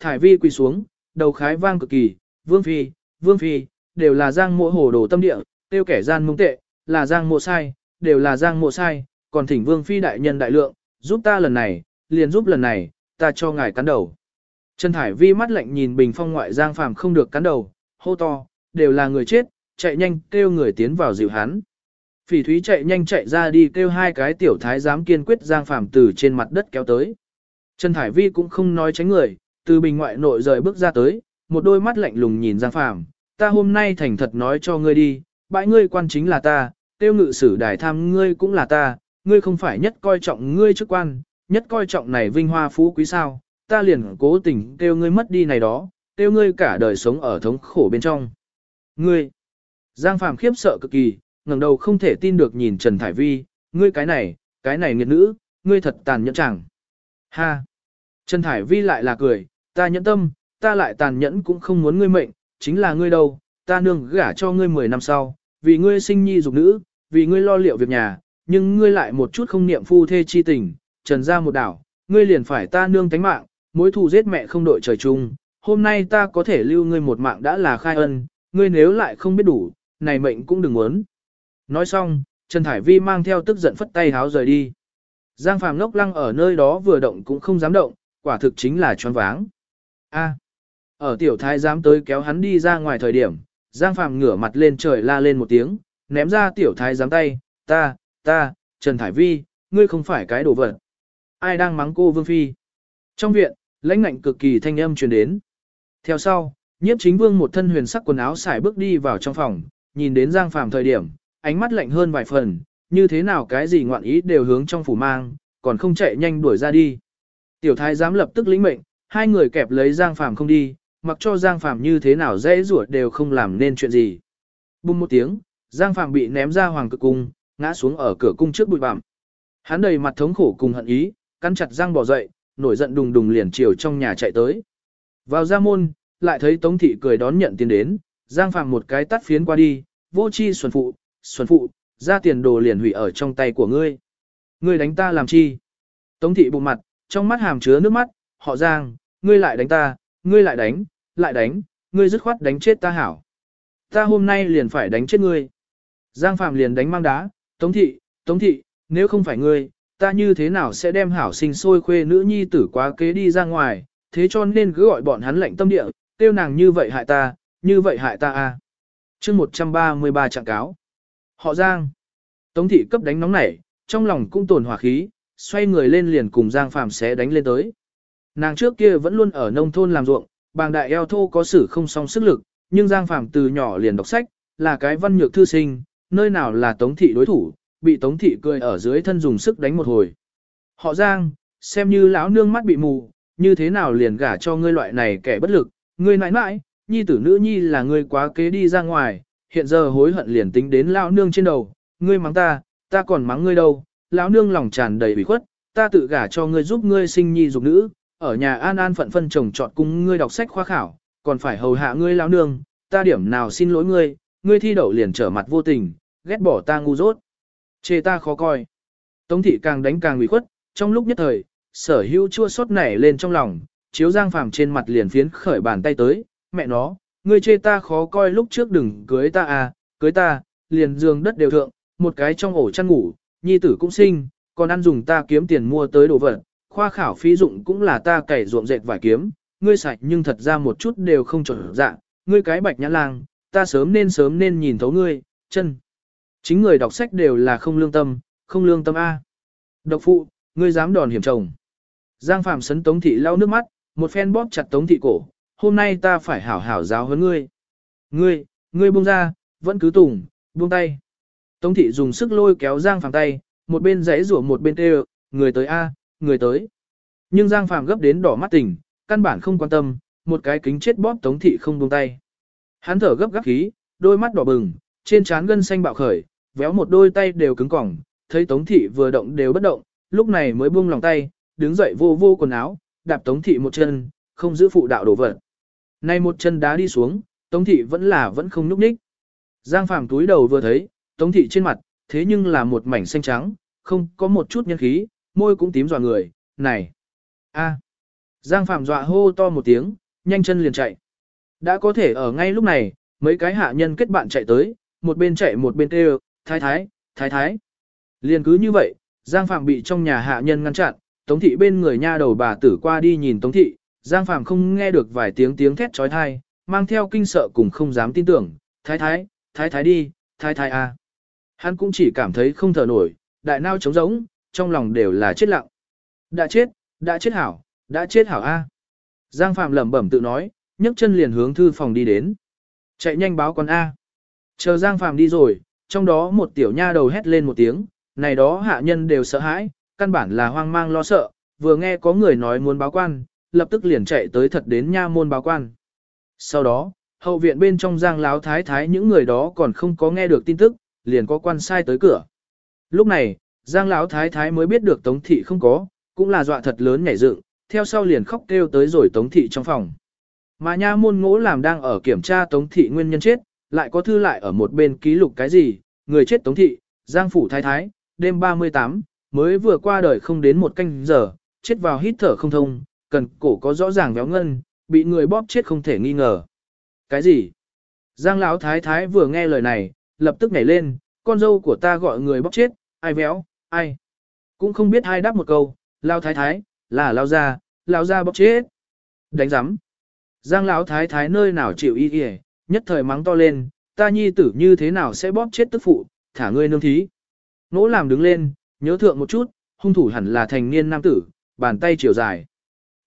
Thải vi quỳ xuống, đầu khái vang cực kỳ, vương phi, vương phi, đều là giang mộ hồ đồ tâm địa, tiêu kẻ gian mông tệ, là giang mộ sai, đều là giang mộ sai, còn thỉnh vương phi đại nhân đại lượng, giúp ta lần này, liền giúp lần này, ta cho ngài cắn đầu. Trần Thải Vi mắt lạnh nhìn bình phong ngoại giang phàm không được cắn đầu, hô to, đều là người chết, chạy nhanh kêu người tiến vào dịu hắn. Phỉ thúy chạy nhanh chạy ra đi kêu hai cái tiểu thái giám kiên quyết giang phàm từ trên mặt đất kéo tới. Trần Thải Vi cũng không nói tránh người, từ bình ngoại nội rời bước ra tới, một đôi mắt lạnh lùng nhìn giang phàm, ta hôm nay thành thật nói cho ngươi đi, bãi ngươi quan chính là ta, tiêu ngự sử đài tham ngươi cũng là ta, ngươi không phải nhất coi trọng ngươi chức quan, nhất coi trọng này vinh hoa phú quý sao, ta liền cố tình tiêu ngươi mất đi này đó, tiêu ngươi cả đời sống ở thống khổ bên trong. Ngươi, Giang Phàm khiếp sợ cực kỳ, ngẩng đầu không thể tin được nhìn Trần Thải Vi, ngươi cái này, cái này nghiệt nữ, ngươi thật tàn nhẫn chẳng. Ha! Trần Thải Vi lại là cười, ta nhẫn tâm, ta lại tàn nhẫn cũng không muốn ngươi mệnh, chính là ngươi đâu, ta nương gả cho ngươi 10 năm sau, vì ngươi sinh nhi dục nữ, vì ngươi lo liệu việc nhà, nhưng ngươi lại một chút không niệm phu thê chi tình, trần ra một đảo, ngươi liền phải ta nương tánh mạng, mối thù giết mẹ không đội trời chung, hôm nay ta có thể lưu ngươi một mạng đã là khai ân, ngươi nếu lại không biết đủ, này mệnh cũng đừng muốn. Nói xong, Trần Thải Vi mang theo tức giận phất tay háo rời đi. Giang Phàm ngốc lăng ở nơi đó vừa động cũng không dám động, quả thực chính là choáng váng. A. ở tiểu thái dám tới kéo hắn đi ra ngoài thời điểm, Giang Phàm ngửa mặt lên trời la lên một tiếng, ném ra tiểu thái dám tay, ta, ta, Trần Thải Vi, ngươi không phải cái đồ vật. Ai đang mắng cô Vương Phi? Trong viện, lãnh ngạnh cực kỳ thanh âm truyền đến. Theo sau, nhiếp chính vương một thân huyền sắc quần áo xài bước đi vào trong phòng, nhìn đến Giang Phàm thời điểm, ánh mắt lạnh hơn vài phần, như thế nào cái gì ngoạn ý đều hướng trong phủ mang, còn không chạy nhanh đuổi ra đi. Tiểu thái giám lập tức lĩnh mệnh, hai người kẹp lấy Giang Phàm không đi, mặc cho Giang Phàm như thế nào dễ ruột đều không làm nên chuyện gì. Bùng một tiếng, Giang Phàm bị ném ra hoàng cực cung, ngã xuống ở cửa cung trước bụi bặm. Hắn đầy mặt thống khổ cùng hận ý, cắn chặt răng bỏ dậy, nổi giận đùng đùng liền chiều trong nhà chạy tới. Vào ra môn, lại thấy Tống thị cười đón nhận tiền đến, Giang Phàm một cái tắt phiến qua đi, vô chi xuân phụ, xuân phụ, ra tiền đồ liền hủy ở trong tay của ngươi. Ngươi đánh ta làm chi? Tống thị bụng mặt, trong mắt hàm chứa nước mắt, họ Giang, ngươi lại đánh ta, ngươi lại đánh, lại đánh, ngươi dứt khoát đánh chết ta hảo. Ta hôm nay liền phải đánh chết ngươi. Giang Phạm liền đánh mang đá, Tống thị, Tống thị, nếu không phải ngươi, ta như thế nào sẽ đem hảo sinh sôi khuê nữ nhi tử quá kế đi ra ngoài, thế cho nên cứ gọi bọn hắn lệnh tâm địa, tiêu nàng như vậy hại ta, như vậy hại ta a. Chương 133 trạng cáo. Họ Giang. Tống thị cấp đánh nóng nảy, trong lòng cũng tồn hỏa khí, xoay người lên liền cùng Giang Phàm sẽ đánh lên tới. Nàng trước kia vẫn luôn ở nông thôn làm ruộng, bàng đại eo thô có sử không song sức lực, nhưng Giang Phàm từ nhỏ liền đọc sách, là cái văn nhược thư sinh, nơi nào là Tống thị đối thủ, bị Tống thị cười ở dưới thân dùng sức đánh một hồi. Họ Giang, xem như lão nương mắt bị mù, như thế nào liền gả cho ngươi loại này kẻ bất lực, ngươi nãi nãi, nhi tử nữ nhi là ngươi quá kế đi ra ngoài, hiện giờ hối hận liền tính đến lão nương trên đầu, ngươi mắng ta, ta còn mắng ngươi đâu, lão nương lòng tràn đầy ủy khuất, ta tự gả cho ngươi giúp ngươi sinh nhi dục nữ, ở nhà an an phận phân chồng chọn cùng ngươi đọc sách khoa khảo, còn phải hầu hạ ngươi lao nương, ta điểm nào xin lỗi ngươi, ngươi thi đậu liền trở mặt vô tình, ghét bỏ ta ngu dốt. Chê ta khó coi. Tống thị càng đánh càng ủy khuất, trong lúc nhất thời, sở hữu chua xót nảy lên trong lòng, chiếu giang phàm trên mặt liền phiến khởi bàn tay tới, mẹ nó, ngươi chê ta khó coi lúc trước đừng cưới ta à, cưới ta, liền giường đất đều thượng, một cái trong ổ chăn ngủ, nhi tử cũng sinh, còn ăn dùng ta kiếm tiền mua tới đồ vật, khoa khảo phí dụng cũng là ta cày ruộng dệt vải kiếm, ngươi sạch nhưng thật ra một chút đều không chuẩn dạng, ngươi cái bạch nhã lang, ta sớm nên sớm nên nhìn thấu ngươi, chân. Chính người đọc sách đều là không lương tâm, không lương tâm A. Độc phụ, ngươi dám đòn hiểm chồng. Giang Phạm sấn Tống Thị lau nước mắt, một phen bóp chặt Tống Thị cổ, hôm nay ta phải hảo hảo giáo huấn ngươi. Ngươi, ngươi buông ra, vẫn cứ tùng, buông tay. Tống Thị dùng sức lôi kéo Giang Phạm tay, một bên rẽ rủa một bên kêu, người tới A, người tới. Nhưng Giang Phàm gấp đến đỏ mắt tỉnh, căn bản không quan tâm, một cái kính chết bóp Tống Thị không buông tay. Hắn thở gấp gáp khí, đôi mắt đỏ bừng, trên trán gân xanh bạo khởi, véo một đôi tay đều cứng cỏng, thấy Tống Thị vừa động đều bất động, lúc này mới buông lòng tay, đứng dậy vô vô quần áo, đạp Tống Thị một chân, không giữ phụ đạo đổ vật. Nay một chân đá đi xuống, Tống Thị vẫn là vẫn không nhúc nhích. Giang Phàm túi đầu vừa thấy, Tống Thị trên mặt, thế nhưng là một mảnh xanh trắng, không có một chút nhân khí, môi cũng tím dọa người, này, a, Giang Phạm dọa hô to một tiếng, nhanh chân liền chạy. Đã có thể ở ngay lúc này, mấy cái hạ nhân kết bạn chạy tới, một bên chạy một bên kêu, thái thái, thái thái. Liền cứ như vậy, Giang Phạm bị trong nhà hạ nhân ngăn chặn, Tống thị bên người nha đầu bà tử qua đi nhìn Tống thị, Giang Phạm không nghe được vài tiếng tiếng thét trói thai, mang theo kinh sợ cùng không dám tin tưởng, thái thái, thái thái đi, thái thái a. À. Hắn cũng chỉ cảm thấy không thở nổi, đại nao trống rỗng, trong lòng đều là chết lặng. Đã chết, đã chết hảo, đã chết hảo a. Giang Phạm lẩm bẩm tự nói, nhấc chân liền hướng thư phòng đi đến. Chạy nhanh báo con A. Chờ Giang Phạm đi rồi, trong đó một tiểu nha đầu hét lên một tiếng, này đó hạ nhân đều sợ hãi, căn bản là hoang mang lo sợ, vừa nghe có người nói muốn báo quan, lập tức liền chạy tới thật đến nha môn báo quan. Sau đó, hậu viện bên trong giang láo thái thái những người đó còn không có nghe được tin tức, liền có quan sai tới cửa. Lúc này, giang láo thái thái mới biết được tống thị không có, cũng là dọa thật lớn nhảy dựng, theo sau liền khóc kêu tới rồi tống thị trong phòng. Mà nha môn ngỗ làm đang ở kiểm tra tống thị nguyên nhân chết, lại có thư lại ở một bên ký lục cái gì, người chết tống thị, giang phủ thái thái, đêm 38, mới vừa qua đời không đến một canh giờ, chết vào hít thở không thông, cần cổ có rõ ràng béo ngân, bị người bóp chết không thể nghi ngờ. Cái gì? Giang lão thái thái vừa nghe lời này, lập tức nhảy lên, con dâu của ta gọi người bóp chết, ai béo, ai? Cũng không biết ai đáp một câu, lao thái thái, là lao ra, lao ra bốc chết. Đánh giám. Giang lão thái thái nơi nào chịu y y, nhất thời mắng to lên, ta nhi tử như thế nào sẽ bóp chết tức phụ, thả ngươi nương thí. Nỗ làm đứng lên, nhớ thượng một chút, hung thủ hẳn là thành niên nam tử, bàn tay chiều dài.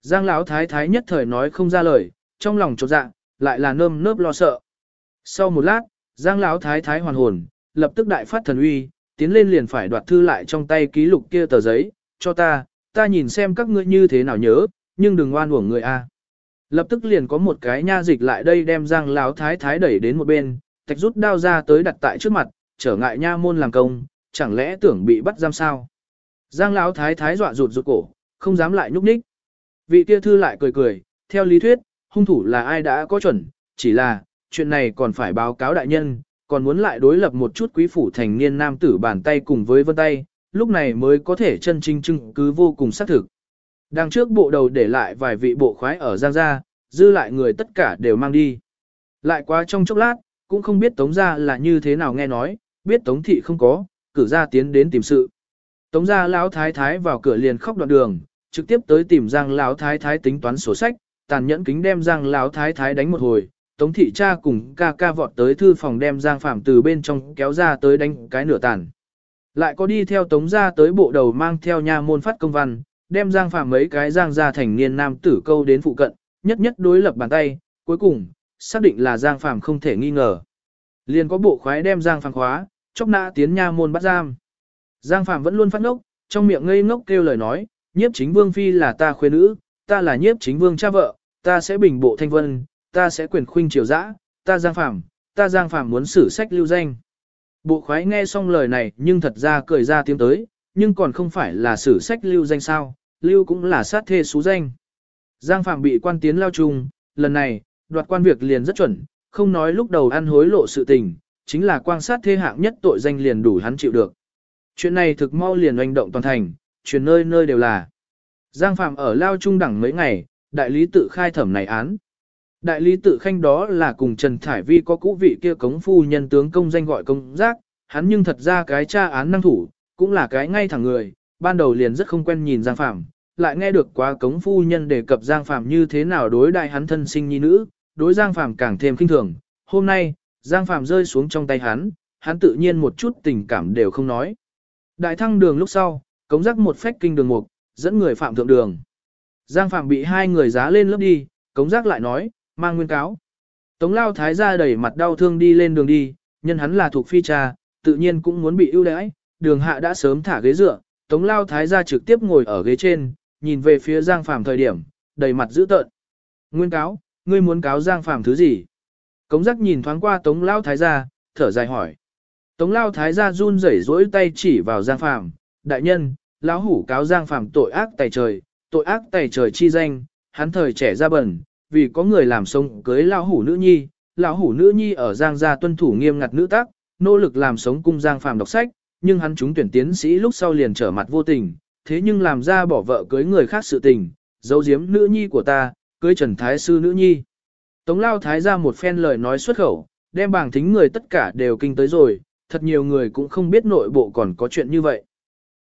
Giang lão thái thái nhất thời nói không ra lời, trong lòng chột dạ, lại là nơm nớp lo sợ. Sau một lát, Giang lão thái thái hoàn hồn, lập tức đại phát thần uy, tiến lên liền phải đoạt thư lại trong tay ký lục kia tờ giấy, cho ta, ta nhìn xem các ngươi như thế nào nhớ, nhưng đừng oan uổng người a. Lập tức liền có một cái nha dịch lại đây đem Giang lão thái thái đẩy đến một bên, tạch rút đao ra tới đặt tại trước mặt, trở ngại nha môn làm công, chẳng lẽ tưởng bị bắt giam sao? Giang lão thái thái dọa rụt rụt cổ, không dám lại nhúc nhích. Vị kia thư lại cười cười, theo lý thuyết, hung thủ là ai đã có chuẩn, chỉ là, chuyện này còn phải báo cáo đại nhân, còn muốn lại đối lập một chút quý phủ thành niên nam tử bàn tay cùng với vân tay, lúc này mới có thể chân chính chứng cứ vô cùng xác thực. Đằng trước bộ đầu để lại vài vị bộ khoái ở Giang Gia, dư lại người tất cả đều mang đi. Lại qua trong chốc lát, cũng không biết Tống Gia là như thế nào nghe nói, biết Tống Thị không có, cử ra tiến đến tìm sự. Tống Gia Lão Thái Thái vào cửa liền khóc đoạn đường, trực tiếp tới tìm Giang Lão Thái Thái tính toán sổ sách, tàn nhẫn kính đem Giang Lão Thái Thái đánh một hồi. Tống Thị cha cùng ca ca vọt tới thư phòng đem Giang Phạm từ bên trong kéo ra tới đánh cái nửa tàn. Lại có đi theo Tống Gia tới bộ đầu mang theo nha môn phát công văn, đem Giang Phạm mấy cái Giang gia thành niên nam tử câu đến phụ cận, nhất nhất đối lập bàn tay, cuối cùng, xác định là Giang Phạm không thể nghi ngờ. Liền có bộ khoái đem Giang Phạm khóa, chốc nã tiến nha môn bắt giam. Giang Phạm vẫn luôn phát ngốc, trong miệng ngây ngốc kêu lời nói, nhiếp chính vương phi là ta khuê nữ, ta là nhiếp chính vương cha vợ, ta sẽ bình bộ thanh vân, ta sẽ quyền khuynh triều dã, ta Giang Phạm, ta Giang Phạm muốn xử sách lưu danh. Bộ khoái nghe xong lời này nhưng thật ra cười ra tiếng tới, nhưng còn không phải là sử sách lưu danh sao, lưu cũng là sát thê xú danh. Giang Phạm bị quan tiến lao trùng, lần này, đoạt quan việc liền rất chuẩn, không nói lúc đầu ăn hối lộ sự tình, chính là quan sát thê hạng nhất tội danh liền đủ hắn chịu được. Chuyện này thực mau liền oanh động toàn thành, truyền nơi nơi đều là. Giang Phạm ở lao trung đẳng mấy ngày, đại lý tự khai thẩm này án. Đại lý tự khanh đó là cùng Trần Thải Vi có cũ vị kia cống phu nhân tướng công danh gọi công giác, hắn nhưng thật ra cái tra án năng thủ, cũng là cái ngay thẳng người, ban đầu liền rất không quen nhìn Giang Phạm, lại nghe được quá cống phu nhân đề cập Giang Phạm như thế nào đối đại hắn thân sinh nhi nữ, đối Giang Phạm càng thêm kinh thường. Hôm nay, Giang Phạm rơi xuống trong tay hắn, hắn tự nhiên một chút tình cảm đều không nói. Đại thăng đường lúc sau, cống giác một phách kinh đường mục, dẫn người phạm thượng đường. Giang Phạm bị hai người giá lên lớp đi, cống giác lại nói, mang nguyên cáo. Tống lao thái ra đẩy mặt đau thương đi lên đường đi, nhân hắn là thuộc phi cha, tự nhiên cũng muốn bị ưu đãi, đường hạ đã sớm thả ghế dựa, tống lao thái ra trực tiếp ngồi ở ghế trên, nhìn về phía Giang Phạm thời điểm, đầy mặt dữ tợn. Nguyên cáo, ngươi muốn cáo Giang Phạm thứ gì? Cống giác nhìn thoáng qua Tống Lao Thái gia, thở dài hỏi. Tống Lao Thái gia run rẩy rỗi tay chỉ vào Giang Phạm, đại nhân, lão hủ cáo Giang Phạm tội ác tày trời, tội ác tày trời chi danh, hắn thời trẻ ra bẩn, vì có người làm sống cưới lão hủ nữ nhi, lão hủ nữ nhi ở Giang gia tuân thủ nghiêm ngặt nữ tác, nỗ lực làm sống cung Giang phàm đọc sách, nhưng hắn trúng tuyển tiến sĩ lúc sau liền trở mặt vô tình, thế nhưng làm ra bỏ vợ cưới người khác sự tình, giấu giếm nữ nhi của ta, cưới Trần Thái Sư nữ nhi. Tống Lao Thái ra một phen lời nói xuất khẩu, đem bảng thính người tất cả đều kinh tới rồi, thật nhiều người cũng không biết nội bộ còn có chuyện như vậy.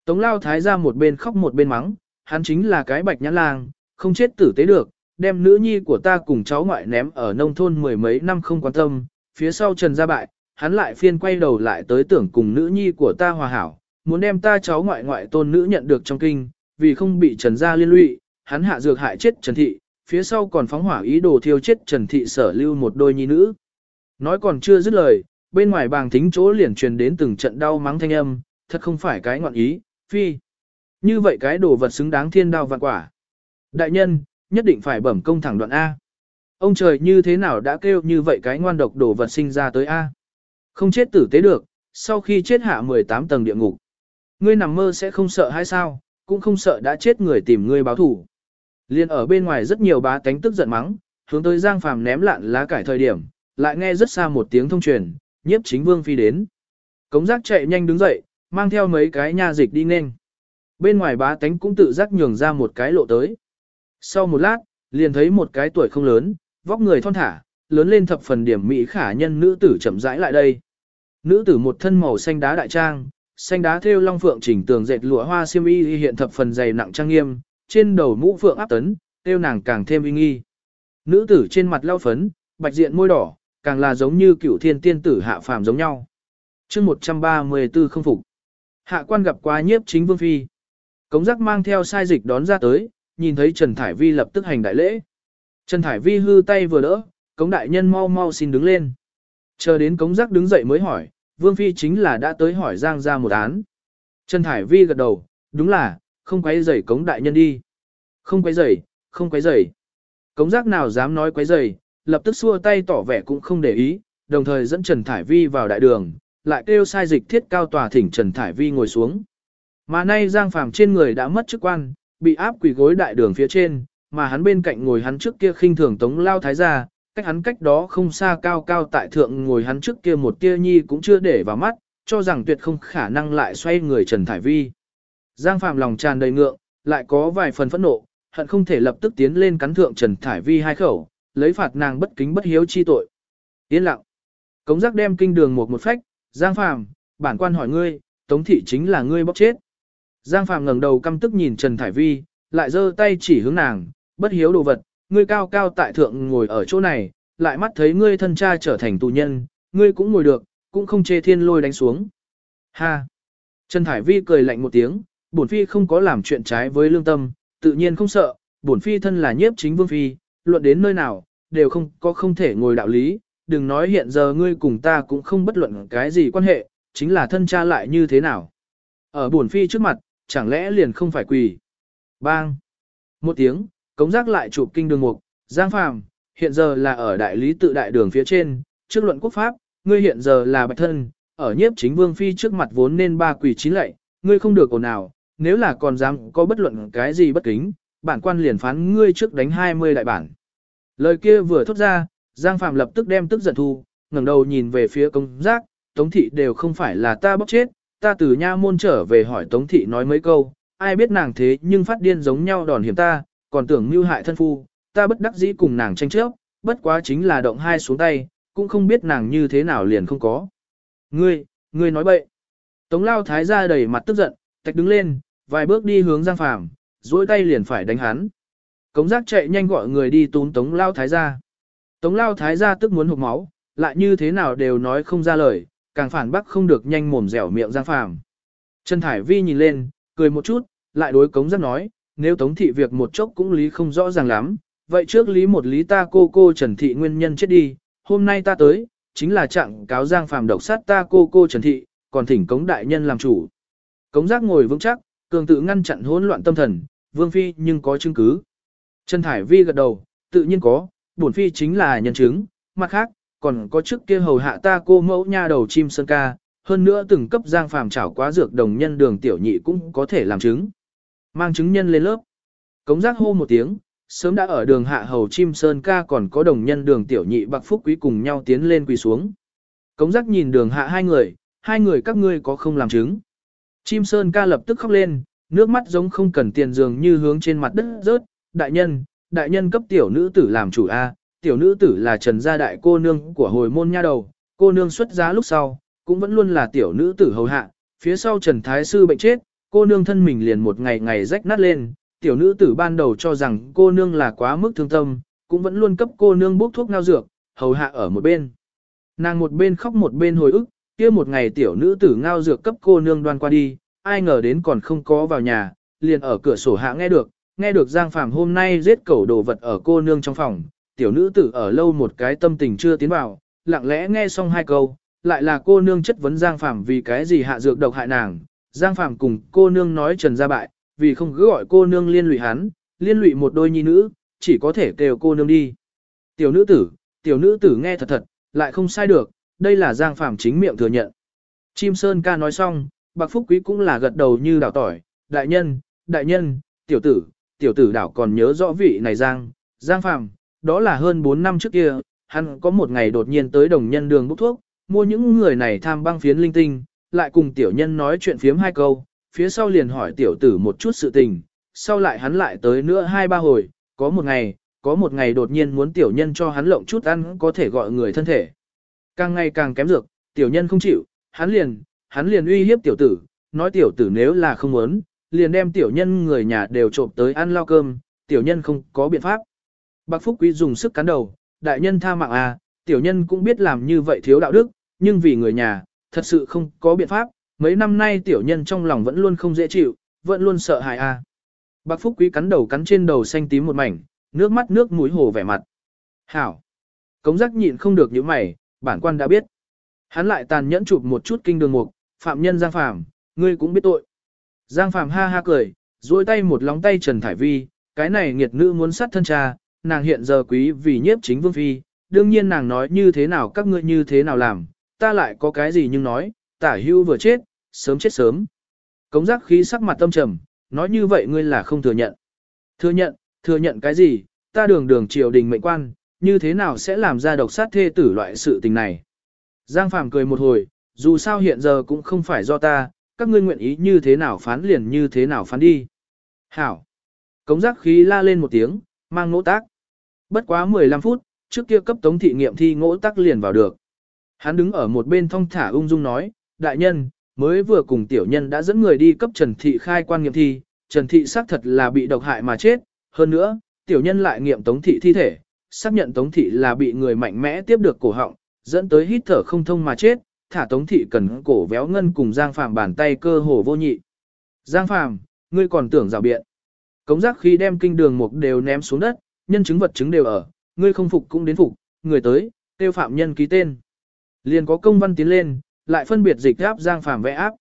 Tống Lao Thái ra một bên khóc một bên mắng, hắn chính là cái bạch nhãn lang, không chết tử tế được, đem nữ nhi của ta cùng cháu ngoại ném ở nông thôn mười mấy năm không quan tâm, phía sau Trần gia bại, hắn lại phiên quay đầu lại tới tưởng cùng nữ nhi của ta hòa hảo, muốn đem ta cháu ngoại ngoại tôn nữ nhận được trong kinh, vì không bị Trần gia liên lụy, hắn hạ dược hại chết Trần thị, phía sau còn phóng hỏa ý đồ thiêu chết Trần thị sở lưu một đôi nhi nữ. Nói còn chưa dứt lời, bên ngoài bàng thính chỗ liền truyền đến từng trận đau mắng thanh âm, thật không phải cái ngọn ý, phi. Như vậy cái đồ vật xứng đáng thiên đao vạn quả. Đại nhân, nhất định phải bẩm công thẳng đoạn A. Ông trời như thế nào đã kêu như vậy cái ngoan độc đồ vật sinh ra tới A. Không chết tử tế được, sau khi chết hạ 18 tầng địa ngục. Ngươi nằm mơ sẽ không sợ hay sao, cũng không sợ đã chết người tìm ngươi báo thủ. Liên ở bên ngoài rất nhiều bá tánh tức giận mắng, hướng tới Giang Phàm ném lạn lá cải thời điểm, lại nghe rất xa một tiếng thông truyền, nhiếp chính vương phi đến. Cống giác chạy nhanh đứng dậy, mang theo mấy cái nha dịch đi nên. Bên ngoài bá tánh cũng tự giác nhường ra một cái lộ tới. Sau một lát, liền thấy một cái tuổi không lớn, vóc người thon thả, lớn lên thập phần điểm mỹ khả nhân nữ tử chậm rãi lại đây. Nữ tử một thân màu xanh đá đại trang, xanh đá thêu long phượng chỉnh tường dệt lụa hoa xiêm y hiện thập phần dày nặng trang nghiêm, trên đầu mũ phượng áp tấn, tiêu nàng càng thêm uy nghi. Nữ tử trên mặt lau phấn, bạch diện môi đỏ, càng là giống như cựu thiên tiên tử hạ phàm giống nhau. chương 134 không phục. Hạ quan gặp qua nhiếp chính vương phi. Cống giác mang theo sai dịch đón ra tới, nhìn thấy Trần Thải Vi lập tức hành đại lễ. Trần Thải Vi hư tay vừa đỡ, cống đại nhân mau mau xin đứng lên. Chờ đến cống giác đứng dậy mới hỏi, vương phi chính là đã tới hỏi giang ra một án. Trần Thải Vi gật đầu, đúng là, không quấy rầy cống đại nhân đi. Không quấy rầy, không quấy rầy. Cống giác nào dám nói quấy rầy, lập tức xua tay tỏ vẻ cũng không để ý, đồng thời dẫn Trần Thải Vi vào đại đường, lại kêu sai dịch thiết cao tòa thỉnh Trần Thải Vi ngồi xuống. Mà nay Giang Phàm trên người đã mất chức quan, bị áp quỳ gối đại đường phía trên, mà hắn bên cạnh ngồi hắn trước kia khinh thường tống lao thái gia, cách hắn cách đó không xa cao cao tại thượng ngồi hắn trước kia một tia nhi cũng chưa để vào mắt, cho rằng tuyệt không khả năng lại xoay người Trần Thải Vi. Giang Phạm lòng tràn đầy ngượng, lại có vài phần phẫn nộ, hận không thể lập tức tiến lên cắn thượng Trần Thải Vi hai khẩu, lấy phạt nàng bất kính bất hiếu chi tội. Yên lặng. Cống giác đem kinh đường một một phách, Giang Phạm, bản quan hỏi ngươi, Tống thị chính là ngươi bóc chết. Giang Phạm ngẩng đầu căm tức nhìn Trần Thải Vi, lại giơ tay chỉ hướng nàng, bất hiếu đồ vật, ngươi cao cao tại thượng ngồi ở chỗ này, lại mắt thấy ngươi thân cha trở thành tù nhân, ngươi cũng ngồi được, cũng không chê thiên lôi đánh xuống. Ha! Trần Thải Vi cười lạnh một tiếng, bổn phi không có làm chuyện trái với lương tâm, tự nhiên không sợ, bổn phi thân là nhiếp chính vương phi, luận đến nơi nào, đều không có không thể ngồi đạo lý, đừng nói hiện giờ ngươi cùng ta cũng không bất luận cái gì quan hệ, chính là thân cha lại như thế nào. Ở bổn phi trước mặt, chẳng lẽ liền không phải quỳ. Bang! Một tiếng, cống giác lại chụp kinh đường mục, Giang Phàm, hiện giờ là ở đại lý tự đại đường phía trên, trước luận quốc pháp, ngươi hiện giờ là bạch thân, ở nhiếp chính vương phi trước mặt vốn nên ba quỳ chín lạy, ngươi không được ồn nào, nếu là còn dám có bất luận cái gì bất kính, bản quan liền phán ngươi trước đánh 20 đại bản. Lời kia vừa thốt ra, Giang Phạm lập tức đem tức giận thu, ngẩng đầu nhìn về phía công giác, Tống thị đều không phải là ta bóc chết, ta từ nha môn trở về hỏi Tống thị nói mấy câu, ai biết nàng thế nhưng phát điên giống nhau đòn hiểm ta, còn tưởng mưu hại thân phu, ta bất đắc dĩ cùng nàng tranh chấp, bất quá chính là động hai xuống tay, cũng không biết nàng như thế nào liền không có. Ngươi, ngươi nói bậy. Tống lao thái ra đầy mặt tức giận, tạch đứng lên, vài bước đi hướng Giang Phàm, duỗi tay liền phải đánh hắn. Cống giác chạy nhanh gọi người đi tún Tống lao thái ra. Tống lao thái ra tức muốn hụt máu, lại như thế nào đều nói không ra lời, càng phản bác không được nhanh mồm dẻo miệng Giang Phàm. Trần Thải Vi nhìn lên, cười một chút, lại đối cống giác nói, nếu tống thị việc một chốc cũng lý không rõ ràng lắm, vậy trước lý một lý ta cô cô Trần Thị nguyên nhân chết đi, hôm nay ta tới, chính là trạng cáo giang phàm độc sát ta cô cô Trần Thị, còn thỉnh cống đại nhân làm chủ. Cống giác ngồi vững chắc, cường tự ngăn chặn hỗn loạn tâm thần, vương phi nhưng có chứng cứ. Trần Thải Vi gật đầu, tự nhiên có, bổn phi chính là nhân chứng, mặt khác, còn có trước kia hầu hạ ta cô mẫu nha đầu chim sơn ca, hơn nữa từng cấp giang phàm trảo quá dược đồng nhân đường tiểu nhị cũng có thể làm chứng. Mang chứng nhân lên lớp. Cống giác hô một tiếng, sớm đã ở đường hạ hầu chim sơn ca còn có đồng nhân đường tiểu nhị bạc phúc quý cùng nhau tiến lên quỳ xuống. Cống giác nhìn đường hạ hai người, hai người các ngươi có không làm chứng. Chim sơn ca lập tức khóc lên, nước mắt giống không cần tiền dường như hướng trên mặt đất rớt, đại nhân, đại nhân cấp tiểu nữ tử làm chủ A, tiểu nữ tử là trần gia đại cô nương của hồi môn nha đầu, cô nương xuất giá lúc sau, cũng vẫn luôn là tiểu nữ tử hầu hạ, phía sau trần thái sư bệnh chết, cô nương thân mình liền một ngày ngày rách nát lên, tiểu nữ tử ban đầu cho rằng cô nương là quá mức thương tâm, cũng vẫn luôn cấp cô nương bốc thuốc ngao dược, hầu hạ ở một bên. Nàng một bên khóc một bên hồi ức, kia một ngày tiểu nữ tử ngao dược cấp cô nương đoan qua đi, ai ngờ đến còn không có vào nhà, liền ở cửa sổ hạ nghe được, nghe được Giang Phàm hôm nay giết cẩu đồ vật ở cô nương trong phòng, tiểu nữ tử ở lâu một cái tâm tình chưa tiến vào, lặng lẽ nghe xong hai câu, lại là cô nương chất vấn Giang Phàm vì cái gì hạ dược độc hại nàng, Giang Phàm cùng cô nương nói trần ra bại, vì không cứ gọi cô nương liên lụy hắn, liên lụy một đôi nhi nữ, chỉ có thể kêu cô nương đi. Tiểu nữ tử, tiểu nữ tử nghe thật thật, lại không sai được, đây là Giang Phàm chính miệng thừa nhận. Chim Sơn ca nói xong, Bạc Phúc Quý cũng là gật đầu như đào tỏi, đại nhân, đại nhân, tiểu tử, tiểu tử đảo còn nhớ rõ vị này Giang, Giang Phàm, đó là hơn 4 năm trước kia, hắn có một ngày đột nhiên tới đồng nhân đường bốc thuốc, mua những người này tham băng phiến linh tinh, lại cùng tiểu nhân nói chuyện phiếm hai câu, phía sau liền hỏi tiểu tử một chút sự tình, sau lại hắn lại tới nữa hai ba hồi, có một ngày, có một ngày đột nhiên muốn tiểu nhân cho hắn lộng chút ăn có thể gọi người thân thể. Càng ngày càng kém dược, tiểu nhân không chịu, hắn liền, hắn liền uy hiếp tiểu tử, nói tiểu tử nếu là không muốn, liền đem tiểu nhân người nhà đều trộm tới ăn lao cơm, tiểu nhân không có biện pháp. Bác Phúc Quý dùng sức cắn đầu, đại nhân tha mạng à, tiểu nhân cũng biết làm như vậy thiếu đạo đức, nhưng vì người nhà, thật sự không có biện pháp, mấy năm nay tiểu nhân trong lòng vẫn luôn không dễ chịu, vẫn luôn sợ hãi à. Bác Phúc Quý cắn đầu cắn trên đầu xanh tím một mảnh, nước mắt nước mũi hồ vẻ mặt. Hảo! Cống giác nhịn không được những mày, bản quan đã biết. Hắn lại tàn nhẫn chụp một chút kinh đường mục, phạm nhân Giang Phàm, ngươi cũng biết tội. Giang Phàm ha ha cười, duỗi tay một lóng tay Trần Thải Vi, cái này nghiệt nữ muốn sát thân cha, nàng hiện giờ quý vì nhiếp chính vương phi, đương nhiên nàng nói như thế nào các ngươi như thế nào làm, ta lại có cái gì nhưng nói, tả hưu vừa chết, sớm chết sớm. Cống giác khí sắc mặt tâm trầm, nói như vậy ngươi là không thừa nhận. Thừa nhận, thừa nhận cái gì, ta đường đường triều đình mệnh quan, như thế nào sẽ làm ra độc sát thê tử loại sự tình này. Giang Phàm cười một hồi, dù sao hiện giờ cũng không phải do ta, các ngươi nguyện ý như thế nào phán liền như thế nào phán đi. Hảo. Cống giác khí la lên một tiếng, mang nỗ tác. Bất quá 15 phút, trước kia cấp tống thị nghiệm thi ngỗ tác liền vào được. Hắn đứng ở một bên thong thả ung dung nói, đại nhân, mới vừa cùng tiểu nhân đã dẫn người đi cấp Trần Thị khai quan nghiệm thi, Trần Thị xác thật là bị độc hại mà chết, hơn nữa, tiểu nhân lại nghiệm Tống Thị thi thể, xác nhận Tống Thị là bị người mạnh mẽ tiếp được cổ họng, dẫn tới hít thở không thông mà chết, thả Tống Thị cần cổ véo ngân cùng Giang Phàm bàn tay cơ hồ vô nhị. Giang Phàm, ngươi còn tưởng rào biện. Cống giác khi đem kinh đường mục đều ném xuống đất, nhân chứng vật chứng đều ở, ngươi không phục cũng đến phục, người tới, tiêu phạm nhân ký tên. Liền có công văn tiến lên, lại phân biệt dịch áp Giang Phàm vẽ áp.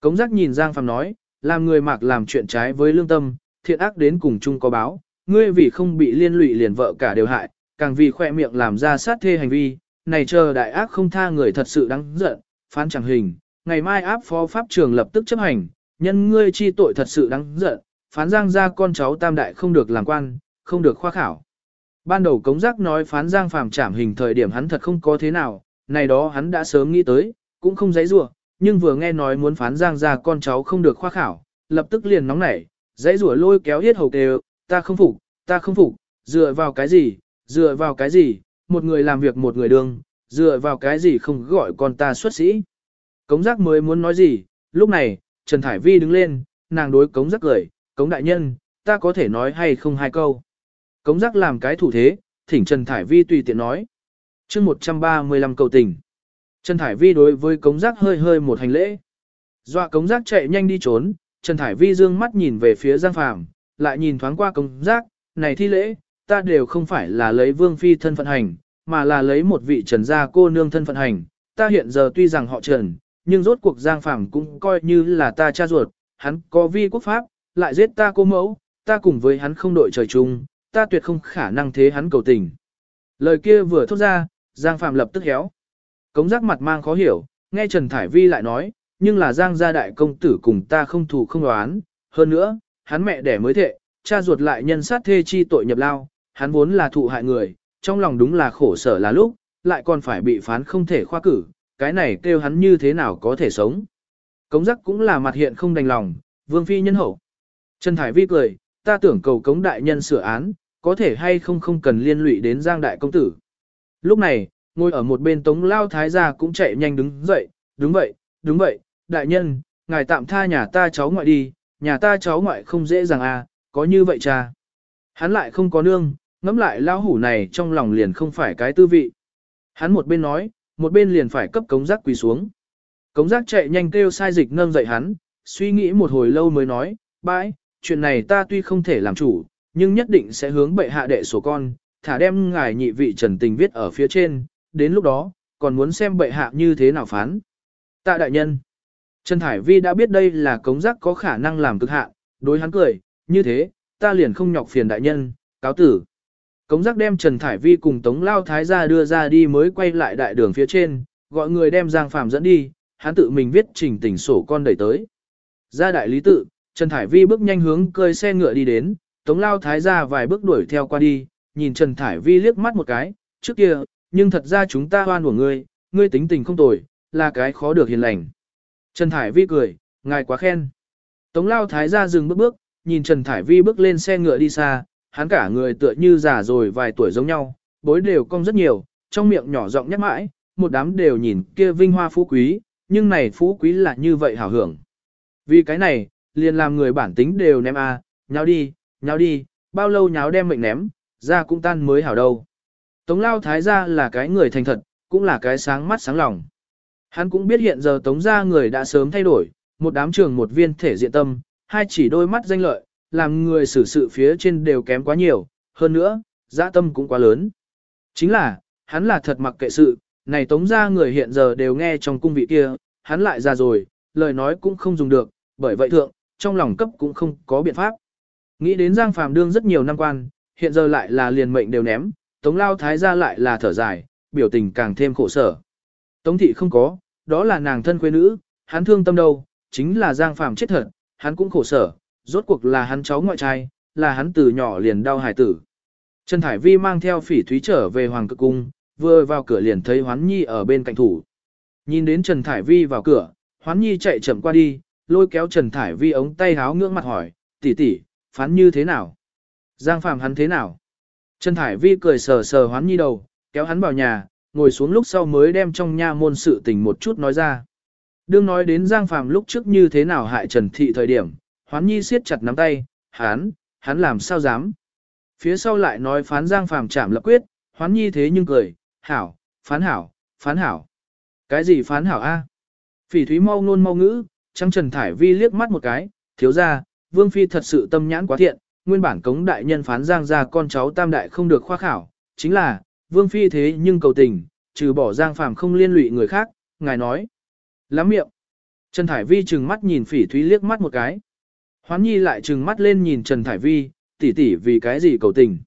Cống giác nhìn Giang Phàm nói, làm người mạc làm chuyện trái với lương tâm, thiện ác đến cùng chung có báo, ngươi vì không bị liên lụy liền vợ cả đều hại, càng vì khoe miệng làm ra sát thê hành vi, này chờ đại ác không tha người thật sự đáng giận, phán chẳng hình, ngày mai áp phó pháp trường lập tức chấp hành, nhân ngươi chi tội thật sự đáng giận, phán giang ra con cháu tam đại không được làm quan, không được khoa khảo. Ban đầu cống giác nói phán giang phàm trảm hình thời điểm hắn thật không có thế nào, này đó hắn đã sớm nghĩ tới, cũng không dãy rủa nhưng vừa nghe nói muốn phán giang ra con cháu không được khoa khảo, lập tức liền nóng nảy, dãy rủa lôi kéo hết hầu đều, ta không phục, ta không phục, dựa vào cái gì, dựa vào cái gì, một người làm việc một người đương, dựa vào cái gì không gọi con ta xuất sĩ. Cống giác mới muốn nói gì, lúc này, Trần Thải Vi đứng lên, nàng đối cống giác cười, cống đại nhân, ta có thể nói hay không hai câu. Cống giác làm cái thủ thế, thỉnh Trần Thải Vi tùy tiện nói. chương 135 cầu tình. Trần Thải Vi đối với cống giác hơi hơi một hành lễ. Dọa cống giác chạy nhanh đi trốn, Trần Thải Vi dương mắt nhìn về phía Giang Phàm, lại nhìn thoáng qua cống giác, này thi lễ, ta đều không phải là lấy vương phi thân phận hành, mà là lấy một vị trần gia cô nương thân phận hành. Ta hiện giờ tuy rằng họ trần, nhưng rốt cuộc Giang Phàm cũng coi như là ta cha ruột, hắn có vi quốc pháp, lại giết ta cô mẫu, ta cùng với hắn không đội trời chung, ta tuyệt không khả năng thế hắn cầu tình. Lời kia vừa thốt ra, Giang Phạm lập tức héo. Cống giác mặt mang khó hiểu, nghe Trần Thải Vi lại nói, nhưng là Giang gia đại công tử cùng ta không thù không đoán, hơn nữa, hắn mẹ đẻ mới thệ, cha ruột lại nhân sát thê chi tội nhập lao, hắn vốn là thụ hại người, trong lòng đúng là khổ sở là lúc, lại còn phải bị phán không thể khoa cử, cái này kêu hắn như thế nào có thể sống. Cống giác cũng là mặt hiện không đành lòng, vương phi nhân hậu. Trần Thải Vi cười, ta tưởng cầu cống đại nhân sửa án, có thể hay không không cần liên lụy đến Giang đại công tử. Lúc này, ngồi ở một bên Tống Lao Thái gia cũng chạy nhanh đứng dậy, đúng vậy, đúng vậy, đại nhân, ngài tạm tha nhà ta cháu ngoại đi, nhà ta cháu ngoại không dễ dàng à, có như vậy cha. Hắn lại không có nương, ngẫm lại lao hủ này trong lòng liền không phải cái tư vị. Hắn một bên nói, một bên liền phải cấp cống giác quỳ xuống. Cống giác chạy nhanh kêu sai dịch nâng dậy hắn, suy nghĩ một hồi lâu mới nói, bãi, chuyện này ta tuy không thể làm chủ, nhưng nhất định sẽ hướng bệ hạ đệ sổ con, thả đem ngài nhị vị trần tình viết ở phía trên, đến lúc đó, còn muốn xem bệ hạ như thế nào phán. Tạ đại nhân, Trần Thải Vi đã biết đây là cống giác có khả năng làm cực hạ đối hắn cười, như thế, ta liền không nhọc phiền đại nhân, cáo tử. Cống giác đem Trần Thải Vi cùng Tống Lao Thái ra đưa ra đi mới quay lại đại đường phía trên, gọi người đem Giang Phạm dẫn đi, hắn tự mình viết trình tỉnh sổ con đẩy tới. Ra đại lý tự, Trần Thải Vi bước nhanh hướng cơi xe ngựa đi đến, Tống Lao Thái ra vài bước đuổi theo qua đi, nhìn Trần Thải Vi liếc mắt một cái, trước kia, nhưng thật ra chúng ta hoan của ngươi, ngươi tính tình không tồi, là cái khó được hiền lành. Trần Thải Vi cười, ngài quá khen. Tống Lao Thái ra dừng bước bước, nhìn Trần Thải Vi bước lên xe ngựa đi xa, hắn cả người tựa như già rồi vài tuổi giống nhau, bối đều cong rất nhiều, trong miệng nhỏ giọng nhắc mãi, một đám đều nhìn kia vinh hoa phú quý, nhưng này phú quý là như vậy hảo hưởng. Vì cái này, liền làm người bản tính đều ném a, à, đi, nháo đi, bao lâu nháo đem mệnh ném, ra cũng tan mới hảo đâu. Tống lao thái gia là cái người thành thật, cũng là cái sáng mắt sáng lòng. Hắn cũng biết hiện giờ tống gia người đã sớm thay đổi, một đám trường một viên thể diện tâm, hai chỉ đôi mắt danh lợi, làm người xử sự phía trên đều kém quá nhiều, hơn nữa, dã tâm cũng quá lớn. Chính là, hắn là thật mặc kệ sự, này tống gia người hiện giờ đều nghe trong cung vị kia, hắn lại ra rồi, lời nói cũng không dùng được, bởi vậy thượng, trong lòng cấp cũng không có biện pháp. Nghĩ đến Giang Phàm đương rất nhiều năm quan, hiện giờ lại là liền mệnh đều ném, Tống Lao Thái gia lại là thở dài, biểu tình càng thêm khổ sở. Tống thị không có, đó là nàng thân quê nữ, hắn thương tâm đâu, chính là Giang Phàm chết thật, hắn cũng khổ sở, rốt cuộc là hắn cháu ngoại trai, là hắn từ nhỏ liền đau hải tử. Trần Thải Vi mang theo phỉ thúy trở về Hoàng Cực Cung, vừa vào cửa liền thấy Hoán Nhi ở bên cạnh thủ. Nhìn đến Trần Thải Vi vào cửa, Hoán Nhi chạy chậm qua đi, lôi kéo Trần Thải Vi ống tay háo ngưỡng mặt hỏi, tỷ tỷ, phán như thế nào? Giang Phạm hắn thế nào? Trần Thải Vi cười sờ sờ Hoán Nhi đầu, kéo hắn vào nhà, ngồi xuống lúc sau mới đem trong nha môn sự tình một chút nói ra. Đương nói đến Giang Phạm lúc trước như thế nào hại Trần Thị thời điểm, Hoán Nhi siết chặt nắm tay, hắn, hắn làm sao dám. Phía sau lại nói phán Giang Phạm chạm lập quyết, Hoán Nhi thế nhưng cười, hảo, phán hảo, phán hảo. Cái gì phán hảo a? Phỉ thúy mau ngôn mau ngữ, trăng Trần Thải Vi liếc mắt một cái, thiếu ra, Vương Phi thật sự tâm nhãn quá thiện, nguyên bản cống đại nhân phán Giang ra con cháu tam đại không được khoa khảo, chính là, Vương Phi thế nhưng cầu tình, trừ bỏ Giang Phàm không liên lụy người khác, ngài nói. Lắm miệng. Trần Thải Vi trừng mắt nhìn Phỉ Thúy liếc mắt một cái. Hoán Nhi lại trừng mắt lên nhìn Trần Thải Vi, tỷ tỷ vì cái gì cầu tình.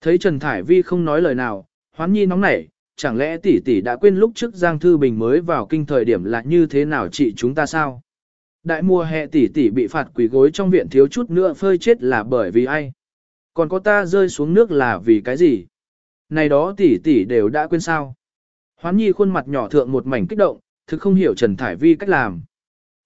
Thấy Trần Thải Vi không nói lời nào, Hoán Nhi nóng nảy, chẳng lẽ tỷ tỷ đã quên lúc trước Giang Thư Bình mới vào kinh thời điểm là như thế nào trị chúng ta sao? Đại mùa hè tỷ tỷ bị phạt quỷ gối trong viện thiếu chút nữa phơi chết là bởi vì ai? Còn có ta rơi xuống nước là vì cái gì? Này đó tỷ tỷ đều đã quên sao? Hoán Nhi khuôn mặt nhỏ thượng một mảnh kích động, thực không hiểu Trần Thải Vi cách làm.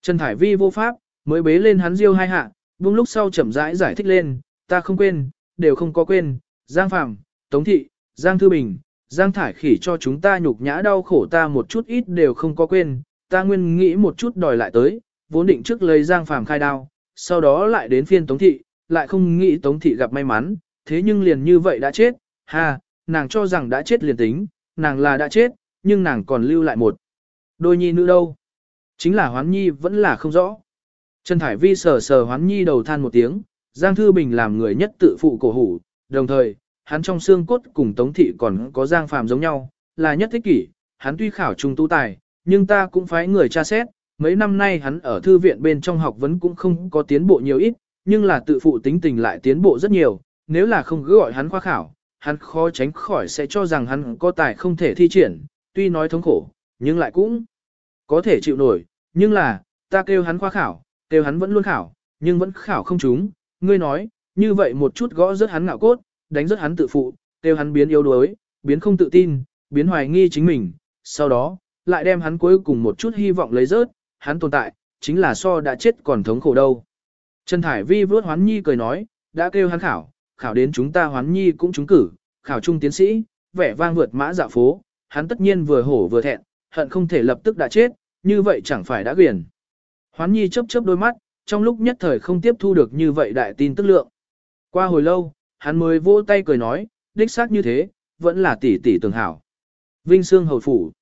Trần Thải Vi vô pháp, mới bế lên hắn riêu hai hạ, buông lúc sau chậm rãi giải thích lên, ta không quên, đều không có quên, Giang Phạm, Tống Thị, Giang Thư Bình, Giang Thải Khỉ cho chúng ta nhục nhã đau khổ ta một chút ít đều không có quên, ta nguyên nghĩ một chút đòi lại tới, vốn định trước lấy Giang Phàm khai đao, sau đó lại đến phiên Tống Thị, lại không nghĩ Tống Thị gặp may mắn, thế nhưng liền như vậy đã chết, ha, nàng cho rằng đã chết liền tính, nàng là đã chết, nhưng nàng còn lưu lại một. Đôi nhi nữ đâu? Chính là Hoán Nhi vẫn là không rõ. Trần Thải Vi sờ sờ Hoán Nhi đầu than một tiếng, Giang Thư Bình làm người nhất tự phụ cổ hủ, đồng thời, hắn trong xương cốt cùng Tống Thị còn có Giang Phàm giống nhau, là nhất thích kỷ, hắn tuy khảo trung tu tài, nhưng ta cũng phải người tra xét, mấy năm nay hắn ở thư viện bên trong học vấn cũng không có tiến bộ nhiều ít, nhưng là tự phụ tính tình lại tiến bộ rất nhiều, nếu là không cứ gọi hắn khoa khảo, hắn khó tránh khỏi sẽ cho rằng hắn có tài không thể thi triển, tuy nói thống khổ, nhưng lại cũng có thể chịu nổi, nhưng là, ta kêu hắn khoa khảo, kêu hắn vẫn luôn khảo, nhưng vẫn khảo không trúng, ngươi nói, như vậy một chút gõ rớt hắn ngạo cốt, đánh rớt hắn tự phụ, kêu hắn biến yếu đuối, biến không tự tin, biến hoài nghi chính mình, sau đó, lại đem hắn cuối cùng một chút hy vọng lấy rớt, hắn tồn tại, chính là so đã chết còn thống khổ đâu. Trần Thải Vi vớt hoán nhi cười nói, đã kêu hắn khảo, khảo đến chúng ta hoán nhi cũng trúng cử, khảo trung tiến sĩ, vẻ vang vượt mã dạ phố, hắn tất nhiên vừa hổ vừa thẹn, hận không thể lập tức đã chết, như vậy chẳng phải đã quyền. Hoán nhi chớp chớp đôi mắt, trong lúc nhất thời không tiếp thu được như vậy đại tin tức lượng. Qua hồi lâu, hắn mới vỗ tay cười nói, đích xác như thế, vẫn là tỷ tỷ tường hảo. Vinh Sương Hầu Phủ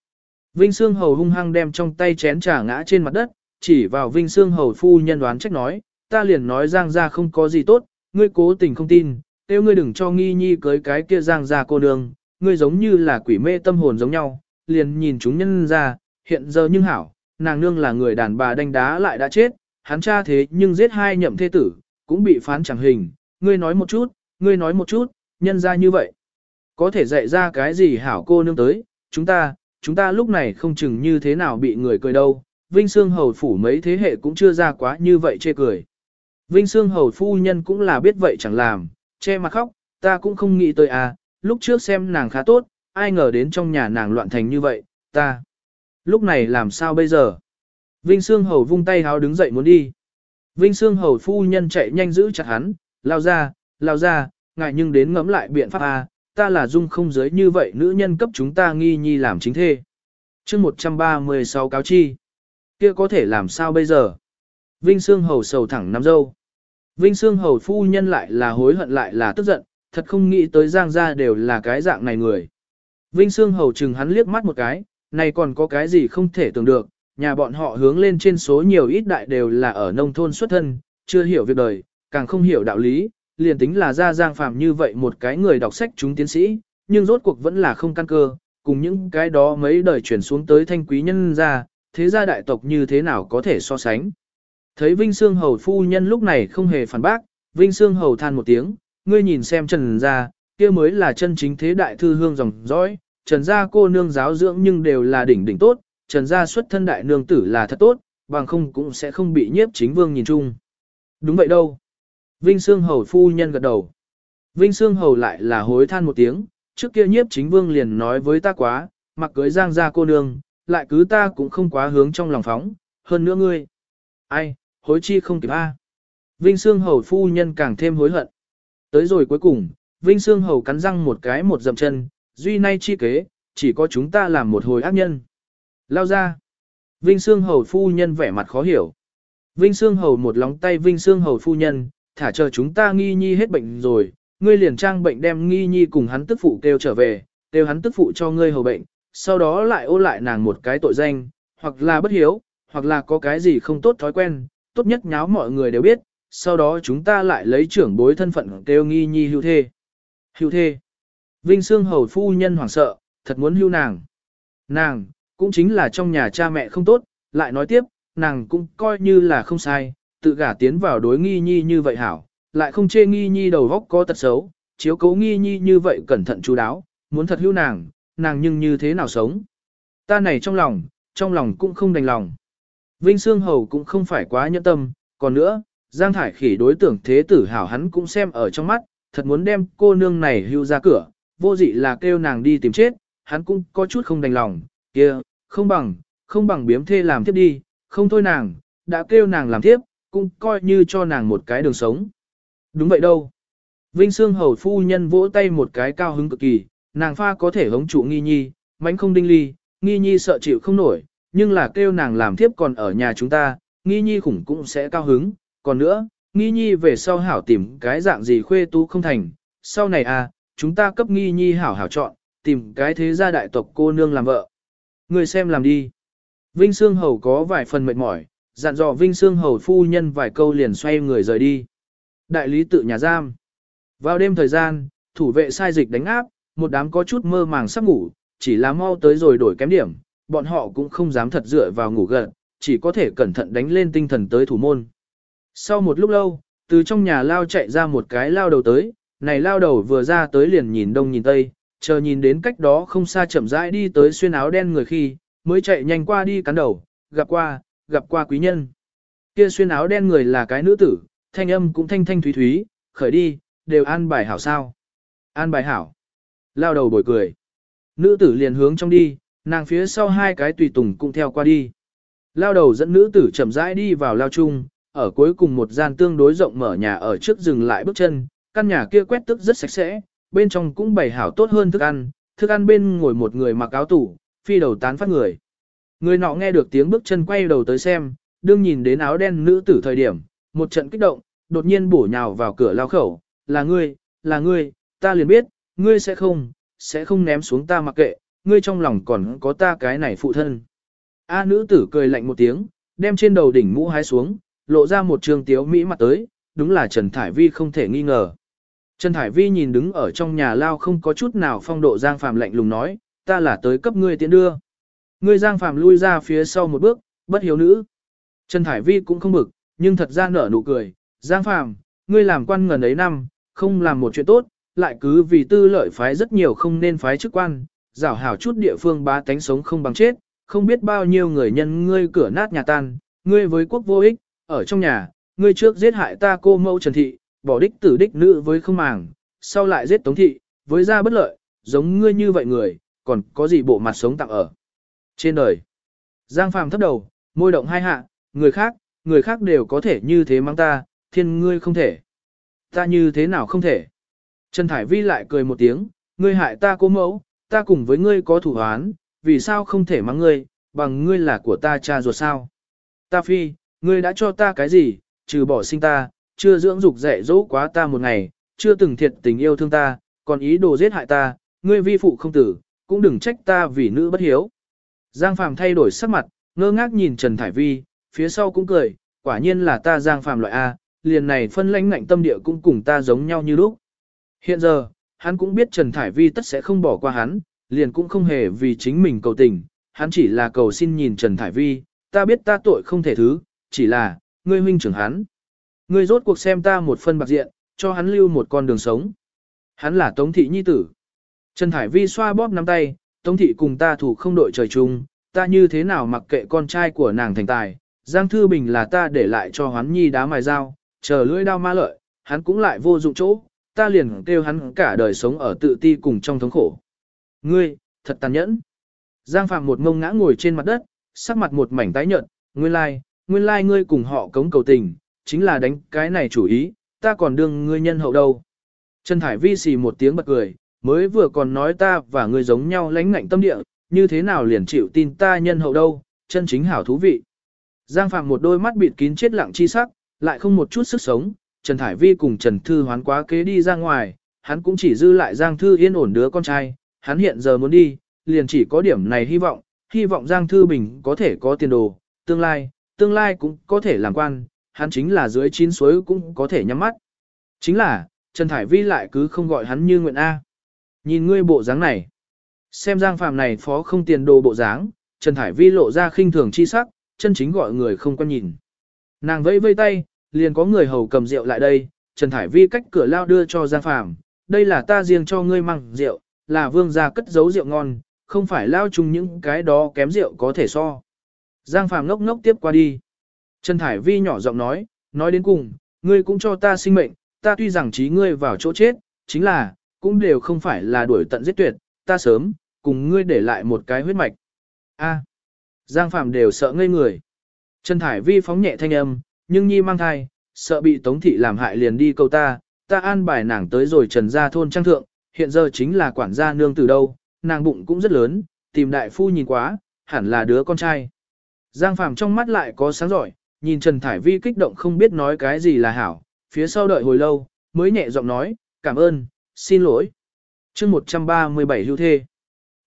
Vinh Sương Hầu hung hăng đem trong tay chén trà ngã trên mặt đất, chỉ vào Vinh Sương Hầu phu nhân đoán trách nói, ta liền nói Giang gia không có gì tốt, ngươi cố tình không tin, tiêu ngươi đừng cho nghi nhi cưới cái kia Giang gia cô nương, ngươi giống như là quỷ mê tâm hồn giống nhau, liền nhìn chúng nhân ra, hiện giờ nhưng hảo, nàng nương là người đàn bà đánh đá lại đã chết, hắn cha thế nhưng giết hai nhậm thê tử, cũng bị phán chẳng hình, ngươi nói một chút, ngươi nói một chút, nhân ra như vậy. Có thể dạy ra cái gì hảo cô nương tới, chúng ta, chúng ta lúc này không chừng như thế nào bị người cười đâu, Vinh Sương Hầu Phủ mấy thế hệ cũng chưa ra quá như vậy chê cười. Vinh Sương Hầu Phu Nhân cũng là biết vậy chẳng làm, che mặt khóc, ta cũng không nghĩ tới à, lúc trước xem nàng khá tốt, ai ngờ đến trong nhà nàng loạn thành như vậy, ta. Lúc này làm sao bây giờ? Vinh Sương Hầu vung tay háo đứng dậy muốn đi. Vinh Sương Hầu Phu Nhân chạy nhanh giữ chặt hắn, lao ra, lao ra, ngại nhưng đến ngẫm lại biện pháp à, ta là dung không giới như vậy nữ nhân cấp chúng ta nghi nhi làm chính thê. chương 136 cáo chi. kia có thể làm sao bây giờ? Vinh Sương Hầu sầu thẳng nắm dâu. Vinh Sương Hầu phu nhân lại là hối hận lại là tức giận, thật không nghĩ tới Giang gia đều là cái dạng này người. Vinh Sương Hầu chừng hắn liếc mắt một cái, này còn có cái gì không thể tưởng được, nhà bọn họ hướng lên trên số nhiều ít đại đều là ở nông thôn xuất thân, chưa hiểu việc đời, càng không hiểu đạo lý, liền tính là ra giang phàm như vậy một cái người đọc sách chúng tiến sĩ, nhưng rốt cuộc vẫn là không căn cơ, cùng những cái đó mấy đời chuyển xuống tới thanh quý nhân ra, thế gia đại tộc như thế nào có thể so sánh. Thấy Vinh Sương Hầu phu nhân lúc này không hề phản bác, Vinh Sương Hầu than một tiếng, ngươi nhìn xem Trần gia, kia mới là chân chính thế đại thư hương dòng dõi, Trần gia cô nương giáo dưỡng nhưng đều là đỉnh đỉnh tốt, Trần gia xuất thân đại nương tử là thật tốt, bằng không cũng sẽ không bị nhiếp chính vương nhìn chung. Đúng vậy đâu. Vinh Sương Hầu phu nhân gật đầu. Vinh Sương Hầu lại là hối than một tiếng, trước kia nhiếp chính vương liền nói với ta quá, mặc cưới giang gia cô nương, lại cứ ta cũng không quá hướng trong lòng phóng, hơn nữa ngươi. Ai, hối chi không kịp a. Vinh Sương Hầu phu nhân càng thêm hối hận. Tới rồi cuối cùng, Vinh Sương Hầu cắn răng một cái một dậm chân, duy nay chi kế, chỉ có chúng ta làm một hồi ác nhân. Lao ra. Vinh Sương Hầu phu nhân vẻ mặt khó hiểu. Vinh Sương Hầu một lóng tay Vinh Sương Hầu phu nhân, thả chờ chúng ta nghi nhi hết bệnh rồi, ngươi liền trang bệnh đem nghi nhi cùng hắn tức phụ kêu trở về, kêu hắn tức phụ cho ngươi hầu bệnh, sau đó lại ô lại nàng một cái tội danh, hoặc là bất hiếu, hoặc là có cái gì không tốt thói quen, tốt nhất nháo mọi người đều biết, sau đó chúng ta lại lấy trưởng bối thân phận kêu nghi nhi hưu thê. Hưu thê. Vinh Sương Hầu phu nhân hoảng sợ, thật muốn hưu nàng. Nàng, cũng chính là trong nhà cha mẹ không tốt, lại nói tiếp, nàng cũng coi như là không sai, tự gả tiến vào đối nghi nhi như vậy hảo, lại không chê nghi nhi đầu góc có tật xấu, chiếu cố nghi nhi như vậy cẩn thận chú đáo, muốn thật hữu nàng, nàng nhưng như thế nào sống. Ta này trong lòng, trong lòng cũng không đành lòng. Vinh Sương Hầu cũng không phải quá nhẫn tâm, còn nữa, Giang Thải Khỉ đối tưởng thế tử hảo hắn cũng xem ở trong mắt, thật muốn đem cô nương này hưu ra cửa, vô dị là kêu nàng đi tìm chết, hắn cũng có chút không đành lòng, kia, không bằng, không bằng biếm thê làm tiếp đi, không thôi nàng, đã kêu nàng làm tiếp, cũng coi như cho nàng một cái đường sống. Đúng vậy đâu. Vinh Sương Hầu phu nhân vỗ tay một cái cao hứng cực kỳ, nàng pha có thể hống trụ nghi nhi, mánh không đinh ly, nghi nhi sợ chịu không nổi, nhưng là kêu nàng làm tiếp còn ở nhà chúng ta, nghi nhi khủng cũng sẽ cao hứng, còn nữa, nghi nhi về sau hảo tìm cái dạng gì khuê tú không thành, sau này à, chúng ta cấp nghi nhi hảo hảo chọn, tìm cái thế gia đại tộc cô nương làm vợ. Người xem làm đi. Vinh Sương Hầu có vài phần mệt mỏi, dặn dò Vinh Sương Hầu phu nhân vài câu liền xoay người rời đi. Đại lý tự nhà giam. Vào đêm thời gian, thủ vệ sai dịch đánh áp, một đám có chút mơ màng sắp ngủ, chỉ là mau tới rồi đổi kém điểm, bọn họ cũng không dám thật dựa vào ngủ gần, chỉ có thể cẩn thận đánh lên tinh thần tới thủ môn. Sau một lúc lâu, từ trong nhà lao chạy ra một cái lao đầu tới, này lao đầu vừa ra tới liền nhìn đông nhìn tây, chờ nhìn đến cách đó không xa chậm rãi đi tới xuyên áo đen người khi, mới chạy nhanh qua đi cắn đầu, gặp qua, gặp qua quý nhân. Kia xuyên áo đen người là cái nữ tử, thanh âm cũng thanh thanh thúy thúy, khởi đi, đều an bài hảo sao. An bài hảo. Lao đầu bồi cười. Nữ tử liền hướng trong đi, nàng phía sau hai cái tùy tùng cũng theo qua đi. Lao đầu dẫn nữ tử chậm rãi đi vào lao chung, ở cuối cùng một gian tương đối rộng mở nhà ở trước dừng lại bước chân, căn nhà kia quét tức rất sạch sẽ, bên trong cũng bày hảo tốt hơn thức ăn, thức ăn bên ngồi một người mặc áo tủ, phi đầu tán phát người. Người nọ nghe được tiếng bước chân quay đầu tới xem, đương nhìn đến áo đen nữ tử thời điểm, một trận kích động, đột nhiên bổ nhào vào cửa lao khẩu, là ngươi, là ngươi, ta liền biết, ngươi sẽ không, sẽ không ném xuống ta mặc kệ, ngươi trong lòng còn có ta cái này phụ thân. A nữ tử cười lạnh một tiếng, đem trên đầu đỉnh mũ hái xuống, lộ ra một trường tiếu mỹ mặt tới, đúng là Trần Thải Vi không thể nghi ngờ. Trần Thải Vi nhìn đứng ở trong nhà lao không có chút nào phong độ Giang phàm lạnh lùng nói, ta là tới cấp ngươi tiến đưa. Ngươi Giang Phạm lui ra phía sau một bước, bất hiếu nữ. Trần Thải Vi cũng không bực, nhưng thật ra nở nụ cười, Giang Phạm, ngươi làm quan ngần ấy năm, không làm một chuyện tốt, lại cứ vì tư lợi phái rất nhiều không nên phái chức quan, rảo hảo chút địa phương bá tánh sống không bằng chết, không biết bao nhiêu người nhân ngươi cửa nát nhà tan, ngươi với quốc vô ích, ở trong nhà, ngươi trước giết hại ta cô mẫu Trần Thị, bỏ đích tử đích nữ với không màng, sau lại giết Tống Thị, với ra bất lợi, giống ngươi như vậy người, còn có gì bộ mặt sống tặng ở. Trên đời, Giang Phàm thấp đầu, môi động hai hạ, người khác, người khác đều có thể như thế mang ta, thiên ngươi không thể. Ta như thế nào không thể. Trần Thải Vi lại cười một tiếng, ngươi hại ta cố mẫu, ta cùng với ngươi có thủ án, vì sao không thể mang ngươi, bằng ngươi là của ta cha ruột sao. Ta phi, ngươi đã cho ta cái gì, trừ bỏ sinh ta, chưa dưỡng dục dạy dỗ quá ta một ngày, chưa từng thiệt tình yêu thương ta, còn ý đồ giết hại ta, ngươi vi phụ không tử, cũng đừng trách ta vì nữ bất hiếu. Giang Phàm thay đổi sắc mặt, ngơ ngác nhìn Trần Thải Vi, phía sau cũng cười, quả nhiên là ta Giang Phàm loại A, liền này phân lãnh ngạnh tâm địa cũng cùng ta giống nhau như lúc. Hiện giờ, hắn cũng biết Trần Thải Vi tất sẽ không bỏ qua hắn, liền cũng không hề vì chính mình cầu tình, hắn chỉ là cầu xin nhìn Trần Thải Vi, ta biết ta tội không thể thứ, chỉ là, ngươi huynh trưởng hắn. Ngươi rốt cuộc xem ta một phân bạc diện, cho hắn lưu một con đường sống. Hắn là Tống Thị Nhi Tử. Trần Thải Vi xoa bóp nắm tay, Tống Thị cùng ta thủ không đội trời chung, ta như thế nào mặc kệ con trai của nàng thành tài. Giang Thư Bình là ta để lại cho hắn nhi đá mài dao, chờ lưỡi đao ma lợi, hắn cũng lại vô dụng chỗ, ta liền kêu hắn cả đời sống ở tự ti cùng trong thống khổ. Ngươi, thật tàn nhẫn. Giang Phạm một ngông ngã ngồi trên mặt đất, sắc mặt một mảnh tái nhợt, nguyên lai, nguyên lai ngươi cùng họ cống cầu tình, chính là đánh cái này chủ ý, ta còn đương ngươi nhân hậu đâu. Trần Thải Vi xì một tiếng bật cười, mới vừa còn nói ta và ngươi giống nhau lãnh ngạnh tâm địa, như thế nào liền chịu tin ta nhân hậu đâu, chân chính hảo thú vị. Giang Phạm một đôi mắt bịt kín chết lặng chi sắc, lại không một chút sức sống, Trần Thải Vi cùng Trần Thư hoán quá kế đi ra ngoài, hắn cũng chỉ dư lại Giang Thư yên ổn đứa con trai, hắn hiện giờ muốn đi, liền chỉ có điểm này hy vọng, hy vọng Giang Thư Bình có thể có tiền đồ, tương lai, tương lai cũng có thể làm quan, hắn chính là dưới chín suối cũng có thể nhắm mắt. Chính là, Trần Thải Vi lại cứ không gọi hắn như nguyện A. Nhìn ngươi bộ dáng này, xem Giang Phạm này phó không tiền đồ bộ dáng, Trần Thải Vi lộ ra khinh thường chi sắc, chân chính gọi người không quan nhìn. Nàng vẫy vây tay, liền có người hầu cầm rượu lại đây, Trần Thải Vi cách cửa lao đưa cho Giang Phạm, đây là ta riêng cho ngươi mang rượu, là vương gia cất giấu rượu ngon, không phải lao chung những cái đó kém rượu có thể so. Giang Phạm ngốc ngốc tiếp qua đi. Trần Thải Vi nhỏ giọng nói, nói đến cùng, ngươi cũng cho ta sinh mệnh, ta tuy rằng trí ngươi vào chỗ chết, chính là, cũng đều không phải là đuổi tận giết tuyệt, ta sớm, cùng ngươi để lại một cái huyết mạch. A. Giang Phạm đều sợ ngây người. Trần Thải Vi phóng nhẹ thanh âm, nhưng nhi mang thai, sợ bị Tống Thị làm hại liền đi câu ta, ta an bài nàng tới rồi trần ra thôn trang thượng, hiện giờ chính là quản gia nương từ đâu, nàng bụng cũng rất lớn, tìm đại phu nhìn quá, hẳn là đứa con trai. Giang Phàm trong mắt lại có sáng giỏi, nhìn Trần Thải Vi kích động không biết nói cái gì là hảo, phía sau đợi hồi lâu, mới nhẹ giọng nói, cảm ơn, xin lỗi. chương 137 lưu thê.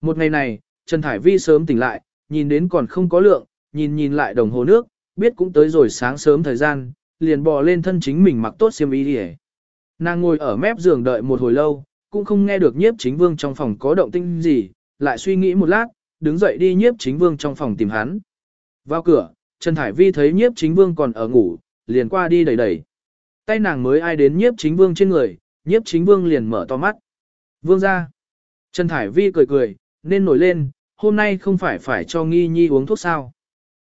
Một ngày này, Trần Thải Vi sớm tỉnh lại, nhìn đến còn không có lượng, nhìn nhìn lại đồng hồ nước, biết cũng tới rồi sáng sớm thời gian, liền bò lên thân chính mình mặc tốt xiêm y đi Nàng ngồi ở mép giường đợi một hồi lâu, cũng không nghe được nhiếp chính vương trong phòng có động tinh gì, lại suy nghĩ một lát, đứng dậy đi nhiếp chính vương trong phòng tìm hắn. Vào cửa, Trần Thải Vi thấy nhiếp chính vương còn ở ngủ, liền qua đi đẩy đẩy. Tay nàng mới ai đến nhiếp chính vương trên người, nhiếp chính vương liền mở to mắt. Vương ra. Trần Thải Vi cười cười, nên nổi lên, hôm nay không phải phải cho nghi nhi uống thuốc sao.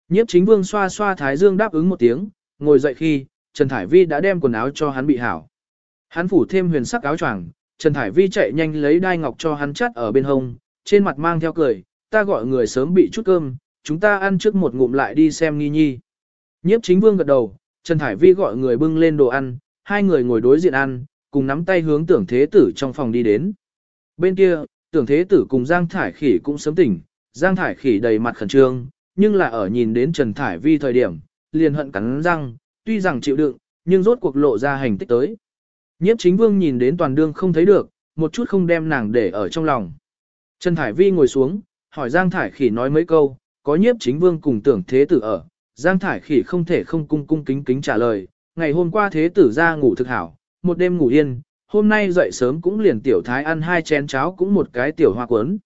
Nhiếp chính vương xoa xoa thái dương đáp ứng một tiếng, ngồi dậy khi, Trần Thải Vi đã đem quần áo cho hắn bị hảo. Hắn phủ thêm huyền sắc áo choàng, Trần Thải Vi chạy nhanh lấy đai ngọc cho hắn chắt ở bên hông, trên mặt mang theo cười, ta gọi người sớm bị chút cơm, chúng ta ăn trước một ngụm lại đi xem nghi nhi. Nhiếp chính vương gật đầu, Trần Thải Vi gọi người bưng lên đồ ăn, hai người ngồi đối diện ăn, cùng nắm tay hướng tưởng thế tử trong phòng đi đến. Bên kia, tưởng thế tử cùng Giang Thải Khỉ cũng sớm tỉnh, Giang Thải Khỉ đầy mặt khẩn trương, nhưng là ở nhìn đến Trần Thải Vi thời điểm, liền hận cắn răng, tuy rằng chịu đựng, nhưng rốt cuộc lộ ra hành tích tới. Nhiếp chính vương nhìn đến toàn đương không thấy được, một chút không đem nàng để ở trong lòng. Trần Thải Vi ngồi xuống, hỏi Giang Thải Khỉ nói mấy câu, có nhiếp chính vương cùng tưởng thế tử ở. Giang Thải Khỉ không thể không cung cung kính kính trả lời, ngày hôm qua thế tử ra ngủ thực hảo, một đêm ngủ yên, hôm nay dậy sớm cũng liền tiểu thái ăn hai chén cháo cũng một cái tiểu hoa cuốn.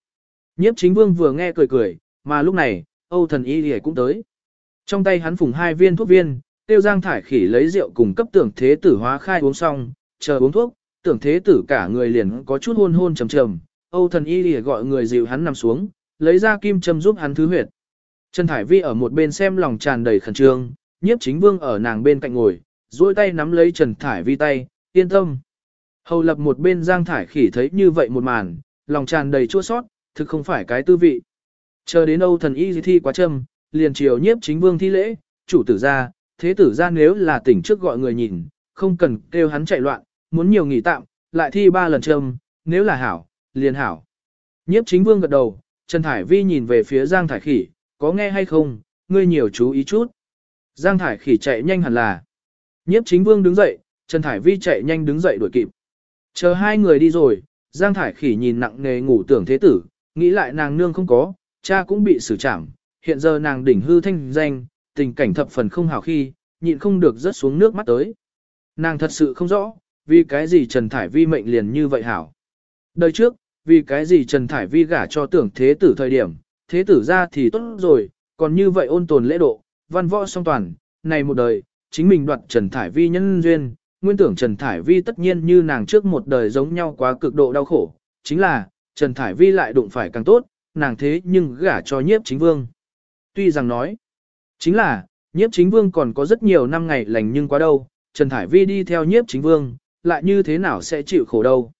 Nhiếp chính vương vừa nghe cười cười, mà lúc này, Âu thần y lìa cũng tới. Trong tay hắn phùng hai viên thuốc viên, tiêu giang thải khỉ lấy rượu cùng cấp tưởng thế tử hóa khai uống xong, chờ uống thuốc, tưởng thế tử cả người liền có chút hôn hôn trầm trầm. Âu thần y lìa gọi người dịu hắn nằm xuống, lấy ra kim châm giúp hắn thứ huyệt. Trần Thải Vi ở một bên xem lòng tràn đầy khẩn trương, nhiếp chính vương ở nàng bên cạnh ngồi, duỗi tay nắm lấy Trần Thải Vi tay, yên tâm. Hầu lập một bên Giang Thải Khỉ thấy như vậy một màn, lòng tràn đầy chua sót, thực không phải cái tư vị. Chờ đến Âu thần y thi quá châm, liền chiều nhiếp chính vương thi lễ, chủ tử ra, thế tử ra nếu là tỉnh trước gọi người nhìn, không cần kêu hắn chạy loạn, muốn nhiều nghỉ tạm, lại thi ba lần châm, nếu là hảo, liền hảo. Nhiếp chính vương gật đầu, Trần Thải Vi nhìn về phía Giang Thải Khỉ, có nghe hay không, ngươi nhiều chú ý chút. Giang Thải Khỉ chạy nhanh hẳn là. Nhiếp chính vương đứng dậy, Trần Thải Vi chạy nhanh đứng dậy đuổi kịp. Chờ hai người đi rồi, Giang Thải Khỉ nhìn nặng nề ngủ tưởng thế tử, nghĩ lại nàng nương không có, cha cũng bị xử trảm, hiện giờ nàng đỉnh hư thanh danh, tình cảnh thập phần không hảo khi, nhịn không được rớt xuống nước mắt tới. Nàng thật sự không rõ, vì cái gì Trần Thải Vi mệnh liền như vậy hảo. Đời trước, vì cái gì Trần Thải Vi gả cho tưởng thế tử thời điểm, thế tử ra thì tốt rồi, còn như vậy ôn tồn lễ độ, văn võ song toàn, này một đời, chính mình đoạt Trần Thải Vi nhân duyên, nguyên tưởng Trần Thải Vi tất nhiên như nàng trước một đời giống nhau quá cực độ đau khổ, chính là, Trần Thải Vi lại đụng phải càng tốt, nàng thế nhưng gả cho nhiếp chính vương. Tuy rằng nói, chính là, nhiếp chính vương còn có rất nhiều năm ngày lành nhưng quá đâu, Trần Thải Vi đi theo nhiếp chính vương, lại như thế nào sẽ chịu khổ đâu.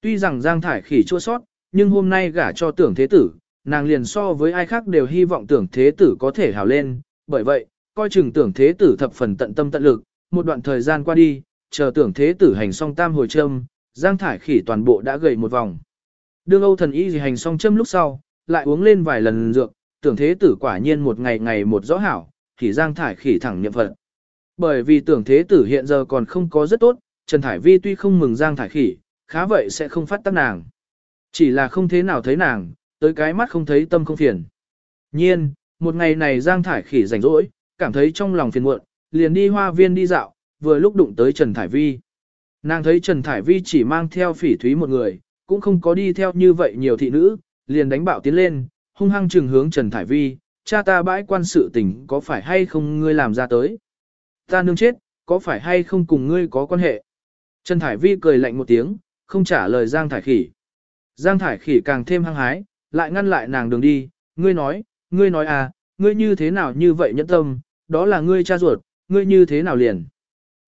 Tuy rằng Giang Thải khỉ chua sót, nhưng hôm nay gả cho tưởng thế tử, nàng liền so với ai khác đều hy vọng tưởng thế tử có thể hào lên, bởi vậy, coi chừng tưởng thế tử thập phần tận tâm tận lực, một đoạn thời gian qua đi, chờ tưởng thế tử hành xong tam hồi châm, Giang Thải khỉ toàn bộ đã gầy một vòng. Đương Âu thần y gì hành xong châm lúc sau, lại uống lên vài lần dược, tưởng thế tử quả nhiên một ngày ngày một rõ hảo, thì Giang Thải khỉ thẳng niệm phật. Bởi vì tưởng thế tử hiện giờ còn không có rất tốt, Trần Thải Vi tuy không mừng Giang Thải khỉ, khá vậy sẽ không phát tác nàng. Chỉ là không thế nào thấy nàng, tới cái mắt không thấy tâm không phiền. Nhiên, một ngày này Giang Thải khỉ rảnh rỗi, cảm thấy trong lòng phiền muộn, liền đi hoa viên đi dạo, vừa lúc đụng tới Trần Thải Vi. Nàng thấy Trần Thải Vi chỉ mang theo phỉ thúy một người, cũng không có đi theo như vậy nhiều thị nữ, liền đánh bạo tiến lên, hung hăng trừng hướng Trần Thải Vi, cha ta bãi quan sự tình có phải hay không ngươi làm ra tới. Ta nương chết, có phải hay không cùng ngươi có quan hệ. Trần Thải Vi cười lạnh một tiếng, không trả lời Giang Thải Khỉ. Giang Thải Khỉ càng thêm hăng hái, lại ngăn lại nàng đường đi, ngươi nói, ngươi nói à, ngươi như thế nào như vậy nhẫn tâm, đó là ngươi cha ruột, ngươi như thế nào liền.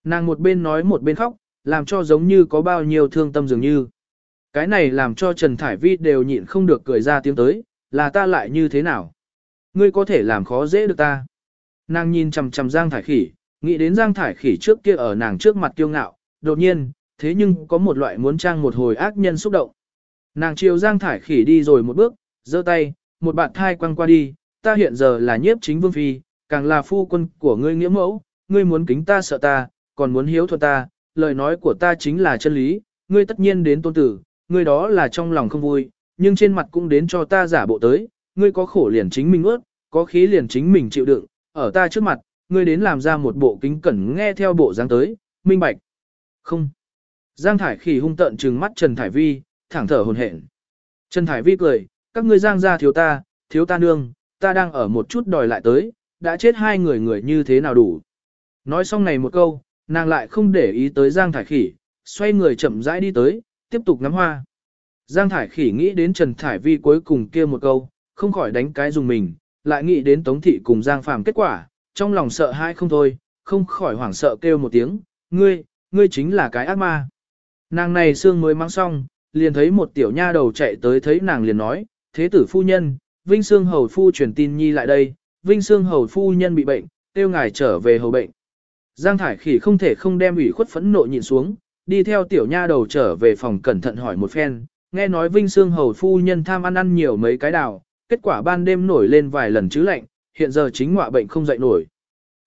Nàng một bên nói một bên khóc, làm cho giống như có bao nhiêu thương tâm dường như. Cái này làm cho Trần Thải Vi đều nhịn không được cười ra tiếng tới, là ta lại như thế nào? Ngươi có thể làm khó dễ được ta. Nàng nhìn chằm chằm Giang Thải Khỉ, nghĩ đến Giang Thải Khỉ trước kia ở nàng trước mặt kiêu ngạo, đột nhiên, thế nhưng có một loại muốn trang một hồi ác nhân xúc động. Nàng chiều Giang Thải Khỉ đi rồi một bước, giơ tay, một bạn thai quăng qua đi, ta hiện giờ là nhiếp chính vương phi, càng là phu quân của ngươi nghĩa mẫu, ngươi muốn kính ta sợ ta, còn muốn hiếu thuận ta, lời nói của ta chính là chân lý, ngươi tất nhiên đến tôn tử, ngươi đó là trong lòng không vui, nhưng trên mặt cũng đến cho ta giả bộ tới, ngươi có khổ liền chính mình ướt, có khí liền chính mình chịu đựng, ở ta trước mặt, ngươi đến làm ra một bộ kính cẩn nghe theo bộ dáng tới, minh bạch. Không. Giang Thải Khỉ hung tợn trừng mắt Trần Thải Vi, thẳng thở hồn hển. Trần Thải Vi cười, các ngươi Giang gia thiếu ta, thiếu ta nương, ta đang ở một chút đòi lại tới, đã chết hai người người như thế nào đủ. Nói xong này một câu, nàng lại không để ý tới Giang Thải Khỉ, xoay người chậm rãi đi tới, tiếp tục ngắm hoa. Giang Thải Khỉ nghĩ đến Trần Thải Vi cuối cùng kia một câu, không khỏi đánh cái dùng mình, lại nghĩ đến Tống Thị cùng Giang Phàm kết quả, trong lòng sợ hãi không thôi, không khỏi hoảng sợ kêu một tiếng, ngươi, ngươi chính là cái ác ma. Nàng này xương mới mang xong, liền thấy một tiểu nha đầu chạy tới thấy nàng liền nói, thế tử phu nhân, Vinh Sương Hầu Phu truyền tin nhi lại đây, Vinh Sương Hầu Phu nhân bị bệnh, tiêu ngài trở về hầu bệnh. Giang Thải Khỉ không thể không đem ủy khuất phẫn nộ nhịn xuống, đi theo tiểu nha đầu trở về phòng cẩn thận hỏi một phen, nghe nói Vinh Sương Hầu phu nhân tham ăn ăn nhiều mấy cái đào, kết quả ban đêm nổi lên vài lần chứ lạnh, hiện giờ chính ngọa bệnh không dậy nổi.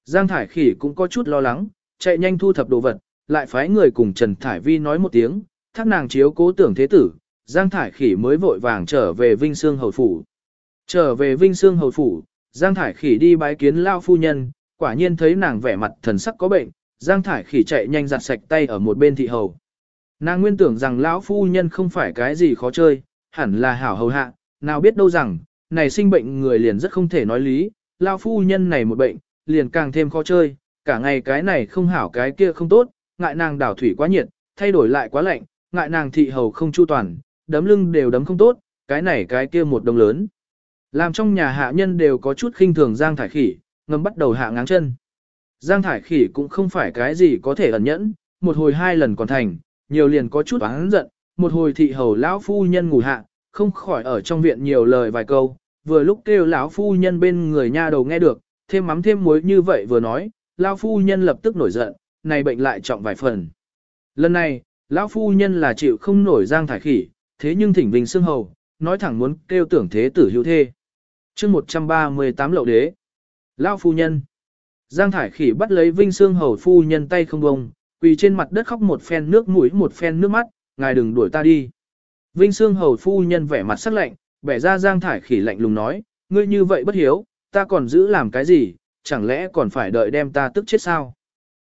Giang Thải Khỉ cũng có chút lo lắng, chạy nhanh thu thập đồ vật, lại phái người cùng Trần Thải Vi nói một tiếng, thác nàng chiếu cố tưởng thế tử, Giang Thải Khỉ mới vội vàng trở về Vinh Sương Hầu Phủ. Trở về Vinh Sương Hầu Phủ, Giang Thải Khỉ đi bái kiến Lao Phu Nhân, quả nhiên thấy nàng vẻ mặt thần sắc có bệnh, Giang Thải Khỉ chạy nhanh giặt sạch tay ở một bên thị hầu. Nàng nguyên tưởng rằng lão phu nhân không phải cái gì khó chơi, hẳn là hảo hầu hạ, nào biết đâu rằng, này sinh bệnh người liền rất không thể nói lý, lão phu nhân này một bệnh, liền càng thêm khó chơi, cả ngày cái này không hảo cái kia không tốt, ngại nàng đảo thủy quá nhiệt, thay đổi lại quá lạnh, ngại nàng thị hầu không chu toàn, đấm lưng đều đấm không tốt, cái này cái kia một đồng lớn. Làm trong nhà hạ nhân đều có chút khinh thường Giang Thải Khỉ, ngầm bắt đầu hạ ngáng chân. Giang Thải Khỉ cũng không phải cái gì có thể ẩn nhẫn, một hồi hai lần còn thành, nhiều liền có chút oán giận, một hồi thị hầu lão phu nhân ngủ hạ, không khỏi ở trong viện nhiều lời vài câu, vừa lúc kêu lão phu nhân bên người nha đầu nghe được, thêm mắm thêm muối như vậy vừa nói, lão phu nhân lập tức nổi giận, này bệnh lại trọng vài phần. Lần này, lão phu nhân là chịu không nổi Giang Thải Khỉ, thế nhưng thỉnh Vinh xương Hầu, nói thẳng muốn kêu tưởng thế tử hữu thê. chương 138 lậu đế. Lão phu nhân. Giang Thải Khỉ bắt lấy Vinh Sương Hầu phu nhân tay không bông, quỳ trên mặt đất khóc một phen nước mũi một phen nước mắt, ngài đừng đuổi ta đi. Vinh Sương Hầu phu nhân vẻ mặt sắc lạnh, bẻ ra Giang Thải Khỉ lạnh lùng nói, ngươi như vậy bất hiếu, ta còn giữ làm cái gì, chẳng lẽ còn phải đợi đem ta tức chết sao?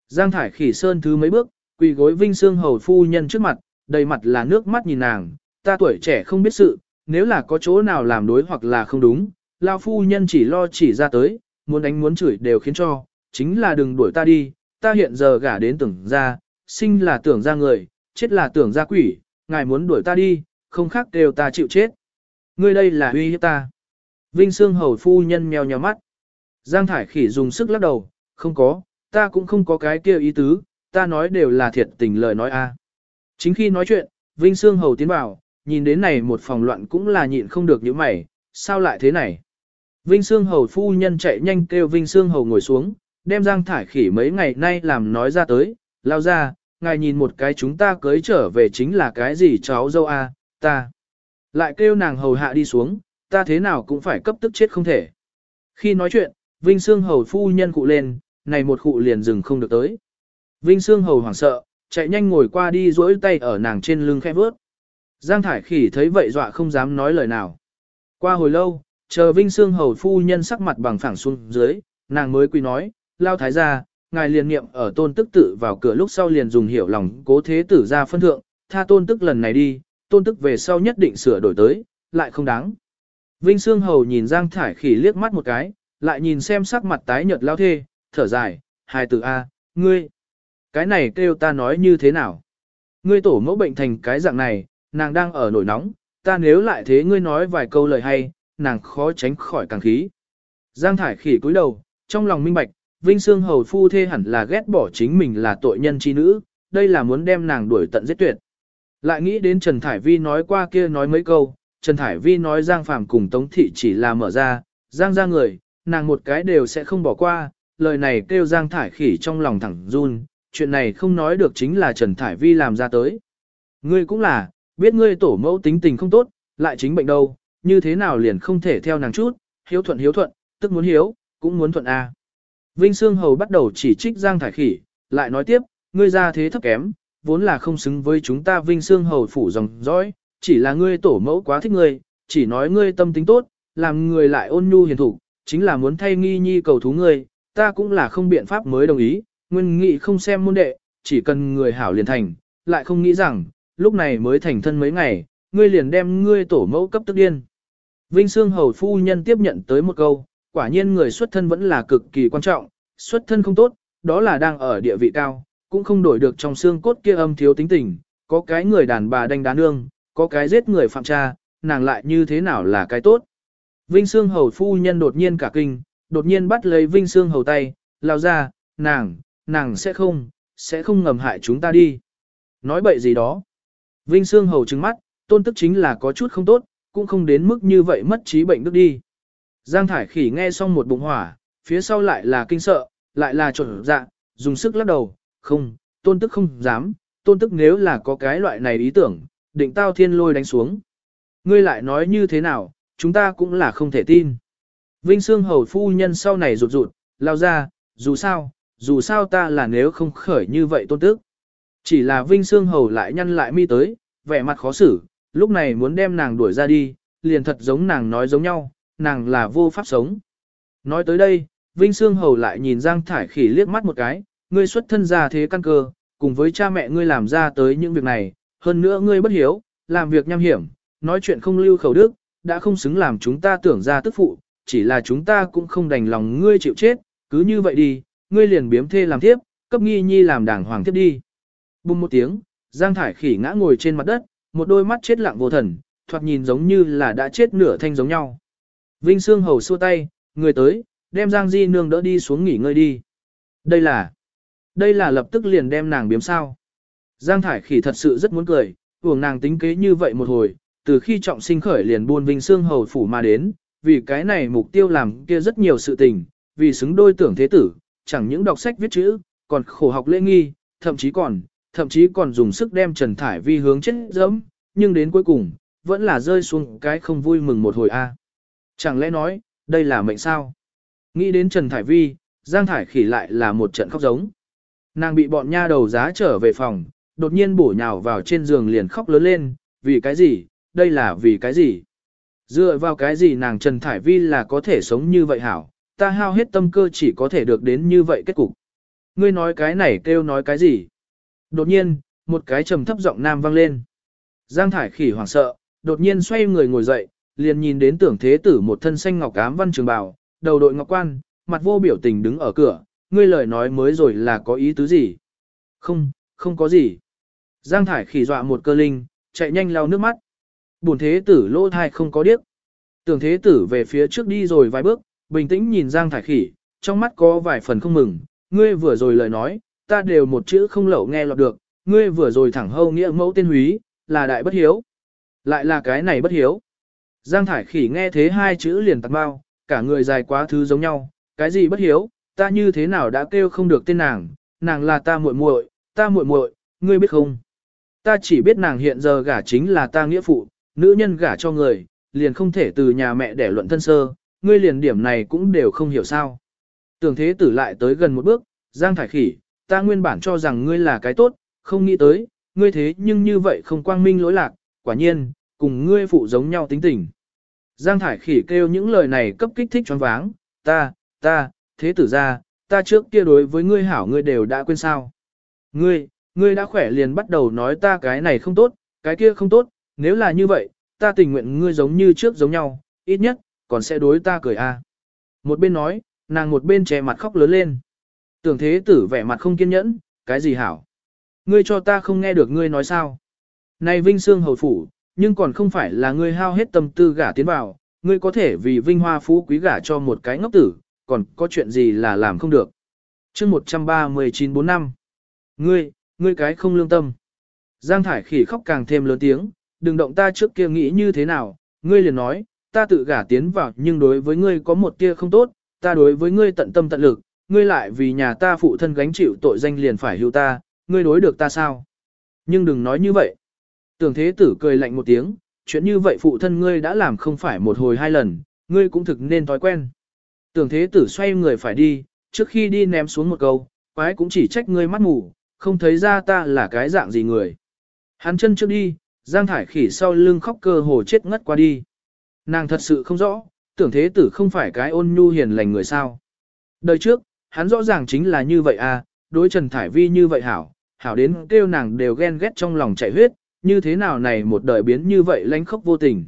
Giang Thải Khỉ sơn thứ mấy bước, quỳ gối Vinh Sương Hầu phu nhân trước mặt, đầy mặt là nước mắt nhìn nàng, ta tuổi trẻ không biết sự, nếu là có chỗ nào làm đối hoặc là không đúng, lao phu nhân chỉ lo chỉ ra tới, muốn đánh muốn chửi đều khiến cho, chính là đừng đuổi ta đi, ta hiện giờ gả đến tưởng ra, sinh là tưởng ra người, chết là tưởng ra quỷ, ngài muốn đuổi ta đi, không khác đều ta chịu chết. Ngươi đây là uy hiếp ta. Vinh Sương Hầu phu nhân mèo nhào mắt. Giang Thải Khỉ dùng sức lắc đầu, không có, ta cũng không có cái kia ý tứ, ta nói đều là thiệt tình lời nói a. Chính khi nói chuyện, Vinh Sương Hầu tiến vào, nhìn đến này một phòng loạn cũng là nhịn không được những mày, sao lại thế này? Vinh Sương Hầu phu nhân chạy nhanh kêu Vinh Sương Hầu ngồi xuống, đem Giang Thải Khỉ mấy ngày nay làm nói ra tới, lao ra, ngài nhìn một cái chúng ta cưới trở về chính là cái gì cháu dâu a, ta. Lại kêu nàng hầu hạ đi xuống, ta thế nào cũng phải cấp tức chết không thể. Khi nói chuyện, Vinh Sương Hầu phu nhân cụ lên, này một cụ liền dừng không được tới. Vinh Sương Hầu hoảng sợ, chạy nhanh ngồi qua đi duỗi tay ở nàng trên lưng khẽ vớt. Giang Thải Khỉ thấy vậy dọa không dám nói lời nào. Qua hồi lâu, chờ Vinh Sương Hầu phu nhân sắc mặt bằng phẳng xuống dưới, nàng mới quy nói, lao thái gia, ngài liền niệm ở tôn tức tự vào cửa lúc sau liền dùng hiểu lòng cố thế tử ra phân thượng, tha tôn tức lần này đi, tôn tức về sau nhất định sửa đổi tới, lại không đáng. Vinh Sương Hầu nhìn Giang Thải Khỉ liếc mắt một cái, lại nhìn xem sắc mặt tái nhợt lao thê, thở dài, hai từ A, ngươi. Cái này kêu ta nói như thế nào? Ngươi tổ mẫu bệnh thành cái dạng này, nàng đang ở nổi nóng, ta nếu lại thế ngươi nói vài câu lời hay, nàng khó tránh khỏi càng khí. Giang Thải Khỉ cúi đầu, trong lòng minh bạch, Vinh Sương Hầu Phu Thê hẳn là ghét bỏ chính mình là tội nhân chi nữ, đây là muốn đem nàng đuổi tận giết tuyệt. Lại nghĩ đến Trần Thải Vi nói qua kia nói mấy câu, Trần Thải Vi nói Giang Phàm cùng Tống Thị chỉ là mở ra, Giang ra người, nàng một cái đều sẽ không bỏ qua, lời này kêu Giang Thải Khỉ trong lòng thẳng run, chuyện này không nói được chính là Trần Thải Vi làm ra tới. Ngươi cũng là, biết ngươi tổ mẫu tính tình không tốt, lại chính bệnh đâu, như thế nào liền không thể theo nàng chút, hiếu thuận hiếu thuận, tức muốn hiếu, cũng muốn thuận A. Vinh Sương Hầu bắt đầu chỉ trích Giang Thải Khỉ, lại nói tiếp, ngươi ra thế thấp kém, vốn là không xứng với chúng ta Vinh Sương Hầu phủ dòng dõi, chỉ là ngươi tổ mẫu quá thích ngươi, chỉ nói ngươi tâm tính tốt, làm người lại ôn nhu hiền thủ, chính là muốn thay nghi nhi cầu thú ngươi, ta cũng là không biện pháp mới đồng ý, nguyên nghị không xem môn đệ, chỉ cần người hảo liền thành, lại không nghĩ rằng, lúc này mới thành thân mấy ngày, ngươi liền đem ngươi tổ mẫu cấp tức điên. Vinh Sương Hầu Phu Nhân tiếp nhận tới một câu, quả nhiên người xuất thân vẫn là cực kỳ quan trọng, xuất thân không tốt, đó là đang ở địa vị cao, cũng không đổi được trong xương cốt kia âm thiếu tính tình, có cái người đàn bà đánh đá nương, có cái giết người phạm cha, nàng lại như thế nào là cái tốt. Vinh Sương Hầu Phu Nhân đột nhiên cả kinh, đột nhiên bắt lấy Vinh Sương Hầu tay, lao ra, nàng, nàng sẽ không, sẽ không ngầm hại chúng ta đi. Nói bậy gì đó. Vinh Sương Hầu trừng mắt, tôn tức chính là có chút không tốt, cũng không đến mức như vậy mất trí bệnh đức đi. Giang Thải Khỉ nghe xong một bụng hỏa, phía sau lại là kinh sợ, lại là trộn dạ, dùng sức lắc đầu, không, tôn tức không dám, tôn tức nếu là có cái loại này ý tưởng, định tao thiên lôi đánh xuống. Ngươi lại nói như thế nào, chúng ta cũng là không thể tin. Vinh Sương Hầu phu nhân sau này rụt rụt, lao ra, dù sao, dù sao ta là nếu không khởi như vậy tôn tức. Chỉ là Vinh Sương Hầu lại nhăn lại mi tới, vẻ mặt khó xử, lúc này muốn đem nàng đuổi ra đi, liền thật giống nàng nói giống nhau, nàng là vô pháp sống. Nói tới đây, Vinh Sương Hầu lại nhìn Giang Thải Khỉ liếc mắt một cái, ngươi xuất thân ra thế căn cơ, cùng với cha mẹ ngươi làm ra tới những việc này, hơn nữa ngươi bất hiếu, làm việc nham hiểm, nói chuyện không lưu khẩu đức, đã không xứng làm chúng ta tưởng ra tức phụ, chỉ là chúng ta cũng không đành lòng ngươi chịu chết, cứ như vậy đi, ngươi liền biếm thê làm tiếp, cấp nghi nhi làm đảng hoàng tiếp đi. Bùng một tiếng, Giang Thải Khỉ ngã ngồi trên mặt đất, một đôi mắt chết lặng vô thần, thoạt nhìn giống như là đã chết nửa thanh giống nhau. Vinh Sương Hầu xua tay, người tới, đem Giang Di Nương đỡ đi xuống nghỉ ngơi đi. Đây là, đây là lập tức liền đem nàng biếm sao. Giang Thải Khỉ thật sự rất muốn cười, uổng nàng tính kế như vậy một hồi, từ khi trọng sinh khởi liền buôn Vinh Sương Hầu phủ mà đến, vì cái này mục tiêu làm kia rất nhiều sự tình, vì xứng đôi tưởng thế tử, chẳng những đọc sách viết chữ, còn khổ học lễ nghi, thậm chí còn, thậm chí còn dùng sức đem Trần Thải Vi hướng chết dẫm, nhưng đến cuối cùng, vẫn là rơi xuống cái không vui mừng một hồi a. Chẳng lẽ nói, đây là mệnh sao? Nghĩ đến Trần Thải Vi, Giang Thải khỉ lại là một trận khóc giống. Nàng bị bọn nha đầu giá trở về phòng, đột nhiên bổ nhào vào trên giường liền khóc lớn lên, vì cái gì, đây là vì cái gì? Dựa vào cái gì nàng Trần Thải Vi là có thể sống như vậy hảo, ta hao hết tâm cơ chỉ có thể được đến như vậy kết cục. Ngươi nói cái này kêu nói cái gì? Đột nhiên, một cái trầm thấp giọng nam vang lên. Giang Thải khỉ hoảng sợ, đột nhiên xoay người ngồi dậy, liền nhìn đến tưởng thế tử một thân xanh ngọc cám văn trường bào, đầu đội ngọc quan, mặt vô biểu tình đứng ở cửa, ngươi lời nói mới rồi là có ý tứ gì? Không, không có gì. Giang Thải khỉ dọa một cơ linh, chạy nhanh lau nước mắt. Bổn thế tử lỗ thai không có điếc. Tưởng thế tử về phía trước đi rồi vài bước, bình tĩnh nhìn Giang Thải khỉ, trong mắt có vài phần không mừng, ngươi vừa rồi lời nói, ta đều một chữ không lậu nghe lọt được, ngươi vừa rồi thẳng hâu nghĩa mẫu tên húy, là đại bất hiếu. Lại là cái này bất hiếu. Giang Thải khỉ nghe thế hai chữ liền tặng bao, cả người dài quá thứ giống nhau, cái gì bất hiếu, ta như thế nào đã kêu không được tên nàng, nàng là ta muội muội, ta muội muội, ngươi biết không? Ta chỉ biết nàng hiện giờ gả chính là ta nghĩa phụ, nữ nhân gả cho người, liền không thể từ nhà mẹ để luận thân sơ, ngươi liền điểm này cũng đều không hiểu sao. Tưởng thế tử lại tới gần một bước, Giang Thải khỉ, ta nguyên bản cho rằng ngươi là cái tốt, không nghĩ tới, ngươi thế nhưng như vậy không quang minh lỗi lạc, quả nhiên, cùng ngươi phụ giống nhau tính tình. Giang Thải Khỉ kêu những lời này cấp kích thích choáng váng, ta, ta, thế tử ra, ta trước kia đối với ngươi hảo ngươi đều đã quên sao. Ngươi, ngươi đã khỏe liền bắt đầu nói ta cái này không tốt, cái kia không tốt, nếu là như vậy, ta tình nguyện ngươi giống như trước giống nhau, ít nhất, còn sẽ đối ta cười a. Một bên nói, nàng một bên che mặt khóc lớn lên. Tưởng thế tử vẻ mặt không kiên nhẫn, cái gì hảo? Ngươi cho ta không nghe được ngươi nói sao? Này Vinh Sương hầu phủ, nhưng còn không phải là ngươi hao hết tâm tư gả tiến vào, ngươi có thể vì vinh hoa phú quý gả cho một cái ngốc tử, còn có chuyện gì là làm không được. chương 139 năm. Ngươi, ngươi cái không lương tâm. Giang Thải khỉ khóc càng thêm lớn tiếng, đừng động ta trước kia nghĩ như thế nào, ngươi liền nói, ta tự gả tiến vào nhưng đối với ngươi có một tia không tốt, ta đối với ngươi tận tâm tận lực, ngươi lại vì nhà ta phụ thân gánh chịu tội danh liền phải hưu ta, ngươi đối được ta sao? Nhưng đừng nói như vậy. Tưởng thế tử cười lạnh một tiếng, chuyện như vậy phụ thân ngươi đã làm không phải một hồi hai lần, ngươi cũng thực nên thói quen. Tưởng thế tử xoay người phải đi, trước khi đi ném xuống một câu, quái cũng chỉ trách ngươi mắt ngủ, không thấy ra ta là cái dạng gì người. Hắn chân trước đi, Giang Thải khỉ sau lưng khóc cơ hồ chết ngất qua đi. Nàng thật sự không rõ, tưởng thế tử không phải cái ôn nhu hiền lành người sao. Đời trước, hắn rõ ràng chính là như vậy à, đối Trần Thải Vi như vậy hảo, hảo đến kêu nàng đều ghen ghét trong lòng chạy huyết, như thế nào này một đời biến như vậy lánh khóc vô tình.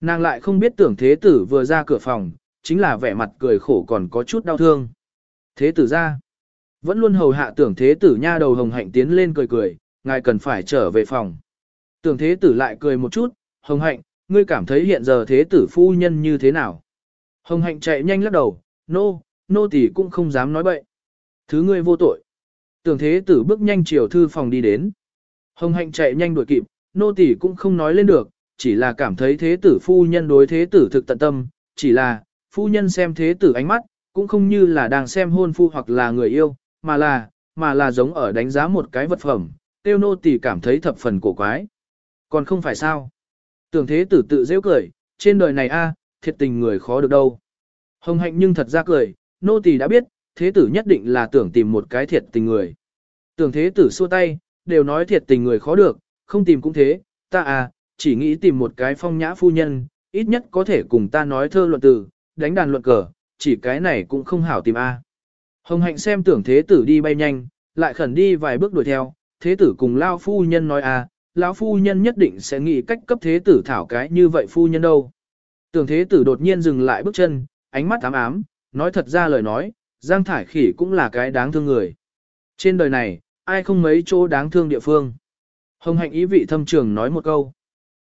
Nàng lại không biết tưởng thế tử vừa ra cửa phòng, chính là vẻ mặt cười khổ còn có chút đau thương. Thế tử ra, vẫn luôn hầu hạ tưởng thế tử nha đầu hồng hạnh tiến lên cười cười, ngài cần phải trở về phòng. Tưởng thế tử lại cười một chút, hồng hạnh, ngươi cảm thấy hiện giờ thế tử phu nhân như thế nào? Hồng hạnh chạy nhanh lắc đầu, nô, no, nô tỳ cũng không dám nói bậy. Thứ ngươi vô tội. Tưởng thế tử bước nhanh chiều thư phòng đi đến. Hồng hạnh chạy nhanh đuổi kịp, nô tỳ cũng không nói lên được, chỉ là cảm thấy thế tử phu nhân đối thế tử thực tận tâm, chỉ là, phu nhân xem thế tử ánh mắt, cũng không như là đang xem hôn phu hoặc là người yêu, mà là, mà là giống ở đánh giá một cái vật phẩm, tiêu nô tỳ cảm thấy thập phần cổ quái. Còn không phải sao? Tưởng thế tử tự dễ cười, trên đời này a, thiệt tình người khó được đâu. Hồng hạnh nhưng thật ra cười, nô tỳ đã biết, thế tử nhất định là tưởng tìm một cái thiệt tình người. Tưởng thế tử xua tay, đều nói thiệt tình người khó được, không tìm cũng thế, ta à, chỉ nghĩ tìm một cái phong nhã phu nhân, ít nhất có thể cùng ta nói thơ luận từ, đánh đàn luận cờ, chỉ cái này cũng không hảo tìm a. Hồng hạnh xem tưởng thế tử đi bay nhanh, lại khẩn đi vài bước đuổi theo, thế tử cùng lao phu nhân nói à, a, lão phu nhân nhất định sẽ nghĩ cách cấp thế tử thảo cái như vậy phu nhân đâu. Tưởng thế tử đột nhiên dừng lại bước chân, ánh mắt ám ám, nói thật ra lời nói, Giang Thải Khỉ cũng là cái đáng thương người. Trên đời này, ai không mấy chỗ đáng thương địa phương. Hồng hạnh ý vị thâm trường nói một câu.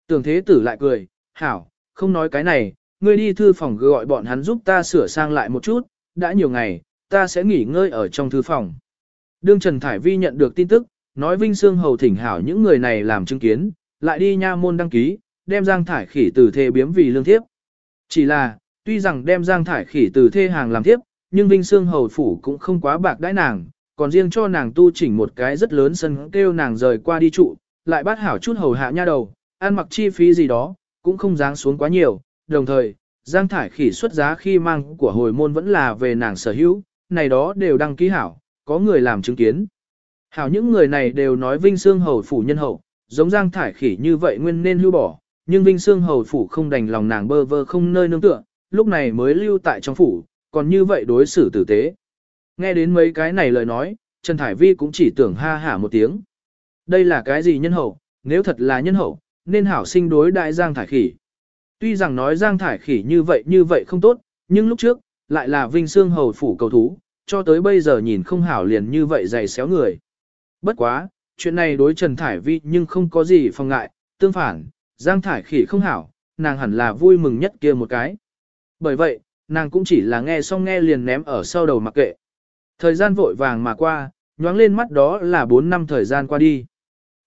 Tưởng thế tử lại cười, hảo, không nói cái này, ngươi đi thư phòng gọi bọn hắn giúp ta sửa sang lại một chút, đã nhiều ngày, ta sẽ nghỉ ngơi ở trong thư phòng. Đương Trần Thải Vi nhận được tin tức, nói Vinh Sương Hầu thỉnh hảo những người này làm chứng kiến, lại đi nha môn đăng ký, đem Giang Thải Khỉ từ thê biếm vì lương thiếp. Chỉ là, tuy rằng đem Giang Thải Khỉ từ thê hàng làm tiếp, nhưng Vinh Sương Hầu phủ cũng không quá bạc đãi nàng, còn riêng cho nàng tu chỉnh một cái rất lớn sân kêu nàng rời qua đi trụ, lại bắt hảo chút hầu hạ nha đầu, ăn mặc chi phí gì đó, cũng không dáng xuống quá nhiều, đồng thời, Giang Thải Khỉ xuất giá khi mang của hồi môn vẫn là về nàng sở hữu, này đó đều đăng ký hảo, có người làm chứng kiến. Hảo những người này đều nói Vinh Sương Hầu phủ nhân hậu, giống Giang Thải Khỉ như vậy nguyên nên hưu bỏ, nhưng Vinh Sương Hầu phủ không đành lòng nàng bơ vơ không nơi nương tựa, lúc này mới lưu tại trong phủ, còn như vậy đối xử tử tế. Nghe đến mấy cái này lời nói, Trần Thải Vi cũng chỉ tưởng ha hả một tiếng. Đây là cái gì nhân hậu, nếu thật là nhân hậu, nên hảo sinh đối đại Giang Thải Khỉ. Tuy rằng nói Giang Thải Khỉ như vậy như vậy không tốt, nhưng lúc trước, lại là Vinh Sương Hầu phủ cầu thú, cho tới bây giờ nhìn không hảo liền như vậy dày xéo người. Bất quá, chuyện này đối Trần Thải Vi nhưng không có gì phòng ngại, tương phản, Giang Thải Khỉ không hảo, nàng hẳn là vui mừng nhất kia một cái. Bởi vậy, nàng cũng chỉ là nghe xong nghe liền ném ở sau đầu mặc kệ. Thời gian vội vàng mà qua, nhoáng lên mắt đó là 4 năm thời gian qua đi.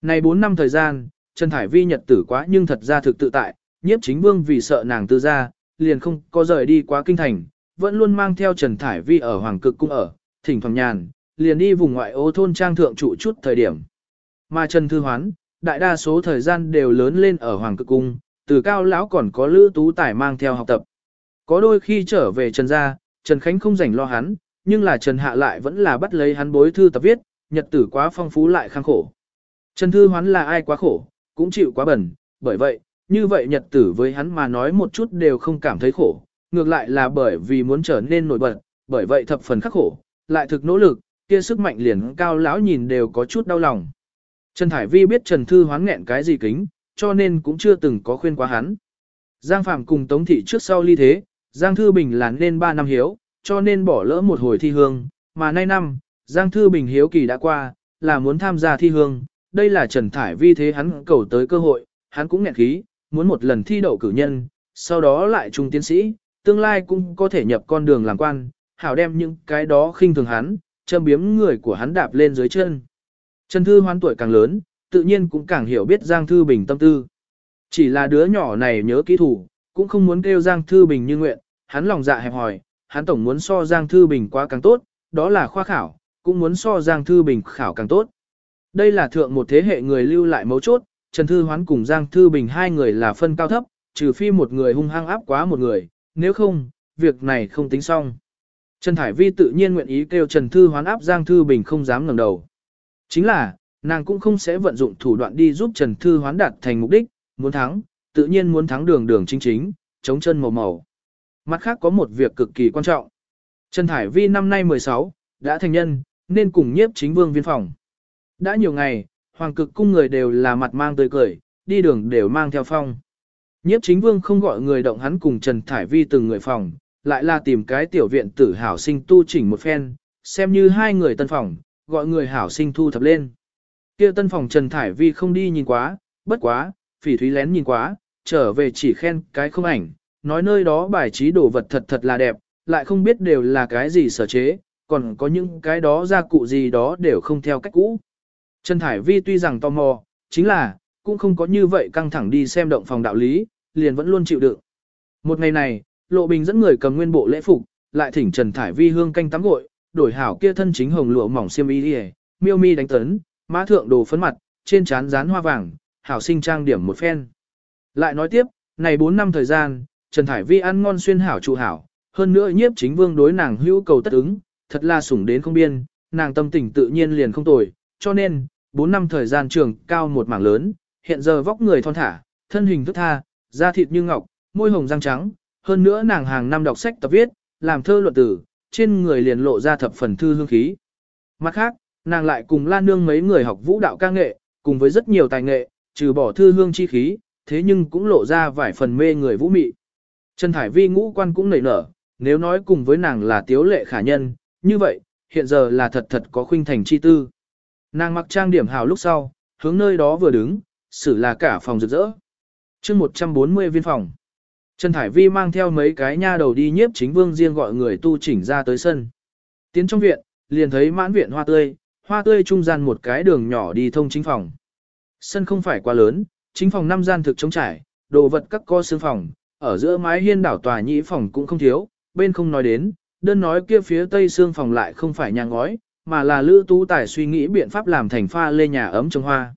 Này 4 năm thời gian, Trần Thải Vi nhật tử quá nhưng thật ra thực tự tại, nhiếp chính vương vì sợ nàng tư ra, liền không có rời đi quá kinh thành, vẫn luôn mang theo Trần Thải Vi ở Hoàng Cực Cung ở, thỉnh thoảng nhàn, liền đi vùng ngoại ô thôn trang thượng trụ chút thời điểm. Mà Trần Thư Hoán, đại đa số thời gian đều lớn lên ở Hoàng Cực Cung, từ cao lão còn có Lữ Tú Tài mang theo học tập. Có đôi khi trở về Trần gia, Trần Khánh không rảnh lo hắn, nhưng là Trần Hạ lại vẫn là bắt lấy hắn bối thư tập viết, nhật tử quá phong phú lại khang khổ. Trần Thư Hoán là ai quá khổ, cũng chịu quá bẩn, bởi vậy, như vậy nhật tử với hắn mà nói một chút đều không cảm thấy khổ, ngược lại là bởi vì muốn trở nên nổi bật, bởi vậy thập phần khắc khổ, lại thực nỗ lực, kia sức mạnh liền cao lão nhìn đều có chút đau lòng. Trần Thải Vi biết Trần Thư Hoán nghẹn cái gì kính, cho nên cũng chưa từng có khuyên quá hắn. Giang Phạm cùng Tống Thị trước sau ly thế, Giang Thư Bình là nên 3 năm hiếu, cho nên bỏ lỡ một hồi thi hương, mà nay năm, Giang Thư Bình hiếu kỳ đã qua, là muốn tham gia thi hương, đây là Trần Thải Vi thế hắn cầu tới cơ hội, hắn cũng nghẹn khí, muốn một lần thi đậu cử nhân, sau đó lại trung tiến sĩ, tương lai cũng có thể nhập con đường làm quan, hảo đem những cái đó khinh thường hắn, châm biếm người của hắn đạp lên dưới chân. Trần Thư Hoán tuổi càng lớn, tự nhiên cũng càng hiểu biết Giang Thư Bình tâm tư. Chỉ là đứa nhỏ này nhớ kỹ thủ, cũng không muốn kêu Giang Thư Bình như nguyện, hắn lòng dạ hẹp hòi, hắn tổng muốn so Giang Thư Bình quá càng tốt, đó là khoa khảo, cũng muốn so Giang Thư Bình khảo càng tốt. Đây là thượng một thế hệ người lưu lại mấu chốt, Trần Thư Hoán cùng Giang Thư Bình hai người là phân cao thấp, trừ phi một người hung hăng áp quá một người, nếu không, việc này không tính xong. Trần Thải Vi tự nhiên nguyện ý kêu Trần Thư Hoán áp Giang Thư Bình không dám ngẩng đầu. Chính là, nàng cũng không sẽ vận dụng thủ đoạn đi giúp Trần Thư Hoán đạt thành mục đích, muốn thắng, tự nhiên muốn thắng đường đường chính chính, chống chân màu màu. Mặt khác có một việc cực kỳ quan trọng. Trần Thải Vi năm nay 16, đã thành nhân, nên cùng nhiếp chính vương viên phòng. Đã nhiều ngày, hoàng cực cung người đều là mặt mang tươi cười, đi đường đều mang theo phong. Nhiếp chính vương không gọi người động hắn cùng Trần Thải Vi từng người phòng, lại là tìm cái tiểu viện tử hảo sinh tu chỉnh một phen, xem như hai người tân phòng, gọi người hảo sinh thu thập lên. Kia tân phòng Trần Thải Vi không đi nhìn quá, bất quá, phỉ thúy lén nhìn quá, trở về chỉ khen cái không ảnh, nói nơi đó bài trí đồ vật thật thật là đẹp, lại không biết đều là cái gì sở chế, còn có những cái đó gia cụ gì đó đều không theo cách cũ. Trần Thải Vi tuy rằng tò mò, chính là, cũng không có như vậy căng thẳng đi xem động phòng đạo lý, liền vẫn luôn chịu đựng. Một ngày này, Lộ Bình dẫn người cầm nguyên bộ lễ phục, lại thỉnh Trần Thải Vi hương canh tắm gội, đổi hảo kia thân chính hồng lụa mỏng xiêm y đi miêu mi đánh tấn, má thượng đồ phấn mặt, trên trán dán hoa vàng, hảo sinh trang điểm một phen. Lại nói tiếp, này 4 năm thời gian, Trần Thải Vi ăn ngon xuyên hảo trụ hảo, hơn nữa nhiếp chính vương đối nàng hữu cầu tất ứng, thật là sủng đến không biên, nàng tâm tình tự nhiên liền không tồi, cho nên, 4 năm thời gian trường cao một mảng lớn, hiện giờ vóc người thon thả, thân hình thức tha, da thịt như ngọc, môi hồng răng trắng, hơn nữa nàng hàng năm đọc sách tập viết, làm thơ luận tử, trên người liền lộ ra thập phần thư hương khí. Mặt khác, nàng lại cùng Lan Nương mấy người học vũ đạo ca nghệ, cùng với rất nhiều tài nghệ, trừ bỏ thư hương chi khí, thế nhưng cũng lộ ra vài phần mê người vũ mị. Trần Thải Vi ngũ quan cũng nảy nở, nếu nói cùng với nàng là tiếu lệ khả nhân, như vậy, hiện giờ là thật thật có khuynh thành chi tư. Nàng mặc trang điểm hào lúc sau, hướng nơi đó vừa đứng, xử là cả phòng rực rỡ. chương 140 viên phòng. Trần Thải Vi mang theo mấy cái nha đầu đi nhiếp chính vương riêng gọi người tu chỉnh ra tới sân. Tiến trong viện, liền thấy mãn viện hoa tươi, hoa tươi trung gian một cái đường nhỏ đi thông chính phòng. Sân không phải quá lớn, chính phòng năm gian thực trống trải, đồ vật các co xương phòng, ở giữa mái hiên đảo tòa nhĩ phòng cũng không thiếu, bên không nói đến, đơn nói kia phía tây xương phòng lại không phải nhà ngói, mà là lữ tú tài suy nghĩ biện pháp làm thành pha lê nhà ấm trồng hoa.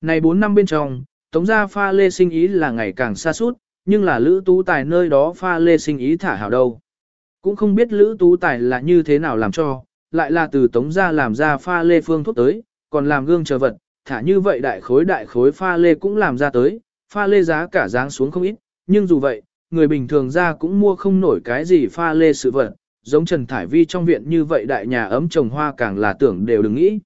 Này 4 năm bên trong, tống gia pha lê sinh ý là ngày càng xa suốt, nhưng là lữ tú tài nơi đó pha lê sinh ý thả hảo đâu. Cũng không biết lữ tú tài là như thế nào làm cho, lại là từ tống gia làm ra pha lê phương thuốc tới, còn làm gương chờ vật, thả như vậy đại khối đại khối pha lê cũng làm ra tới, pha lê giá cả dáng xuống không ít, nhưng dù vậy, người bình thường ra cũng mua không nổi cái gì pha lê sự vật, giống Trần Thải Vi trong viện như vậy đại nhà ấm trồng hoa càng là tưởng đều đừng nghĩ.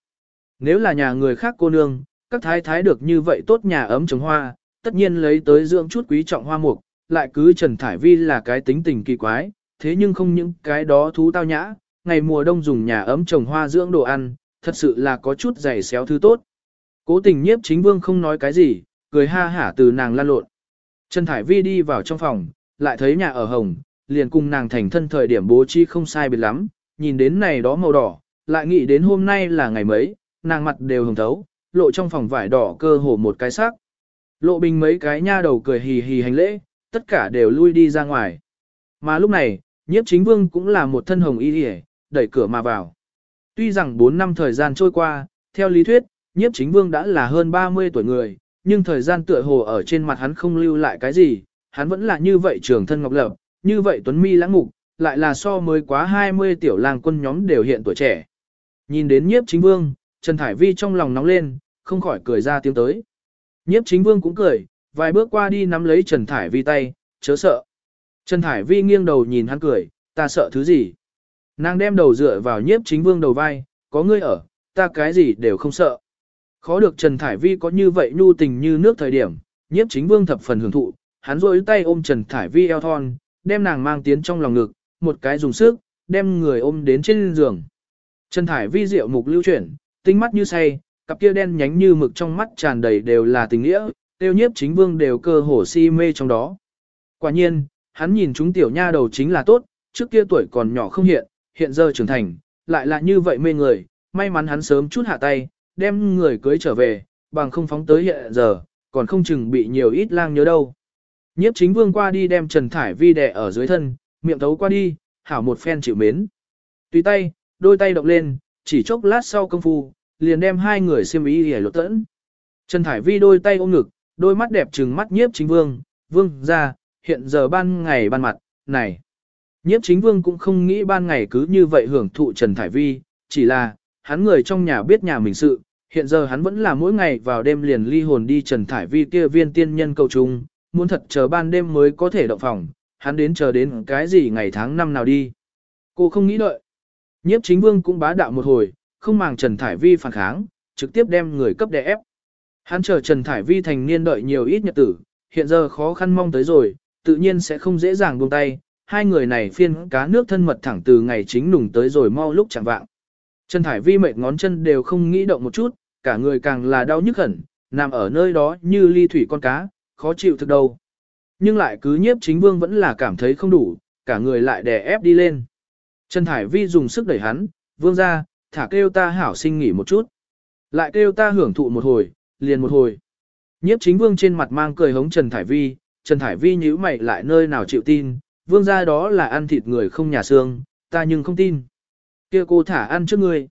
Nếu là nhà người khác cô nương, các thái thái được như vậy tốt nhà ấm trồng hoa, tất nhiên lấy tới dưỡng chút quý trọng hoa mục, lại cứ Trần Thải Vi là cái tính tình kỳ quái, thế nhưng không những cái đó thú tao nhã, ngày mùa đông dùng nhà ấm trồng hoa dưỡng đồ ăn, thật sự là có chút dày xéo thứ tốt. Cố tình nhiếp chính vương không nói cái gì, cười ha hả từ nàng lan lộn. Trần Thải Vi đi vào trong phòng, lại thấy nhà ở hồng, liền cùng nàng thành thân thời điểm bố trí không sai biệt lắm, nhìn đến này đó màu đỏ, lại nghĩ đến hôm nay là ngày mấy, nàng mặt đều hồng thấu, lộ trong phòng vải đỏ cơ hồ một cái sắc. Lộ bình mấy cái nha đầu cười hì hì hành lễ, tất cả đều lui đi ra ngoài. Mà lúc này, nhiếp chính vương cũng là một thân hồng y hề, đẩy cửa mà vào. Tuy rằng 4 năm thời gian trôi qua, theo lý thuyết, nhiếp chính vương đã là hơn 30 tuổi người, nhưng thời gian tựa hồ ở trên mặt hắn không lưu lại cái gì, hắn vẫn là như vậy trường thân ngọc lập, như vậy tuấn mi lãng mục, lại là so mới quá 20 tiểu lang quân nhóm đều hiện tuổi trẻ. Nhìn đến nhiếp chính vương, Trần Thải Vi trong lòng nóng lên, không khỏi cười ra tiếng tới. Nhiếp chính vương cũng cười, vài bước qua đi nắm lấy Trần Thải Vi tay, chớ sợ. Trần Thải Vi nghiêng đầu nhìn hắn cười, ta sợ thứ gì? Nàng đem đầu dựa vào nhiếp chính vương đầu vai, có ngươi ở, ta cái gì đều không sợ. Khó được Trần Thải Vi có như vậy nhu tình như nước thời điểm, nhiếp chính vương thập phần hưởng thụ, hắn rôi tay ôm Trần Thải Vi eo thon, đem nàng mang tiến trong lòng ngực, một cái dùng sức, đem người ôm đến trên giường. Trần Thải Vi diệu mục lưu chuyển, tinh mắt như say, cặp kia đen nhánh như mực trong mắt tràn đầy đều là tình nghĩa, tiêu nhiếp chính vương đều cơ hồ si mê trong đó. Quả nhiên, hắn nhìn chúng tiểu nha đầu chính là tốt, trước kia tuổi còn nhỏ không hiện, hiện giờ trưởng thành, lại là như vậy mê người, may mắn hắn sớm chút hạ tay, đem người cưới trở về, bằng không phóng tới hiện giờ, còn không chừng bị nhiều ít lang nhớ đâu. Nhiếp chính vương qua đi đem Trần Thải Vi đè ở dưới thân, miệng thấu qua đi, hảo một phen chịu mến. Tùy tay, đôi tay động lên, chỉ chốc lát sau công phu, liền đem hai người xiêm ý hề lột tẫn. Trần Thải Vi đôi tay ôm ngực, đôi mắt đẹp trừng mắt nhiếp chính vương, vương ra, hiện giờ ban ngày ban mặt, này. Nhiếp chính vương cũng không nghĩ ban ngày cứ như vậy hưởng thụ Trần Thải Vi, chỉ là, hắn người trong nhà biết nhà mình sự, hiện giờ hắn vẫn là mỗi ngày vào đêm liền ly hồn đi Trần Thải Vi kia viên tiên nhân cầu trung, muốn thật chờ ban đêm mới có thể động phòng, hắn đến chờ đến cái gì ngày tháng năm nào đi. Cô không nghĩ đợi. Nhiếp chính vương cũng bá đạo một hồi, không màng Trần Thải Vi phản kháng, trực tiếp đem người cấp đè ép. Hắn chờ Trần Thải Vi thành niên đợi nhiều ít nhật tử, hiện giờ khó khăn mong tới rồi, tự nhiên sẽ không dễ dàng buông tay. Hai người này phiên cá nước thân mật thẳng từ ngày chính nùng tới rồi mau lúc chẳng vạng. Trần Thải Vi mệt ngón chân đều không nghĩ động một chút, cả người càng là đau nhức hẳn, nằm ở nơi đó như ly thủy con cá, khó chịu thực đâu. Nhưng lại cứ nhiếp chính vương vẫn là cảm thấy không đủ, cả người lại đè ép đi lên. Trần Thải Vi dùng sức đẩy hắn, vương ra, thả kêu ta hảo sinh nghỉ một chút. Lại kêu ta hưởng thụ một hồi, liền một hồi. Nhiếp chính vương trên mặt mang cười hống Trần Thải Vi, Trần Thải Vi nhíu mày lại nơi nào chịu tin, vương ra đó là ăn thịt người không nhà xương, ta nhưng không tin kia cô thả ăn trước ngươi.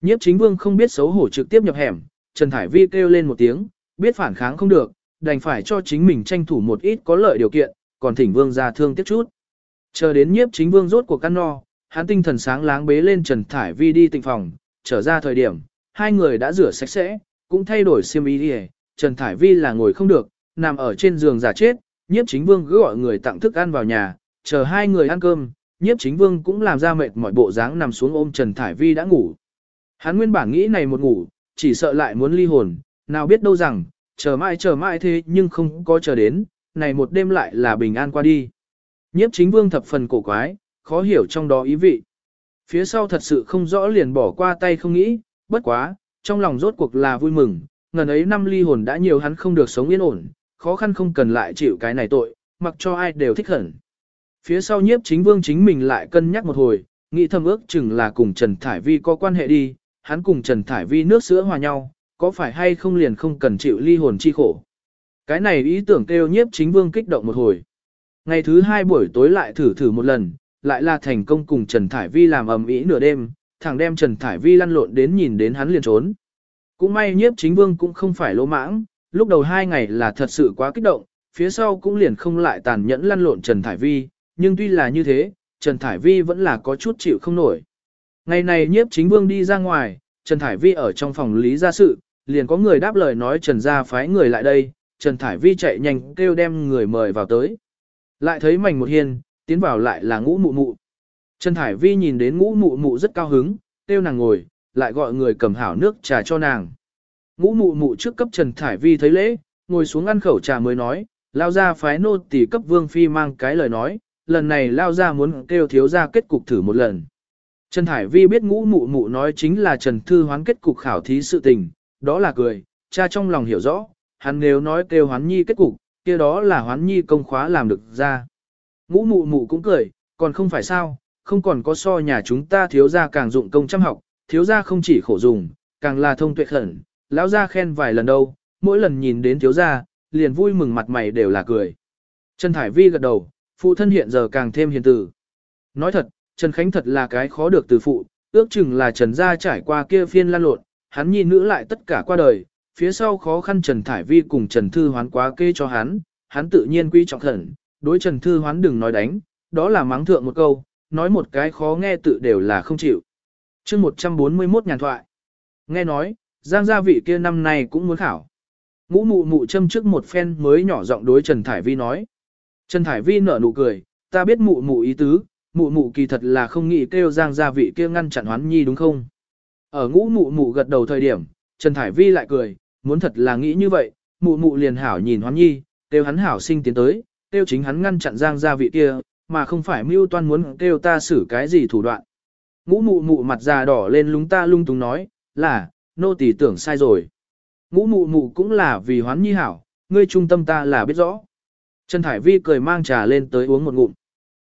Nhiếp chính vương không biết xấu hổ trực tiếp nhập hẻm, Trần Thải Vi kêu lên một tiếng, biết phản kháng không được, đành phải cho chính mình tranh thủ một ít có lợi điều kiện, còn thỉnh vương ra thương tiếc chút. Chờ đến nhiếp chính vương rốt cuộc căn no, hắn tinh thần sáng láng bế lên Trần Thải Vi đi tịnh phòng, trở ra thời điểm, hai người đã rửa sạch sẽ, cũng thay đổi xiêm y đi Trần Thải Vi là ngồi không được, nằm ở trên giường giả chết, nhiếp chính vương cứ gọi người tặng thức ăn vào nhà, chờ hai người ăn cơm, nhiếp chính vương cũng làm ra mệt mọi bộ dáng nằm xuống ôm Trần Thải Vi đã ngủ. Hắn nguyên bản nghĩ này một ngủ, chỉ sợ lại muốn ly hồn, nào biết đâu rằng, chờ mãi chờ mãi thế nhưng không có chờ đến, này một đêm lại là bình an qua đi. Nhiếp chính vương thập phần cổ quái, khó hiểu trong đó ý vị. Phía sau thật sự không rõ liền bỏ qua tay không nghĩ, bất quá, trong lòng rốt cuộc là vui mừng, ngần ấy năm ly hồn đã nhiều hắn không được sống yên ổn, khó khăn không cần lại chịu cái này tội, mặc cho ai đều thích hẳn. Phía sau nhiếp chính vương chính mình lại cân nhắc một hồi, nghĩ thầm ước chừng là cùng Trần Thải Vi có quan hệ đi, hắn cùng Trần Thải Vi nước sữa hòa nhau, có phải hay không liền không cần chịu ly hồn chi khổ. Cái này ý tưởng kêu nhiếp chính vương kích động một hồi. Ngày thứ hai buổi tối lại thử thử một lần, lại là thành công cùng Trần Thải Vi làm ầm ĩ nửa đêm, thằng đem Trần Thải Vi lăn lộn đến nhìn đến hắn liền trốn. Cũng may nhiếp chính vương cũng không phải lỗ mãng, lúc đầu hai ngày là thật sự quá kích động, phía sau cũng liền không lại tàn nhẫn lăn lộn Trần Thải Vi, nhưng tuy là như thế, Trần Thải Vi vẫn là có chút chịu không nổi. Ngày này nhiếp chính vương đi ra ngoài, Trần Thải Vi ở trong phòng lý gia sự, liền có người đáp lời nói Trần gia phái người lại đây, Trần Thải Vi chạy nhanh kêu đem người mời vào tới. Lại thấy mảnh một hiền, tiến vào lại là ngũ mụ mụ. Trần Thải Vi nhìn đến ngũ mụ mụ rất cao hứng, kêu nàng ngồi, lại gọi người cầm hảo nước trà cho nàng. Ngũ mụ mụ trước cấp Trần Thải Vi thấy lễ, ngồi xuống ăn khẩu trà mới nói, lao ra phái nô tỷ cấp vương phi mang cái lời nói, lần này lao ra muốn kêu thiếu ra kết cục thử một lần. Trần Thải Vi biết ngũ mụ mụ nói chính là Trần Thư hoán kết cục khảo thí sự tình, đó là cười, cha trong lòng hiểu rõ, hắn nếu nói kêu hoán nhi kết cục, kia đó là hoán nhi công khóa làm được ra. Ngũ mụ mụ cũng cười, còn không phải sao, không còn có so nhà chúng ta thiếu ra càng dụng công chăm học, thiếu ra không chỉ khổ dùng, càng là thông tuệ khẩn, lão ra khen vài lần đâu, mỗi lần nhìn đến thiếu ra, liền vui mừng mặt mày đều là cười. Trần Thải Vi gật đầu, phụ thân hiện giờ càng thêm hiền từ. Nói thật, Trần Khánh thật là cái khó được từ phụ, ước chừng là Trần gia trải qua kia phiên lan lộn, hắn nhìn nữ lại tất cả qua đời, phía sau khó khăn Trần Thải Vi cùng Trần Thư Hoán quá kê cho hắn, hắn tự nhiên quy trọng thần, đối Trần Thư Hoán đừng nói đánh, đó là mắng thượng một câu, nói một cái khó nghe tự đều là không chịu. chương 141 nhàn thoại. Nghe nói, Giang gia vị kia năm nay cũng muốn khảo. Ngũ mụ mụ châm trước một phen mới nhỏ giọng đối Trần Thải Vi nói. Trần Thải Vi nở nụ cười, ta biết mụ mụ ý tứ, mụ mụ kỳ thật là không nghĩ kêu Giang gia vị kia ngăn chặn hoán nhi đúng không? Ở ngũ mụ mụ gật đầu thời điểm, Trần Thải Vi lại cười, muốn thật là nghĩ như vậy, mụ mụ liền hảo nhìn hoán nhi, kêu hắn hảo sinh tiến tới, kêu chính hắn ngăn chặn Giang gia vị kia, mà không phải mưu toan muốn kêu ta xử cái gì thủ đoạn. Ngũ mụ mụ mặt già đỏ lên lúng ta lung túng nói, là, nô tỳ tưởng sai rồi. Ngũ mụ mụ cũng là vì hoán nhi hảo, ngươi trung tâm ta là biết rõ. Trần Thải Vi cười mang trà lên tới uống một ngụm.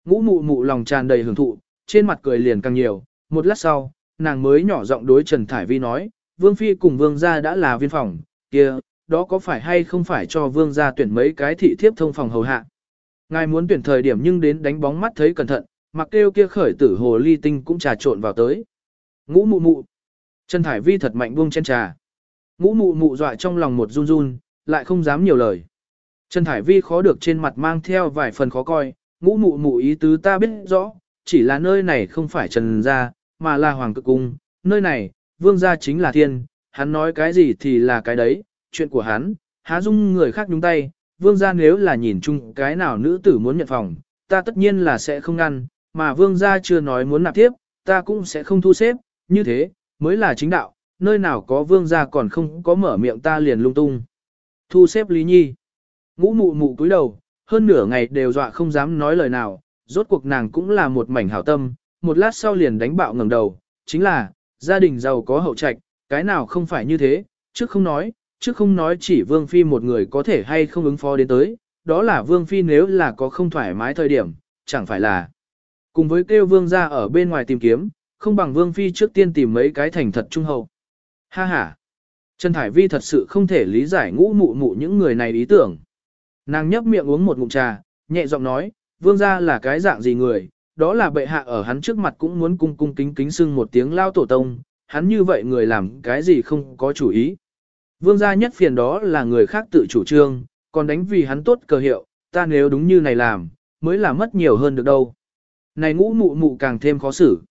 Ngũ mụ mụ lòng tràn đầy hưởng thụ, trên mặt cười liền càng nhiều, một lát sau, nàng mới nhỏ giọng đối Trần Thải Vi nói, Vương Phi cùng Vương gia đã là viên phòng, kia, đó có phải hay không phải cho Vương gia tuyển mấy cái thị thiếp thông phòng hầu hạ. Ngài muốn tuyển thời điểm nhưng đến đánh bóng mắt thấy cẩn thận, mặc kêu kia khởi tử hồ ly tinh cũng trà trộn vào tới. Ngũ mụ mụ. Trần Thải Vi thật mạnh buông trên trà. Ngũ mụ mụ dọa trong lòng một run run, lại không dám nhiều lời. Trần Thải Vi khó được trên mặt mang theo vài phần khó coi, ngũ mụ mụ ý tứ ta biết rõ, chỉ là nơi này không phải Trần gia, mà là Hoàng cực cung, nơi này, vương gia chính là thiên, hắn nói cái gì thì là cái đấy, chuyện của hắn, há dung người khác nhúng tay, vương gia nếu là nhìn chung cái nào nữ tử muốn nhận phòng, ta tất nhiên là sẽ không ngăn, mà vương gia chưa nói muốn nạp tiếp, ta cũng sẽ không thu xếp, như thế, mới là chính đạo, nơi nào có vương gia còn không có mở miệng ta liền lung tung. Thu xếp Lý Nhi. Ngũ mụ mụ cúi đầu, hơn nửa ngày đều dọa không dám nói lời nào, rốt cuộc nàng cũng là một mảnh hảo tâm, một lát sau liền đánh bạo ngẩng đầu, chính là, gia đình giàu có hậu trạch, cái nào không phải như thế, trước không nói, trước không nói chỉ Vương Phi một người có thể hay không ứng phó đến tới, đó là Vương Phi nếu là có không thoải mái thời điểm, chẳng phải là. Cùng với kêu Vương ra ở bên ngoài tìm kiếm, không bằng Vương Phi trước tiên tìm mấy cái thành thật trung hậu. Ha ha! Trần Thải Vi thật sự không thể lý giải ngũ mụ mụ những người này ý tưởng. Nàng nhấp miệng uống một ngụm trà, nhẹ giọng nói, Vương gia là cái dạng gì người, đó là bệ hạ ở hắn trước mặt cũng muốn cung cung kính kính xưng một tiếng lao tổ tông, hắn như vậy người làm cái gì không có chủ ý. Vương gia nhất phiền đó là người khác tự chủ trương, còn đánh vì hắn tốt cờ hiệu, ta nếu đúng như này làm, mới là mất nhiều hơn được đâu. Này ngũ mụ mụ càng thêm khó xử.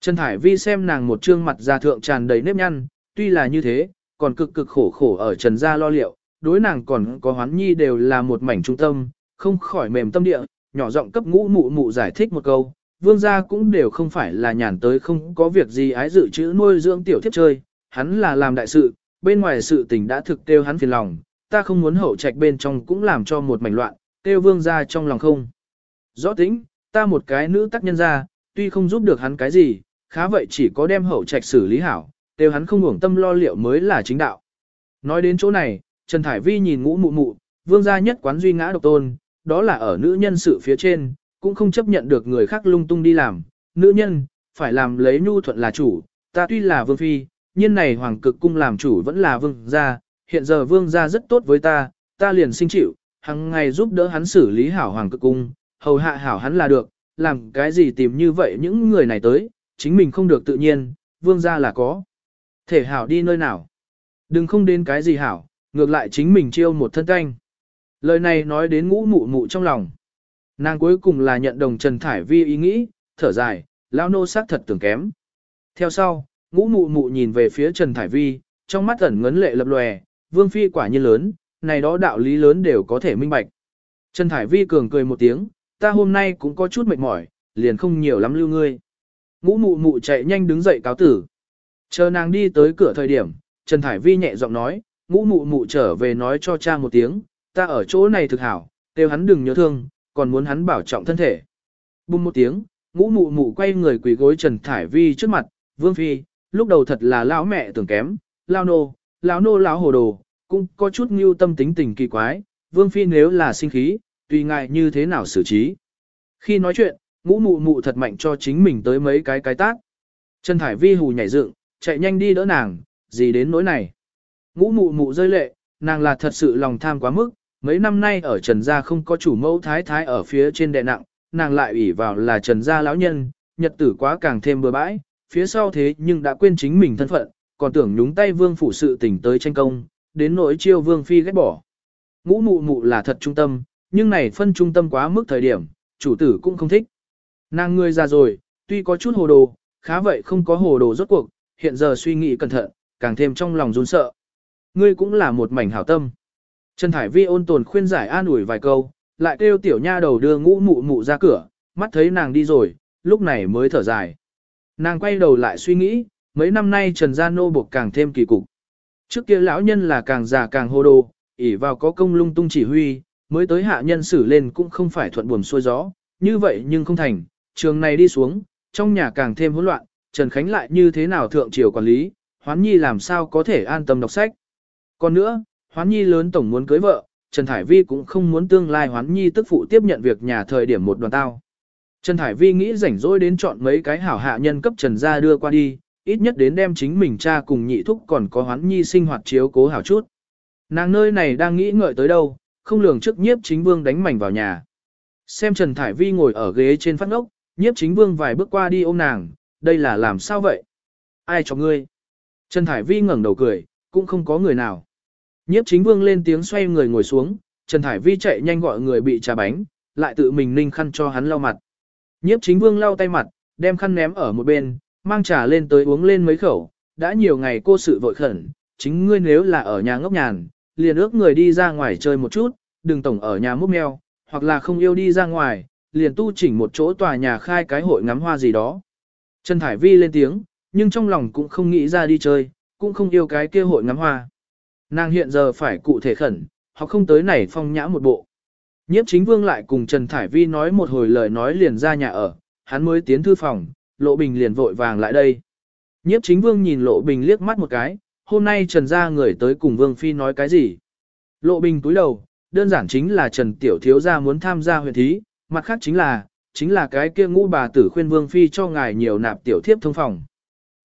Trần Thải Vi xem nàng một trương mặt già thượng tràn đầy nếp nhăn, tuy là như thế, còn cực cực khổ khổ ở Trần gia lo liệu, đối nàng còn có hoán nhi đều là một mảnh trung tâm, không khỏi mềm tâm địa, nhỏ giọng cấp ngũ mụ mụ giải thích một câu, vương gia cũng đều không phải là nhàn tới không có việc gì ái dự chữ nuôi dưỡng tiểu thiếp chơi, hắn là làm đại sự, bên ngoài sự tình đã thực tiêu hắn phiền lòng, ta không muốn hậu trạch bên trong cũng làm cho một mảnh loạn, tiêu vương gia trong lòng không. Rõ tính, ta một cái nữ tác nhân gia, tuy không giúp được hắn cái gì, khá vậy chỉ có đem hậu trạch xử lý hảo, tiêu hắn không hưởng tâm lo liệu mới là chính đạo. Nói đến chỗ này, Trần Thải Vi nhìn ngũ mụ mụ, vương gia nhất quán duy ngã độc tôn, đó là ở nữ nhân sự phía trên, cũng không chấp nhận được người khác lung tung đi làm, nữ nhân, phải làm lấy nhu thuận là chủ, ta tuy là vương phi, nhưng này hoàng cực cung làm chủ vẫn là vương gia, hiện giờ vương gia rất tốt với ta, ta liền sinh chịu, hàng ngày giúp đỡ hắn xử lý hảo hoàng cực cung, hầu hạ hảo hắn là được, làm cái gì tìm như vậy những người này tới, chính mình không được tự nhiên, vương gia là có. Thể hảo đi nơi nào. Đừng không đến cái gì hảo, ngược lại chính mình chiêu một thân canh. Lời này nói đến ngũ mụ mụ trong lòng. Nàng cuối cùng là nhận đồng Trần Thải Vi ý nghĩ, thở dài, lão nô sắc thật tưởng kém. Theo sau, ngũ mụ mụ nhìn về phía Trần Thải Vi, trong mắt ẩn ngấn lệ lập lòe, vương phi quả nhiên lớn, này đó đạo lý lớn đều có thể minh bạch. Trần Thải Vi cường cười một tiếng, ta hôm nay cũng có chút mệt mỏi, liền không nhiều lắm lưu ngươi. Ngũ mụ mụ chạy nhanh đứng dậy cáo tử. Chờ nàng đi tới cửa thời điểm, Trần Thải Vi nhẹ giọng nói, ngũ mụ mụ trở về nói cho cha một tiếng, ta ở chỗ này thực hảo, kêu hắn đừng nhớ thương, còn muốn hắn bảo trọng thân thể. Bùm một tiếng, ngũ mụ mụ quay người quỳ gối Trần Thải Vi trước mặt, Vương Phi, lúc đầu thật là lão mẹ tưởng kém, lao nô, lão nô lão hồ đồ, cũng có chút như tâm tính tình kỳ quái, Vương Phi nếu là sinh khí, tùy ngại như thế nào xử trí. Khi nói chuyện, ngũ mụ mụ thật mạnh cho chính mình tới mấy cái cái tác. Trần Thải Vi hù nhảy dựng, chạy nhanh đi đỡ nàng, gì đến nỗi này. Ngũ mụ mụ rơi lệ, nàng là thật sự lòng tham quá mức, mấy năm nay ở Trần Gia không có chủ mẫu thái thái ở phía trên đệ nặng, nàng lại ủy vào là Trần Gia lão nhân, nhật tử quá càng thêm bừa bãi, phía sau thế nhưng đã quên chính mình thân phận, còn tưởng nhúng tay vương phủ sự tình tới tranh công, đến nỗi chiêu vương phi ghét bỏ. Ngũ mụ mụ là thật trung tâm, nhưng này phân trung tâm quá mức thời điểm, chủ tử cũng không thích. Nàng người già rồi, tuy có chút hồ đồ, khá vậy không có hồ đồ rốt cuộc, hiện giờ suy nghĩ cẩn thận, càng thêm trong lòng run sợ. Ngươi cũng là một mảnh hảo tâm. Trần Thải Vi ôn tồn khuyên giải an ủi vài câu, lại kêu tiểu nha đầu đưa ngũ mụ mụ ra cửa, mắt thấy nàng đi rồi, lúc này mới thở dài. Nàng quay đầu lại suy nghĩ, mấy năm nay Trần Gia Nô buộc càng thêm kỳ cục. Trước kia lão nhân là càng già càng hô đồ, ỉ vào có công lung tung chỉ huy, mới tới hạ nhân xử lên cũng không phải thuận buồm xuôi gió, như vậy nhưng không thành, trường này đi xuống, trong nhà càng thêm hỗn loạn, Trần Khánh lại như thế nào thượng triều quản lý, Hoán Nhi làm sao có thể an tâm đọc sách. Còn nữa, Hoán Nhi lớn tổng muốn cưới vợ, Trần Thải Vi cũng không muốn tương lai Hoán Nhi tức phụ tiếp nhận việc nhà thời điểm một đoàn tao. Trần Thải Vi nghĩ rảnh rỗi đến chọn mấy cái hảo hạ nhân cấp Trần gia đưa qua đi, ít nhất đến đem chính mình cha cùng nhị thúc còn có Hoán Nhi sinh hoạt chiếu cố hảo chút. Nàng nơi này đang nghĩ ngợi tới đâu, không lường trước nhiếp chính vương đánh mảnh vào nhà. Xem Trần Thải Vi ngồi ở ghế trên phát ngốc, nhiếp chính vương vài bước qua đi ôm nàng, đây là làm sao vậy? Ai cho ngươi? Trần Thải Vi ngẩng đầu cười, cũng không có người nào. Nhiếp chính vương lên tiếng xoay người ngồi xuống, Trần Thải Vi chạy nhanh gọi người bị trà bánh, lại tự mình ninh khăn cho hắn lau mặt. Nhiếp chính vương lau tay mặt, đem khăn ném ở một bên, mang trà lên tới uống lên mấy khẩu, đã nhiều ngày cô sự vội khẩn, chính ngươi nếu là ở nhà ngốc nhàn, liền ước người đi ra ngoài chơi một chút, đừng tổng ở nhà múc mèo, hoặc là không yêu đi ra ngoài, liền tu chỉnh một chỗ tòa nhà khai cái hội ngắm hoa gì đó. Trần Thải Vi lên tiếng, nhưng trong lòng cũng không nghĩ ra đi chơi, cũng không yêu cái kia hội ngắm hoa. Nàng hiện giờ phải cụ thể khẩn, họ không tới này phong nhã một bộ. Nhiếp chính vương lại cùng Trần Thải Vi nói một hồi lời nói liền ra nhà ở, hắn mới tiến thư phòng, Lộ Bình liền vội vàng lại đây. Nhiếp chính vương nhìn Lộ Bình liếc mắt một cái, hôm nay Trần ra người tới cùng Vương Phi nói cái gì. Lộ Bình túi đầu, đơn giản chính là Trần Tiểu Thiếu gia muốn tham gia huyện thí, mặt khác chính là, chính là cái kia ngũ bà tử khuyên Vương Phi cho ngài nhiều nạp tiểu thiếp thông phòng.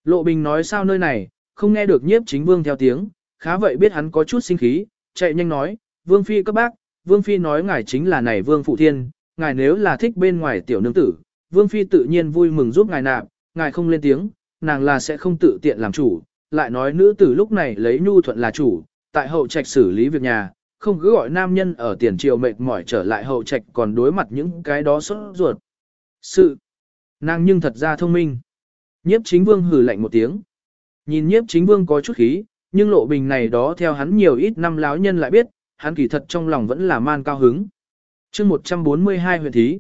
Lộ Bình nói sao nơi này, không nghe được nhiếp chính vương theo tiếng, khá vậy biết hắn có chút sinh khí, chạy nhanh nói, Vương Phi các bác, Vương Phi nói ngài chính là này Vương Phụ Thiên, ngài nếu là thích bên ngoài tiểu nương tử, Vương Phi tự nhiên vui mừng giúp ngài nạp, ngài không lên tiếng, nàng là sẽ không tự tiện làm chủ, lại nói nữ tử lúc này lấy nhu thuận là chủ, tại hậu trạch xử lý việc nhà, không cứ gọi nam nhân ở tiền triều mệt mỏi trở lại hậu trạch còn đối mặt những cái đó sốt ruột. Sự, nàng nhưng thật ra thông minh. Nhiếp chính vương hử lạnh một tiếng. Nhìn nhiếp chính vương có chút khí, nhưng lộ bình này đó theo hắn nhiều ít năm láo nhân lại biết, hắn kỳ thật trong lòng vẫn là man cao hứng. chương 142 huyện thí.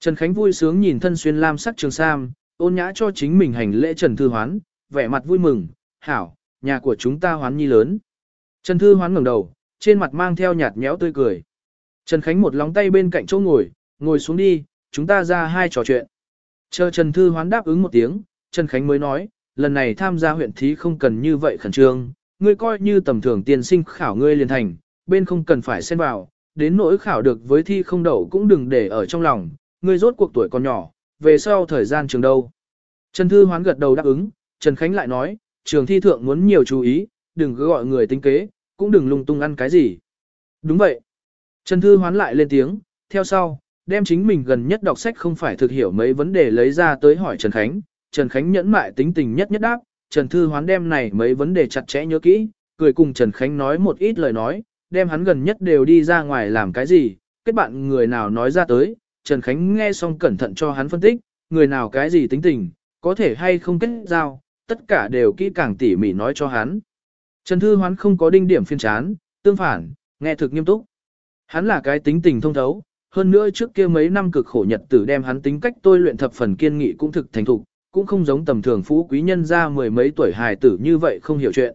Trần Khánh vui sướng nhìn thân xuyên lam sắc trường sam, ôn nhã cho chính mình hành lễ Trần Thư Hoán, vẻ mặt vui mừng, hảo, nhà của chúng ta hoán nhi lớn. Trần Thư Hoán ngẩng đầu, trên mặt mang theo nhạt nhẽo tươi cười. Trần Khánh một lóng tay bên cạnh chỗ ngồi, ngồi xuống đi, chúng ta ra hai trò chuyện. Chờ Trần Thư Hoán đáp ứng một tiếng, Trần Khánh mới nói, lần này tham gia huyện thí không cần như vậy khẩn trương, ngươi coi như tầm thường tiền sinh khảo ngươi liền thành, bên không cần phải xen vào, đến nỗi khảo được với thi không đậu cũng đừng để ở trong lòng, ngươi rốt cuộc tuổi còn nhỏ, về sau thời gian trường đâu. Trần Thư Hoán gật đầu đáp ứng, Trần Khánh lại nói, trường thi thượng muốn nhiều chú ý, đừng cứ gọi người tính kế, cũng đừng lung tung ăn cái gì. Đúng vậy. Trần Thư Hoán lại lên tiếng, theo sau, đem chính mình gần nhất đọc sách không phải thực hiểu mấy vấn đề lấy ra tới hỏi Trần Khánh. Trần Khánh nhẫn mại tính tình nhất nhất đáp, Trần Thư Hoán đem này mấy vấn đề chặt chẽ nhớ kỹ, cười cùng Trần Khánh nói một ít lời nói, đem hắn gần nhất đều đi ra ngoài làm cái gì, kết bạn người nào nói ra tới, Trần Khánh nghe xong cẩn thận cho hắn phân tích, người nào cái gì tính tình, có thể hay không kết giao, tất cả đều kỹ càng tỉ mỉ nói cho hắn. Trần Thư Hoán không có đinh điểm phiên chán, tương phản, nghe thực nghiêm túc. Hắn là cái tính tình thông thấu, hơn nữa trước kia mấy năm cực khổ nhật tử đem hắn tính cách tôi luyện thập phần kiên nghị cũng thực thành thục, cũng không giống tầm thường phú quý nhân ra mười mấy tuổi hài tử như vậy không hiểu chuyện.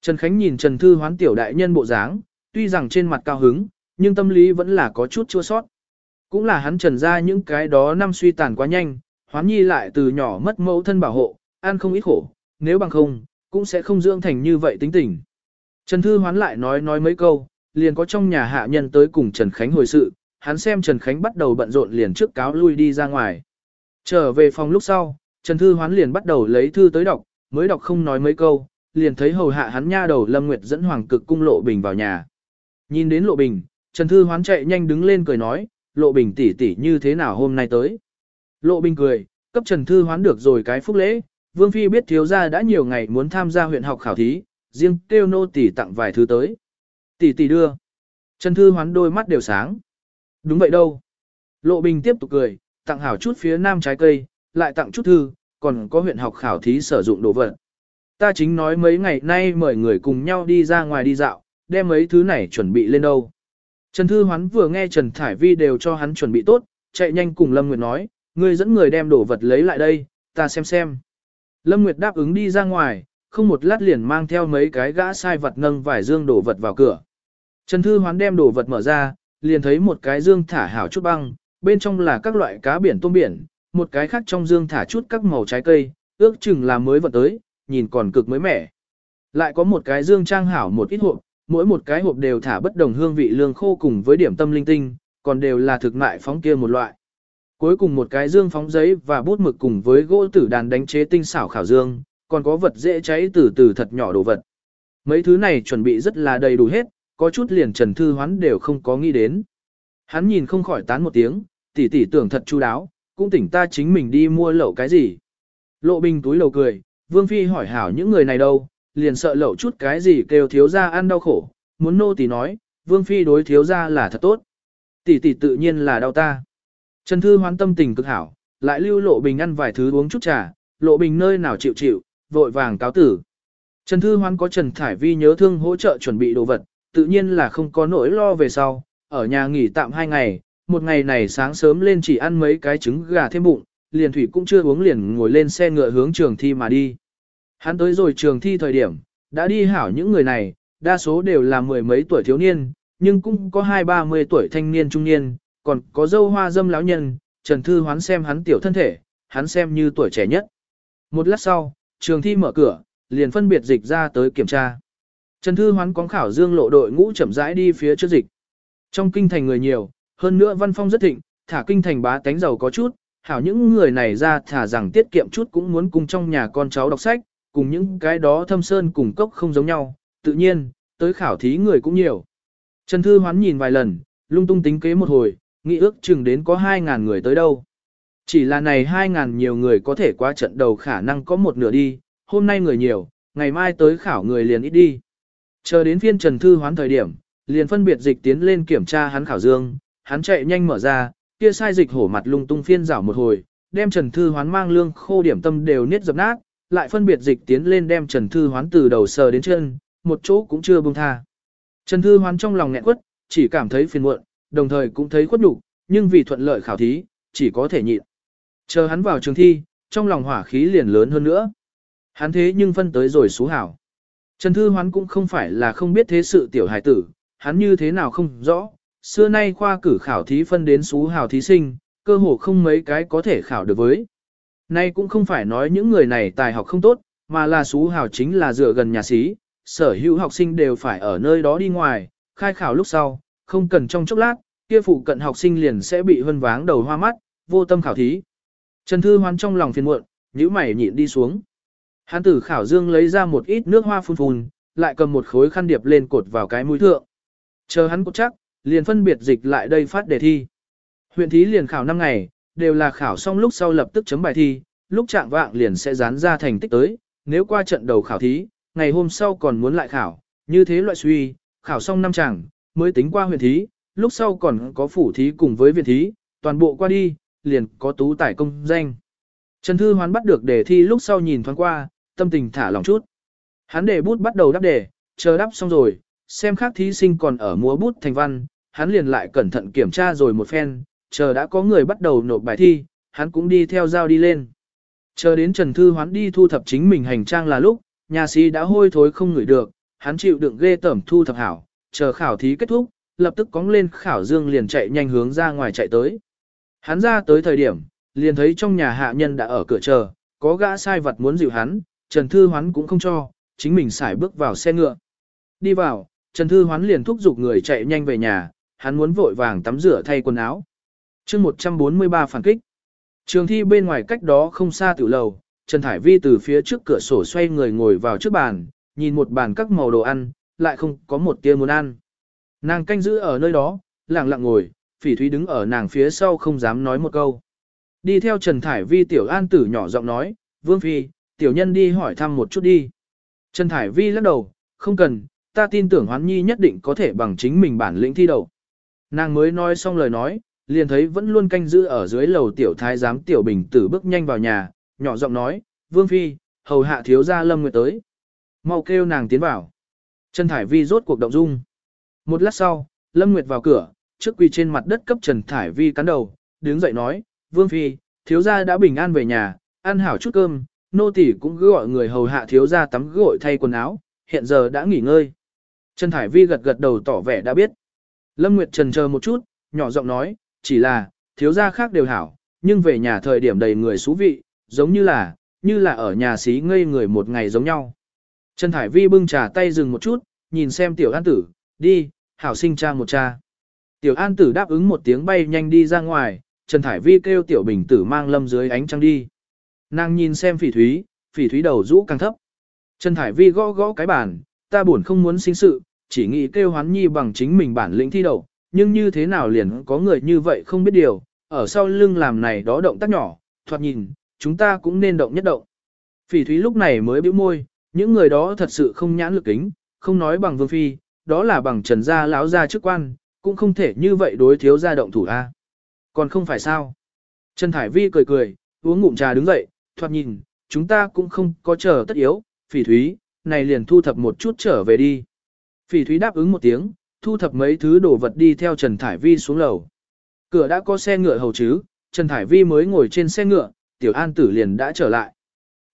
Trần Khánh nhìn Trần Thư Hoán tiểu đại nhân bộ dáng, tuy rằng trên mặt cao hứng, nhưng tâm lý vẫn là có chút chua sót. Cũng là hắn trần ra những cái đó năm suy tàn quá nhanh, hoán nhi lại từ nhỏ mất mẫu thân bảo hộ, ăn không ít khổ, nếu bằng không, cũng sẽ không dưỡng thành như vậy tính tình. Trần Thư hoán lại nói nói mấy câu, liền có trong nhà hạ nhân tới cùng Trần Khánh hồi sự, hắn xem Trần Khánh bắt đầu bận rộn liền trước cáo lui đi ra ngoài. Trở về phòng lúc sau, Trần Thư hoán liền bắt đầu lấy thư tới đọc, mới đọc không nói mấy câu, liền thấy hầu hạ hắn nha đầu Lâm Nguyệt dẫn Hoàng Cực cung Lộ Bình vào nhà. Nhìn đến Lộ Bình, Trần Thư hoán chạy nhanh đứng lên cười nói, Lộ Bình tỷ tỷ như thế nào hôm nay tới. Lộ Bình cười, cấp Trần Thư hoán được rồi cái phúc lễ, Vương Phi biết thiếu gia đã nhiều ngày muốn tham gia huyện học khảo thí, riêng kêu nô tỷ tặng vài thứ tới. Tỷ tỷ đưa. Trần Thư hoán đôi mắt đều sáng. Đúng vậy đâu. Lộ Bình tiếp tục cười, tặng hảo chút phía nam trái cây, lại tặng chút thư, còn có huyện học khảo thí sử dụng đồ vật. Ta chính nói mấy ngày nay mời người cùng nhau đi ra ngoài đi dạo, đem mấy thứ này chuẩn bị lên đâu. Trần Thư Hoán vừa nghe Trần Thải Vi đều cho hắn chuẩn bị tốt, chạy nhanh cùng Lâm Nguyệt nói, ngươi dẫn người đem đồ vật lấy lại đây, ta xem xem. Lâm Nguyệt đáp ứng đi ra ngoài, không một lát liền mang theo mấy cái gã sai vật nâng vài dương đồ vật vào cửa. Trần Thư Hoán đem đồ vật mở ra, liền thấy một cái dương thả hảo chút băng, bên trong là các loại cá biển tôm biển, một cái khác trong dương thả chút các màu trái cây, ước chừng là mới vận tới, nhìn còn cực mới mẻ. Lại có một cái dương trang hảo một ít hộp, mỗi một cái hộp đều thả bất đồng hương vị lương khô cùng với điểm tâm linh tinh, còn đều là thực mại phóng kia một loại. Cuối cùng một cái dương phóng giấy và bút mực cùng với gỗ tử đàn đánh chế tinh xảo khảo dương, còn có vật dễ cháy từ từ thật nhỏ đồ vật. Mấy thứ này chuẩn bị rất là đầy đủ hết, có chút liền Trần Thư Hoán đều không có nghĩ đến. Hắn nhìn không khỏi tán một tiếng, tỉ tỉ tưởng thật chu đáo, cũng tỉnh ta chính mình đi mua lẩu cái gì. Lộ bình túi lầu cười, Vương Phi hỏi hảo những người này đâu, liền sợ lẩu chút cái gì kêu thiếu ra ăn đau khổ, muốn nô tỳ nói, Vương Phi đối thiếu ra là thật tốt. Tỷ tỷ tự nhiên là đau ta. Trần Thư hoán tâm tình cực hảo, lại lưu Lộ Bình ăn vài thứ uống chút trà, Lộ Bình nơi nào chịu chịu, vội vàng cáo tử. Trần Thư hoán có Trần Thải Vi nhớ thương hỗ trợ chuẩn bị đồ vật, tự nhiên là không có nỗi lo về sau, ở nhà nghỉ tạm hai ngày, một ngày này sáng sớm lên chỉ ăn mấy cái trứng gà thêm bụng, liền thủy cũng chưa uống liền ngồi lên xe ngựa hướng trường thi mà đi. Hắn tới rồi trường thi thời điểm, đã đi hảo những người này, đa số đều là mười mấy tuổi thiếu niên, nhưng cũng có hai ba mươi tuổi thanh niên trung niên, còn có dâu hoa dâm lão nhân, Trần Thư Hoán xem hắn tiểu thân thể, hắn xem như tuổi trẻ nhất. Một lát sau, trường thi mở cửa, liền phân biệt dịch ra tới kiểm tra. Trần Thư Hoán có khảo dương lộ đội ngũ chậm rãi đi phía trước dịch. Trong kinh thành người nhiều, hơn nữa văn phong rất thịnh, thả kinh thành bá tánh giàu có chút, hảo những người này ra thả rằng tiết kiệm chút cũng muốn cùng trong nhà con cháu đọc sách, cùng những cái đó thâm sơn cùng cốc không giống nhau, tự nhiên, tới khảo thí người cũng nhiều. Trần Thư Hoán nhìn vài lần, lung tung tính kế một hồi, nghĩ ước chừng đến có 2.000 người tới đâu. Chỉ là này 2.000 nhiều người có thể qua trận đầu khả năng có một nửa đi, hôm nay người nhiều, ngày mai tới khảo người liền ít đi. Chờ đến phiên Trần Thư hoán thời điểm, liền phân biệt dịch tiến lên kiểm tra hắn khảo dương, hắn chạy nhanh mở ra, kia sai dịch hổ mặt lung tung phiên rảo một hồi, đem Trần Thư hoán mang lương khô điểm tâm đều niết dập nát, lại phân biệt dịch tiến lên đem Trần Thư hoán từ đầu sờ đến chân, một chỗ cũng chưa buông tha. Trần Thư hoán trong lòng nghẹn quất, chỉ cảm thấy phiền muộn, đồng thời cũng thấy khuất nhục, nhưng vì thuận lợi khảo thí, chỉ có thể nhịn. Chờ hắn vào trường thi, trong lòng hỏa khí liền lớn hơn nữa. Hắn thế nhưng phân tới rồi xú hảo. Trần Thư Hoán cũng không phải là không biết thế sự tiểu hải tử, hắn như thế nào không rõ. Xưa nay khoa cử khảo thí phân đến xú hào thí sinh, cơ hồ không mấy cái có thể khảo được với. Nay cũng không phải nói những người này tài học không tốt, mà là xú hào chính là dựa gần nhà sĩ sở hữu học sinh đều phải ở nơi đó đi ngoài, khai khảo lúc sau, không cần trong chốc lát, kia phụ cận học sinh liền sẽ bị hân váng đầu hoa mắt, vô tâm khảo thí. Trần Thư Hoan trong lòng phiền muộn, nhíu mày nhịn đi xuống. Hán tử khảo dương lấy ra một ít nước hoa phun phun, lại cầm một khối khăn điệp lên cột vào cái mũi thượng. Chờ hắn cột chắc, liền phân biệt dịch lại đây phát đề thi. Huyện thí liền khảo 5 ngày, đều là khảo xong lúc sau lập tức chấm bài thi, lúc trạng vạng liền sẽ dán ra thành tích tới, nếu qua trận đầu khảo thí, ngày hôm sau còn muốn lại khảo, như thế loại suy, khảo xong năm chẳng, mới tính qua huyện thí, lúc sau còn có phủ thí cùng với viện thí, toàn bộ qua đi, liền có tú tải công danh. Trần Thư Hoán bắt được đề thi lúc sau nhìn thoáng qua, tâm tình thả lòng chút. Hắn để bút bắt đầu đáp đề, chờ đáp xong rồi, xem khác thí sinh còn ở múa bút thành văn, hắn liền lại cẩn thận kiểm tra rồi một phen, chờ đã có người bắt đầu nộp bài thi, hắn cũng đi theo giao đi lên. Chờ đến Trần Thư Hoán đi thu thập chính mình hành trang là lúc, nhà sĩ đã hôi thối không ngửi được, hắn chịu đựng ghê tẩm thu thập hảo, chờ khảo thí kết thúc, lập tức cóng lên khảo dương liền chạy nhanh hướng ra ngoài chạy tới. Hắn ra tới thời điểm, liền thấy trong nhà hạ nhân đã ở cửa chờ, có gã sai vật muốn dịu hắn, Trần Thư Hoán cũng không cho, chính mình xài bước vào xe ngựa. Đi vào, Trần Thư Hoán liền thúc giục người chạy nhanh về nhà, hắn muốn vội vàng tắm rửa thay quần áo. chương 143 phản kích. Trường thi bên ngoài cách đó không xa tiểu lầu, Trần Thải Vi từ phía trước cửa sổ xoay người ngồi vào trước bàn, nhìn một bàn các màu đồ ăn, lại không có một tia muốn ăn. Nàng canh giữ ở nơi đó, lặng lặng ngồi, phỉ thúy đứng ở nàng phía sau không dám nói một câu. Đi theo Trần Thải Vi tiểu an tử nhỏ giọng nói, Vương Phi, tiểu nhân đi hỏi thăm một chút đi. Trần Thải Vi lắc đầu, không cần, ta tin tưởng Hoán Nhi nhất định có thể bằng chính mình bản lĩnh thi đầu. Nàng mới nói xong lời nói, liền thấy vẫn luôn canh giữ ở dưới lầu tiểu thái giám tiểu bình tử bước nhanh vào nhà, nhỏ giọng nói, Vương Phi, hầu hạ thiếu gia Lâm Nguyệt tới. Mau kêu nàng tiến vào. Trần Thải Vi rốt cuộc động dung. Một lát sau, Lâm Nguyệt vào cửa, trước quỳ trên mặt đất cấp Trần Thải Vi cắn đầu, đứng dậy nói, Vương Phi, thiếu gia đã bình an về nhà, ăn hảo chút cơm, nô tỳ cũng cứ gọi người hầu hạ thiếu gia tắm gội thay quần áo, hiện giờ đã nghỉ ngơi. Trần Thải Vi gật gật đầu tỏ vẻ đã biết. Lâm Nguyệt trần chờ một chút, nhỏ giọng nói, chỉ là, thiếu gia khác đều hảo, nhưng về nhà thời điểm đầy người xú vị, giống như là, như là ở nhà xí ngây người một ngày giống nhau. Trần Thải Vi bưng trà tay dừng một chút, nhìn xem tiểu an tử, đi, hảo sinh cha một cha. Tiểu an tử đáp ứng một tiếng bay nhanh đi ra ngoài, Trần Thải Vi kêu tiểu bình tử mang lâm dưới ánh trăng đi. Nàng nhìn xem phỉ thúy, phỉ thúy đầu rũ càng thấp. Trần Thải Vi gõ gõ cái bàn, ta buồn không muốn sinh sự, chỉ nghĩ kêu hoán nhi bằng chính mình bản lĩnh thi đậu, nhưng như thế nào liền có người như vậy không biết điều, ở sau lưng làm này đó động tác nhỏ, thoạt nhìn, chúng ta cũng nên động nhất động. Phỉ thúy lúc này mới bĩu môi, những người đó thật sự không nhãn lực kính, không nói bằng vương phi, đó là bằng trần gia lão gia chức quan, cũng không thể như vậy đối thiếu gia động thủ a. Còn không phải sao? Trần Thải Vi cười cười, uống ngụm trà đứng dậy, thoạt nhìn, chúng ta cũng không có chờ tất yếu, phỉ thúy, này liền thu thập một chút trở về đi. Phỉ thúy đáp ứng một tiếng, thu thập mấy thứ đồ vật đi theo Trần Thải Vi xuống lầu. Cửa đã có xe ngựa hầu chứ, Trần Thải Vi mới ngồi trên xe ngựa, Tiểu An Tử liền đã trở lại.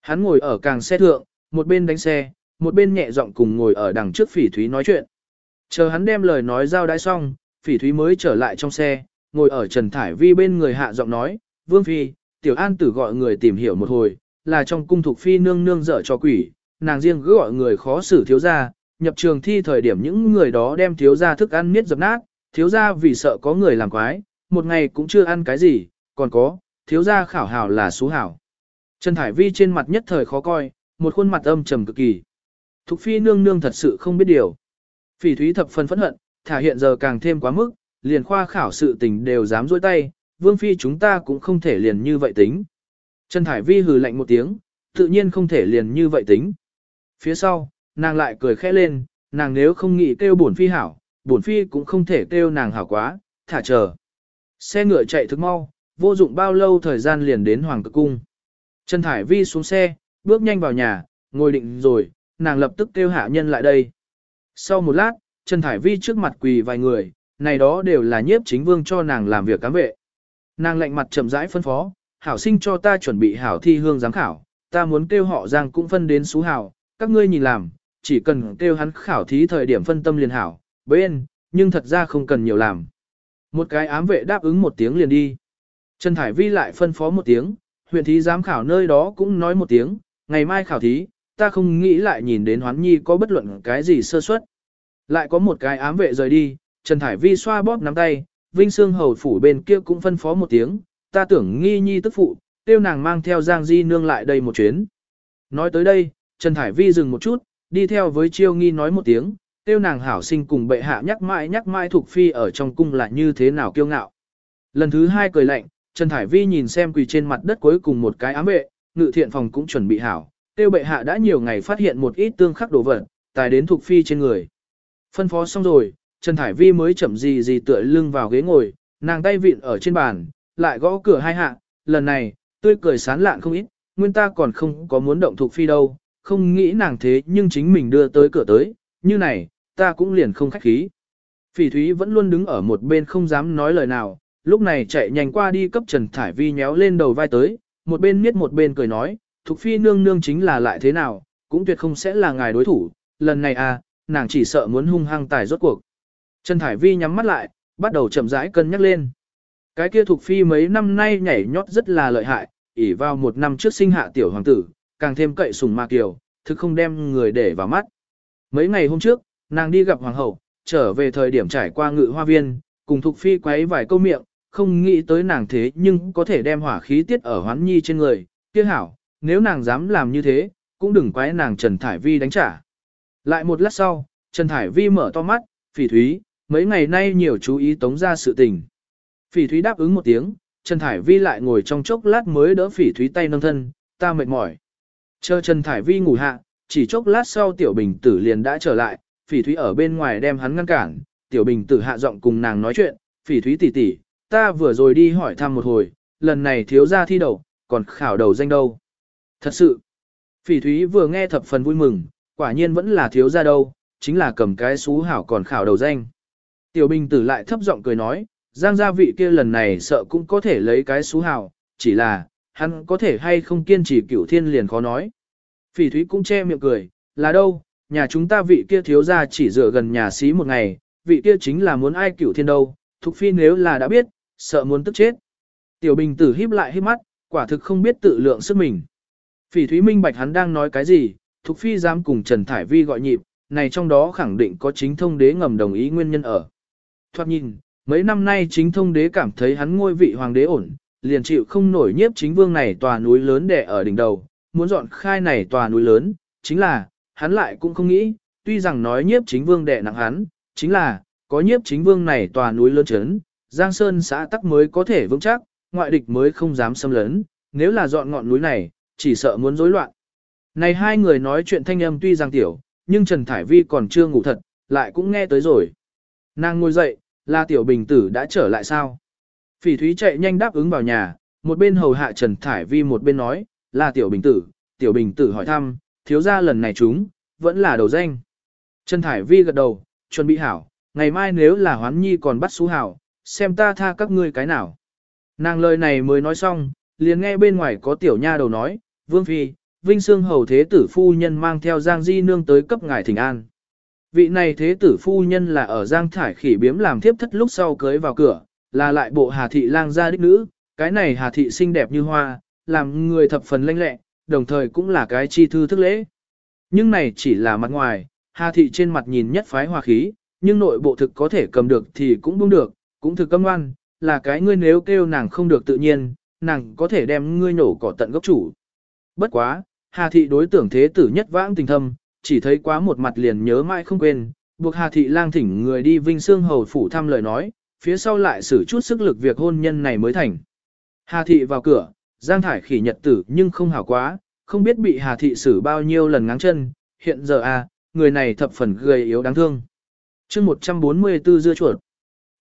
Hắn ngồi ở càng xe thượng, một bên đánh xe, một bên nhẹ giọng cùng ngồi ở đằng trước phỉ thúy nói chuyện. Chờ hắn đem lời nói giao đãi xong, phỉ thúy mới trở lại trong xe, ngồi ở Trần Thải Vi bên người hạ giọng nói, Vương Phi, Tiểu An Tử gọi người tìm hiểu một hồi, là trong cung thuộc Phi nương nương dở cho quỷ, nàng riêng cứ gọi người khó xử thiếu gia, nhập trường thi thời điểm những người đó đem thiếu gia thức ăn miết dập nát, thiếu gia vì sợ có người làm quái, một ngày cũng chưa ăn cái gì, còn có, thiếu gia khảo hảo là xú hảo. Trần Thải Vi trên mặt nhất thời khó coi, một khuôn mặt âm trầm cực kỳ. Thục phi nương nương thật sự không biết điều. Phỉ thúy thập phần phẫn hận, thả hiện giờ càng thêm quá mức, liền khoa khảo sự tình đều dám dối tay, vương phi chúng ta cũng không thể liền như vậy tính. Trần Thải Vi hừ lạnh một tiếng, tự nhiên không thể liền như vậy tính. Phía sau, nàng lại cười khẽ lên, nàng nếu không nghĩ kêu bổn phi hảo, bổn phi cũng không thể kêu nàng hảo quá, thả chờ. Xe ngựa chạy thức mau, vô dụng bao lâu thời gian liền đến Hoàng Cực Cung. Trần Thải Vi xuống xe, bước nhanh vào nhà, ngồi định rồi, nàng lập tức kêu hạ nhân lại đây. Sau một lát, Trần Thải Vi trước mặt quỳ vài người, này đó đều là nhiếp chính vương cho nàng làm việc cám vệ. Nàng lạnh mặt chậm rãi phân phó, hảo sinh cho ta chuẩn bị hảo thi hương giám khảo, ta muốn kêu họ giang cũng phân đến xú hảo, các ngươi nhìn làm, chỉ cần kêu hắn khảo thí thời điểm phân tâm liền hảo, bên, nhưng thật ra không cần nhiều làm. Một cái ám vệ đáp ứng một tiếng liền đi. Trần Thải Vi lại phân phó một tiếng, huyện thí giám khảo nơi đó cũng nói một tiếng, ngày mai khảo thí, ta không nghĩ lại nhìn đến hoán nhi có bất luận cái gì sơ suất. Lại có một cái ám vệ rời đi, Trần Thải Vi xoa bóp nắm tay, Vinh Sương Hầu phủ bên kia cũng phân phó một tiếng, ta tưởng nghi nhi tức phụ, tiêu nàng mang theo Giang Di nương lại đây một chuyến. Nói tới đây, Trần Thải Vi dừng một chút, đi theo với chiêu nghi nói một tiếng, tiêu nàng hảo sinh cùng bệ hạ nhắc mãi nhắc mãi thuộc phi ở trong cung là như thế nào kiêu ngạo. Lần thứ hai cười lạnh, Trần Thải Vi nhìn xem quỳ trên mặt đất cuối cùng một cái ám vệ, ngự thiện phòng cũng chuẩn bị hảo, tiêu bệ hạ đã nhiều ngày phát hiện một ít tương khắc đồ vật, tài đến thuộc phi trên người. Phân phó xong rồi, Trần Thải Vi mới chậm gì gì tựa lưng vào ghế ngồi, nàng tay vịn ở trên bàn, lại gõ cửa hai hạ, lần này, tươi cười sán lạn không ít, nguyên ta còn không có muốn động thuộc phi đâu, không nghĩ nàng thế nhưng chính mình đưa tới cửa tới, như này, ta cũng liền không khách khí. Phỉ Thúy vẫn luôn đứng ở một bên không dám nói lời nào, lúc này chạy nhanh qua đi cấp Trần Thải Vi nhéo lên đầu vai tới, một bên miết một bên cười nói, Thục Phi nương nương chính là lại thế nào, cũng tuyệt không sẽ là ngài đối thủ, lần này à, nàng chỉ sợ muốn hung hăng tài rốt cuộc. Trần Thải Vi nhắm mắt lại, bắt đầu chậm rãi cân nhắc lên. Cái kia Thục Phi mấy năm nay nhảy nhót rất là lợi hại, ỉ vào một năm trước sinh hạ tiểu hoàng tử, càng thêm cậy sùng ma kiều, thực không đem người để vào mắt. Mấy ngày hôm trước, nàng đi gặp hoàng hậu, trở về thời điểm trải qua ngự hoa viên, cùng Thục Phi quấy vài câu miệng, không nghĩ tới nàng thế nhưng có thể đem hỏa khí tiết ở hoán nhi trên người, kia hảo, nếu nàng dám làm như thế, cũng đừng quái nàng Trần Thải Vi đánh trả. Lại một lát sau, Trần Thải Vi mở to mắt, phỉ thúy, mấy ngày nay nhiều chú ý tống ra sự tình. Phỉ thúy đáp ứng một tiếng, Trần Thải Vi lại ngồi trong chốc lát mới đỡ phỉ thúy tay nâng thân, ta mệt mỏi. Chờ Trần Thải Vi ngủ hạ, chỉ chốc lát sau tiểu bình tử liền đã trở lại, phỉ thúy ở bên ngoài đem hắn ngăn cản, tiểu bình tử hạ giọng cùng nàng nói chuyện, phỉ thúy tỷ tỷ, ta vừa rồi đi hỏi thăm một hồi, lần này thiếu ra thi đầu, còn khảo đầu danh đâu. Thật sự, phỉ thúy vừa nghe thập phần vui mừng, quả nhiên vẫn là thiếu ra đâu, chính là cầm cái xú hảo còn khảo đầu danh. Tiểu bình tử lại thấp giọng cười nói, giang gia vị kia lần này sợ cũng có thể lấy cái xú hảo, chỉ là, hắn có thể hay không kiên trì cửu thiên liền khó nói. Phỉ thúy cũng che miệng cười, là đâu, nhà chúng ta vị kia thiếu ra chỉ dựa gần nhà xí một ngày, vị kia chính là muốn ai cửu thiên đâu, thục phi nếu là đã biết, sợ muốn tức chết. Tiểu bình tử híp lại híp mắt, quả thực không biết tự lượng sức mình. Phỉ thúy minh bạch hắn đang nói cái gì, thục phi dám cùng Trần Thải Vi gọi nhịp, này trong đó khẳng định có chính thông đế ngầm đồng ý nguyên nhân ở. Thoát nhìn, mấy năm nay chính thông đế cảm thấy hắn ngôi vị hoàng đế ổn, liền chịu không nổi nhiếp chính vương này tòa núi lớn đè ở đỉnh đầu, muốn dọn khai này tòa núi lớn, chính là, hắn lại cũng không nghĩ, tuy rằng nói nhiếp chính vương đè nặng hắn, chính là, có nhiếp chính vương này tòa núi lớn chấn, Giang Sơn xã tắc mới có thể vững chắc, ngoại địch mới không dám xâm lấn, nếu là dọn ngọn núi này, chỉ sợ muốn rối loạn. Này hai người nói chuyện thanh âm tuy rằng tiểu, nhưng Trần Thải Vi còn chưa ngủ thật, lại cũng nghe tới rồi. Nàng ngồi dậy, là tiểu bình tử đã trở lại sao? Phỉ Thúy chạy nhanh đáp ứng vào nhà, một bên hầu hạ Trần Thải Vi một bên nói, là tiểu bình tử, tiểu bình tử hỏi thăm, thiếu ra lần này chúng, vẫn là đầu danh. Trần Thải Vi gật đầu, chuẩn bị hảo, ngày mai nếu là hoán nhi còn bắt xú hảo, xem ta tha các ngươi cái nào. Nàng lời này mới nói xong, liền nghe bên ngoài có tiểu nha đầu nói, Vương Phi, Vinh Sương Hầu Thế Tử Phu Nhân mang theo Giang Di Nương tới cấp ngài thỉnh an. Vị này Thế Tử Phu Nhân là ở Giang Thải khỉ biếm làm thiếp thất lúc sau cưới vào cửa, là lại bộ Hà Thị lang gia đích nữ, cái này Hà Thị xinh đẹp như hoa, làm người thập phần lanh lẹ, đồng thời cũng là cái chi thư thức lễ. Nhưng này chỉ là mặt ngoài, Hà Thị trên mặt nhìn nhất phái hòa khí, nhưng nội bộ thực có thể cầm được thì cũng buông được, cũng thực câm ngoan, là cái ngươi nếu kêu nàng không được tự nhiên, nàng có thể đem ngươi nổ cỏ tận gốc chủ. Bất quá, Hà Thị đối tưởng thế tử nhất vãng tình thâm, chỉ thấy quá một mặt liền nhớ mãi không quên, buộc Hà Thị lang thỉnh người đi Vinh Sương Hầu phủ thăm lời nói, phía sau lại xử chút sức lực việc hôn nhân này mới thành. Hà thị vào cửa, Giang Thải khỉ nhật tử nhưng không hảo quá, không biết bị Hà thị xử bao nhiêu lần ngáng chân, hiện giờ à, người này thập phần gầy yếu đáng thương. chương 144 dưa chuột.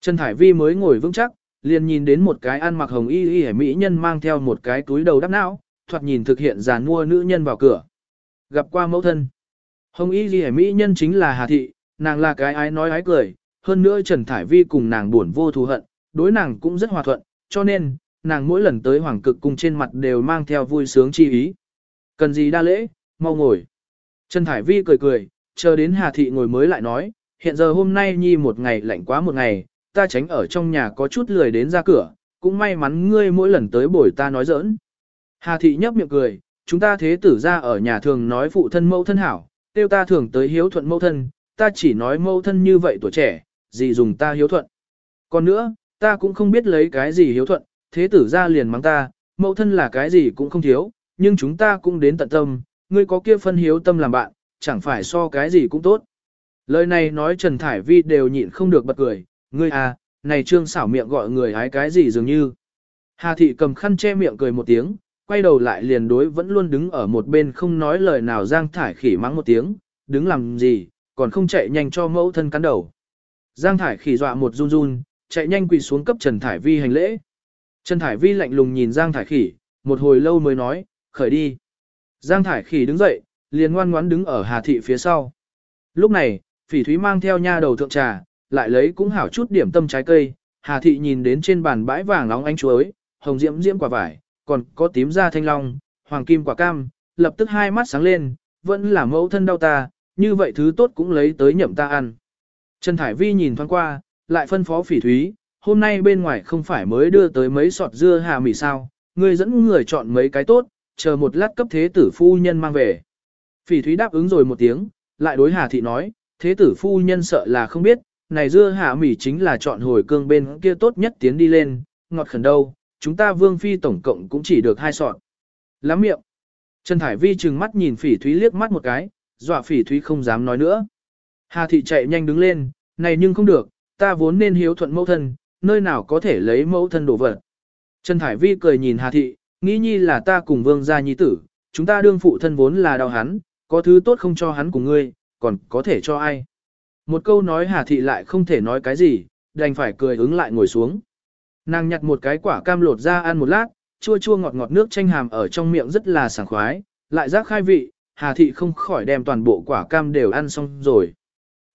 Trần Thải Vi mới ngồi vững chắc, liền nhìn đến một cái ăn mặc hồng y y mỹ nhân mang theo một cái túi đầu đắp não, thoạt nhìn thực hiện giàn mua nữ nhân vào cửa. Gặp qua mẫu thân. Hồng y y mỹ nhân chính là Hà Thị, nàng là cái ái nói ái cười, hơn nữa Trần Thải Vi cùng nàng buồn vô thù hận, đối nàng cũng rất hòa thuận, cho nên, nàng mỗi lần tới hoàng cực cung trên mặt đều mang theo vui sướng chi ý. Cần gì đa lễ, mau ngồi. Trần Thải Vi cười cười, chờ đến Hà Thị ngồi mới lại nói, hiện giờ hôm nay nhi một ngày lạnh quá một ngày, ta tránh ở trong nhà có chút lười đến ra cửa, cũng may mắn ngươi mỗi lần tới bồi ta nói giỡn. Hà Thị nhấp miệng cười, chúng ta thế tử ra ở nhà thường nói phụ thân mẫu thân hảo, tiêu ta thường tới hiếu thuận mẫu thân, ta chỉ nói mẫu thân như vậy tuổi trẻ, gì dùng ta hiếu thuận. Còn nữa, ta cũng không biết lấy cái gì hiếu thuận, thế tử ra liền mắng ta, mẫu thân là cái gì cũng không thiếu, nhưng chúng ta cũng đến tận tâm, ngươi có kia phân hiếu tâm làm bạn, chẳng phải so cái gì cũng tốt. Lời này nói Trần Thải Vi đều nhịn không được bật cười, ngươi à, này trương xảo miệng gọi người hái cái gì dường như. Hà thị cầm khăn che miệng cười một tiếng, quay đầu lại liền đối vẫn luôn đứng ở một bên không nói lời nào Giang Thải khỉ mắng một tiếng, đứng làm gì, còn không chạy nhanh cho mẫu thân cắn đầu. Giang Thải khỉ dọa một run run, chạy nhanh quỳ xuống cấp Trần Thải Vi hành lễ. Trần Thải Vi lạnh lùng nhìn Giang Thải khỉ, một hồi lâu mới nói, khởi đi. Giang Thải khỉ đứng dậy, liền ngoan ngoãn đứng ở Hà thị phía sau. Lúc này, Phỉ Thúy mang theo nha đầu thượng trà, lại lấy cũng hảo chút điểm tâm trái cây. Hà thị nhìn đến trên bàn bãi vàng nóng ánh chuối, hồng diễm diễm quả vải, còn có tím da thanh long, hoàng kim quả cam, lập tức hai mắt sáng lên, vẫn là mẫu thân đau ta, như vậy thứ tốt cũng lấy tới nhậm ta ăn. Trần Thải Vi nhìn thoáng qua, lại phân phó phỉ thúy, hôm nay bên ngoài không phải mới đưa tới mấy sọt dưa hà mì sao, người dẫn người chọn mấy cái tốt, chờ một lát cấp thế tử phu nhân mang về. Phỉ thúy đáp ứng rồi một tiếng, lại đối Hà Thị nói, thế tử phu nhân sợ là không biết, này dưa hà mì chính là chọn hồi cương bên kia tốt nhất tiến đi lên, ngọt khẩn đâu, chúng ta vương phi tổng cộng cũng chỉ được hai sọt. Lắm miệng. Trần Thải Vi trừng mắt nhìn phỉ thúy liếc mắt một cái, dọa phỉ thúy không dám nói nữa. Hà thị chạy nhanh đứng lên, này nhưng không được, ta vốn nên hiếu thuận mẫu thân, nơi nào có thể lấy mẫu thân đổ vật. Trần Thải Vi cười nhìn Hà thị, nghĩ nhi là ta cùng vương gia nhi tử, chúng ta đương phụ thân vốn là đau hắn, có thứ tốt không cho hắn cùng ngươi, còn có thể cho ai. Một câu nói Hà thị lại không thể nói cái gì, đành phải cười ứng lại ngồi xuống. Nàng nhặt một cái quả cam lột ra ăn một lát, chua chua ngọt ngọt nước chanh hàm ở trong miệng rất là sảng khoái, lại giác khai vị, Hà Thị không khỏi đem toàn bộ quả cam đều ăn xong rồi.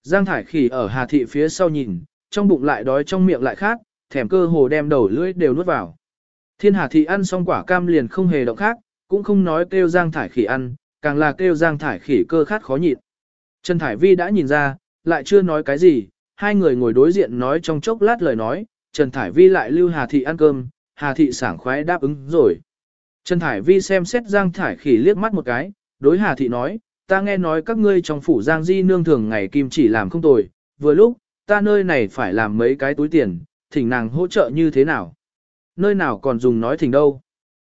Giang Thải Khỉ ở Hà Thị phía sau nhìn, trong bụng lại đói trong miệng lại khát, thèm cơ hồ đem đầu lưỡi đều nuốt vào. Thiên Hà Thị ăn xong quả cam liền không hề động khác, cũng không nói kêu Giang Thải Khỉ ăn, càng là kêu Giang Thải Khỉ cơ khát khó nhịn. Trần Thải Vi đã nhìn ra, lại chưa nói cái gì, hai người ngồi đối diện nói trong chốc lát lời nói, Trần Thải Vi lại lưu Hà Thị ăn cơm, Hà Thị sảng khoái đáp ứng rồi. Trần Thải Vi xem xét Giang Thải Khỉ liếc mắt một cái, đối Hà Thị nói, ta nghe nói các ngươi trong phủ Giang Di nương thường ngày kim chỉ làm không tồi, vừa lúc, ta nơi này phải làm mấy cái túi tiền, thỉnh nàng hỗ trợ như thế nào. Nơi nào còn dùng nói thỉnh đâu.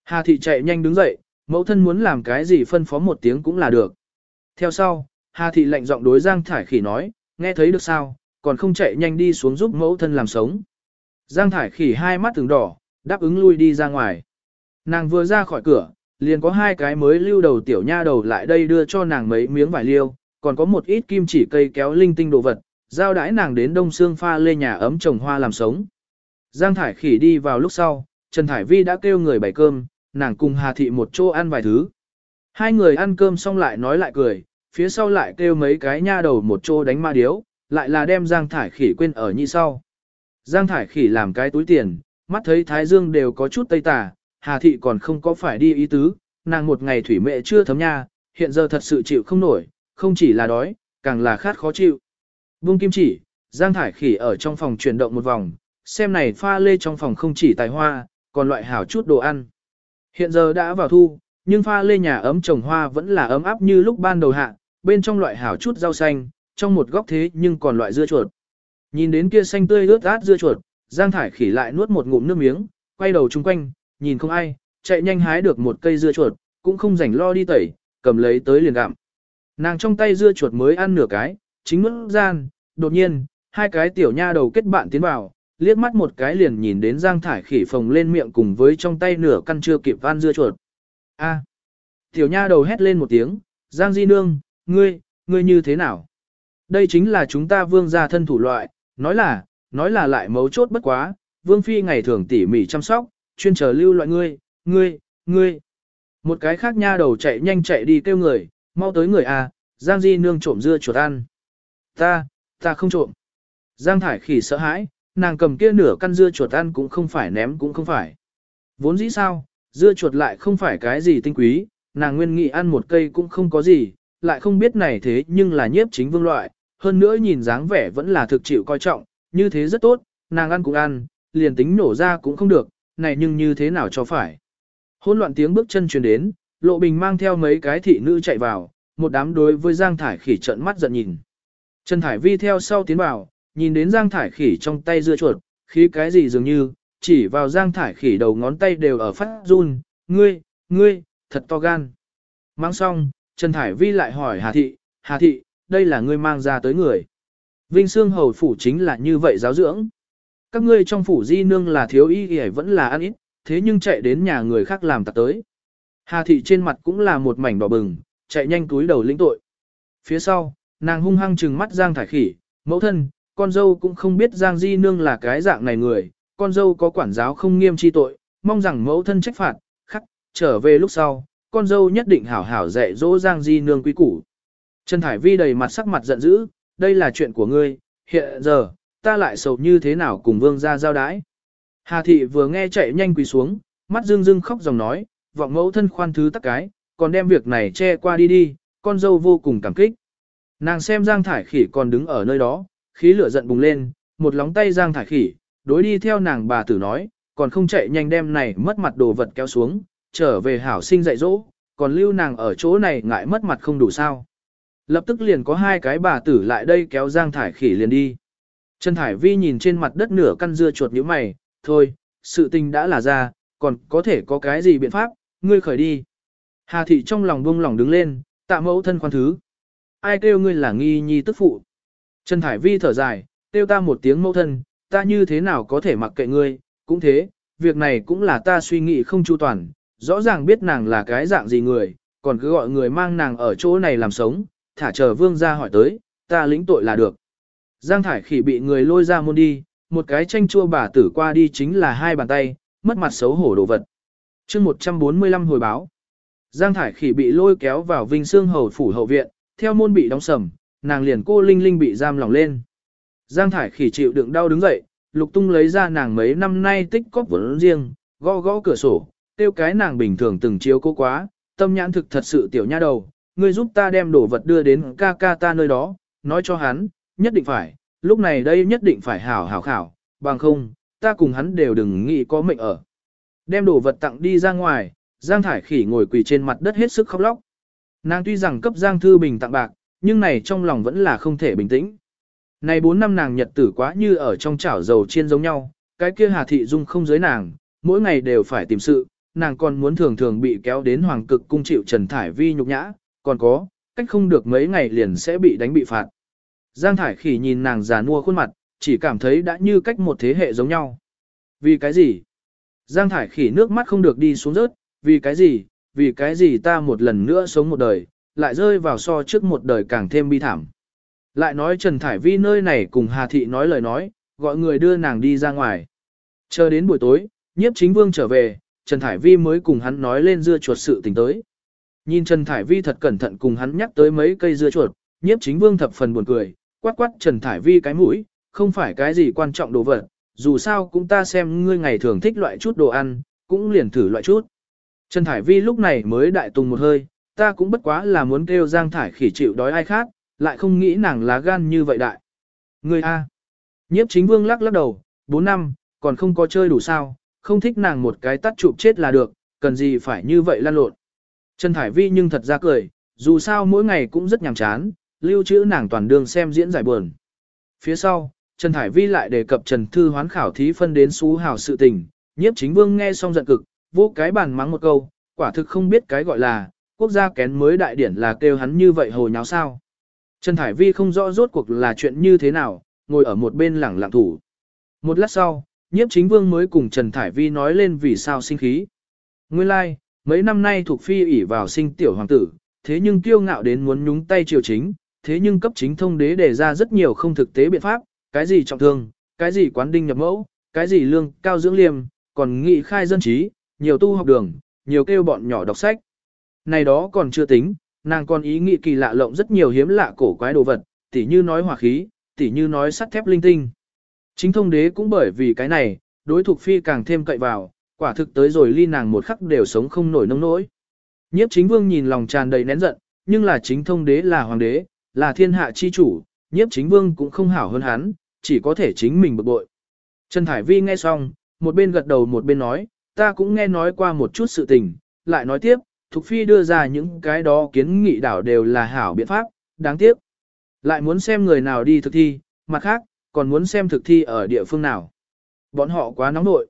Hà Thị chạy nhanh đứng dậy, mẫu thân muốn làm cái gì phân phó một tiếng cũng là được. Theo sau, Hà Thị lệnh giọng đối Giang Thải Khỉ nói, nghe thấy được sao, còn không chạy nhanh đi xuống giúp mẫu thân làm sống. Giang Thải Khỉ hai mắt từng đỏ, đáp ứng lui đi ra ngoài. Nàng vừa ra khỏi cửa, liền có hai cái mới lưu đầu tiểu nha đầu lại đây đưa cho nàng mấy miếng vải liêu, còn có một ít kim chỉ cây kéo linh tinh đồ vật, giao đãi nàng đến đông xương pha lê nhà ấm trồng hoa làm sống. Giang Thải Khỉ đi vào lúc sau, Trần Thải Vi đã kêu người bày cơm, nàng cùng Hà Thị một chỗ ăn vài thứ. Hai người ăn cơm xong lại nói lại cười, phía sau lại kêu mấy cái nha đầu một chỗ đánh ma điếu, lại là đem Giang Thải Khỉ quên ở như sau. Giang Thải Khỉ làm cái túi tiền, mắt thấy Thái Dương đều có chút tây tà, Hà Thị còn không có phải đi ý tứ, nàng một ngày thủy mẹ chưa thấm nha, hiện giờ thật sự chịu không nổi, không chỉ là đói, càng là khát khó chịu. Vương kim chỉ, Giang Thải Khỉ ở trong phòng chuyển động một vòng, xem này pha lê trong phòng không chỉ tài hoa, còn loại hảo chút đồ ăn. Hiện giờ đã vào thu, nhưng pha lê nhà ấm trồng hoa vẫn là ấm áp như lúc ban đầu hạ, bên trong loại hảo chút rau xanh, trong một góc thế nhưng còn loại dưa chuột. Nhìn đến kia xanh tươi ướt át dưa chuột, Giang Thải Khỉ lại nuốt một ngụm nước miếng, quay đầu chung quanh, nhìn không ai, chạy nhanh hái được một cây dưa chuột, cũng không rảnh lo đi tẩy, cầm lấy tới liền gặm. Nàng trong tay dưa chuột mới ăn nửa cái, chính nuốt gian, đột nhiên, hai cái tiểu nha đầu kết bạn tiến vào, liếc mắt một cái liền nhìn đến Giang Thải Khỉ phồng lên miệng cùng với trong tay nửa căn chưa kịp van dưa chuột. A. Tiểu nha đầu hét lên một tiếng, Giang Di Nương, ngươi, ngươi như thế nào? Đây chính là chúng ta vương gia thân thủ loại, nói là, nói là lại mấu chốt bất quá, vương phi ngày thường tỉ mỉ chăm sóc, chuyên chờ lưu loại ngươi, ngươi, ngươi. Một cái khác nha đầu chạy nhanh chạy đi kêu người, mau tới người à, Giang Di Nương trộm dưa chuột ăn. Ta, ta không trộm. Giang Thải Khỉ sợ hãi, nàng cầm kia nửa căn dưa chuột ăn cũng không phải ném cũng không phải. Vốn dĩ sao, dưa chuột lại không phải cái gì tinh quý, nàng nguyên nghị ăn một cây cũng không có gì, lại không biết này thế nhưng là nhiếp chính vương loại, hơn nữa nhìn dáng vẻ vẫn là thực chịu coi trọng, như thế rất tốt, nàng ăn cũng ăn, liền tính nổ ra cũng không được, này nhưng như thế nào cho phải. Hôn loạn tiếng bước chân truyền đến, lộ bình mang theo mấy cái thị nữ chạy vào, một đám đối với Giang Thải khỉ trợn mắt giận nhìn. Trần Thải Vi theo sau tiến vào, nhìn đến Giang Thải khỉ trong tay dưa chuột, khí cái gì dường như, chỉ vào Giang Thải khỉ đầu ngón tay đều ở phát run, ngươi, ngươi, thật to gan. Mang xong, Trần Thải Vi lại hỏi Hà Thị, Hà Thị, đây là ngươi mang ra tới người. Vinh Sương Hầu Phủ chính là như vậy giáo dưỡng. Các ngươi trong phủ di nương là thiếu y y vẫn là ăn ít, thế nhưng chạy đến nhà người khác làm tạc tới. Hà Thị trên mặt cũng là một mảnh đỏ bừng, chạy nhanh túi đầu lĩnh tội. Phía sau, nàng hung hăng trừng mắt Giang Thải Khỉ, mẫu thân, con dâu cũng không biết Giang Di Nương là cái dạng này người, con dâu có quản giáo không nghiêm chi tội, mong rằng mẫu thân trách phạt, khắc, trở về lúc sau, con dâu nhất định hảo hảo dạy dỗ Giang Di Nương quý củ. Trần Thải Vi đầy mặt sắc mặt giận dữ, đây là chuyện của ngươi, hiện giờ, ta lại sầu như thế nào cùng vương gia giao đái. Hà thị vừa nghe chạy nhanh quỳ xuống, mắt rưng rưng khóc dòng nói, vọng mẫu thân khoan thứ tắc cái, còn đem việc này che qua đi đi, con dâu vô cùng cảm kích. Nàng xem Giang Thải Khỉ còn đứng ở nơi đó, khí lửa giận bùng lên, một lóng tay Giang Thải Khỉ, đối đi theo nàng bà tử nói, còn không chạy nhanh đem này mất mặt đồ vật kéo xuống, trở về hảo sinh dạy dỗ, còn lưu nàng ở chỗ này ngại mất mặt không đủ sao. Lập tức liền có hai cái bà tử lại đây kéo Giang Thải Khỉ liền đi. Trần Thải Vi nhìn trên mặt đất nửa căn dưa chuột nhíu mày, thôi, sự tình đã là ra, còn có thể có cái gì biện pháp, ngươi khởi đi. Hà thị trong lòng buông lòng đứng lên, tạ mẫu thân khoan thứ. Ai kêu ngươi là nghi nhi tức phụ. Trần Thải Vi thở dài, kêu ta một tiếng mẫu thân, ta như thế nào có thể mặc kệ ngươi, cũng thế, việc này cũng là ta suy nghĩ không chu toàn, rõ ràng biết nàng là cái dạng gì người, còn cứ gọi người mang nàng ở chỗ này làm sống, thả chờ vương ra hỏi tới, ta lĩnh tội là được. Giang Thải khỉ bị người lôi ra môn đi, một cái tranh chua bà tử qua đi chính là hai bàn tay, mất mặt xấu hổ đồ vật. chương 145 hồi báo. Giang Thải khỉ bị lôi kéo vào Vinh Sương Hầu phủ hậu viện, theo môn bị đóng sầm, nàng liền cô Linh Linh bị giam lỏng lên. Giang Thải khỉ chịu đựng đau đứng dậy, lục tung lấy ra nàng mấy năm nay tích cóp vốn riêng, gõ gõ cửa sổ, tiêu cái nàng bình thường từng chiếu cố quá, tâm nhãn thực thật sự tiểu nha đầu, ngươi giúp ta đem đồ vật đưa đến ca ca ta nơi đó, nói cho hắn, nhất định phải, lúc này đây nhất định phải hảo hảo khảo, bằng không, ta cùng hắn đều đừng nghĩ có mệnh ở. Đem đồ vật tặng đi ra ngoài, Giang Thải Khỉ ngồi quỳ trên mặt đất hết sức khóc lóc. Nàng tuy rằng cấp Giang Thư Bình tặng bạc, nhưng này trong lòng vẫn là không thể bình tĩnh. Này 4 năm nàng nhật tử quá như ở trong chảo dầu chiên giống nhau, cái kia Hà Thị Dung không giới nàng, mỗi ngày đều phải tìm sự, nàng còn muốn thường thường bị kéo đến hoàng cực cung chịu Trần Thải Vi nhục nhã, còn có, cách không được mấy ngày liền sẽ bị đánh bị phạt. Giang Thải Khỉ nhìn nàng già nua khuôn mặt, chỉ cảm thấy đã như cách một thế hệ giống nhau. Vì cái gì? Giang Thải Khỉ nước mắt không được đi xuống rớt, vì cái gì? Vì cái gì ta một lần nữa sống một đời, lại rơi vào so trước một đời càng thêm bi thảm. Lại nói Trần Thải Vi nơi này cùng Hà Thị nói lời nói, gọi người đưa nàng đi ra ngoài. Chờ đến buổi tối, nhiếp chính vương trở về, Trần Thải Vi mới cùng hắn nói lên dưa chuột sự tình tới. Nhìn Trần Thải Vi thật cẩn thận cùng hắn nhắc tới mấy cây dưa chuột, nhiếp chính vương thập phần buồn cười, quát quát Trần Thải Vi cái mũi, không phải cái gì quan trọng đồ vật, dù sao cũng ta xem ngươi ngày thường thích loại chút đồ ăn, cũng liền thử loại chút. Trần Thải Vi lúc này mới đại tùng một hơi, ta cũng bất quá là muốn kêu Giang Thải khỉ chịu đói ai khác, lại không nghĩ nàng lá gan như vậy đại. Ngươi A. Nhiếp chính vương lắc lắc đầu, 4 năm, còn không có chơi đủ sao, không thích nàng một cái tắt chụp chết là được, cần gì phải như vậy lan lộn. Trần Thải Vi nhưng thật ra cười, dù sao mỗi ngày cũng rất nhàm chán, lưu trữ nàng toàn đường xem diễn giải buồn. Phía sau, Trần Thải Vi lại đề cập Trần Thư hoán khảo thí phân đến xú hào sự tình, nhiếp chính vương nghe xong giận cực, vô cái bàn mắng một câu, quả thực không biết cái gọi là, quốc gia kén mới đại điển là kêu hắn như vậy hồ nháo sao. Trần Thải Vi không rõ rốt cuộc là chuyện như thế nào, ngồi ở một bên lẳng lặng thủ. Một lát sau, nhiếp chính vương mới cùng Trần Thải Vi nói lên vì sao sinh khí. Nguyên lai, like, mấy năm nay thuộc phi ỷ vào sinh tiểu hoàng tử, thế nhưng kiêu ngạo đến muốn nhúng tay triều chính, thế nhưng cấp chính thông đế đề ra rất nhiều không thực tế biện pháp, cái gì trọng thương, cái gì quán đinh nhập mẫu, cái gì lương cao dưỡng liêm, còn nghị khai dân trí, nhiều tu học đường, nhiều kêu bọn nhỏ đọc sách. Này đó còn chưa tính, nàng còn ý nghĩ kỳ lạ lộng rất nhiều hiếm lạ cổ quái đồ vật, tỉ như nói hỏa khí, tỉ như nói sắt thép linh tinh. Chính thông đế cũng bởi vì cái này, đối thuộc phi càng thêm cậy vào, quả thực tới rồi ly nàng một khắc đều sống không nổi nông nỗi. Nhiếp chính vương nhìn lòng tràn đầy nén giận, nhưng là chính thông đế là hoàng đế, là thiên hạ chi chủ, nhiếp chính vương cũng không hảo hơn hắn, chỉ có thể chính mình bực bội. Trần Thải Vi nghe xong, một bên gật đầu một bên nói, ta cũng nghe nói qua một chút sự tình, lại nói tiếp, Thục Phi đưa ra những cái đó kiến nghị đảo đều là hảo biện pháp, đáng tiếc. Lại muốn xem người nào đi thực thi, mặt khác, còn muốn xem thực thi ở địa phương nào. Bọn họ quá nóng nội.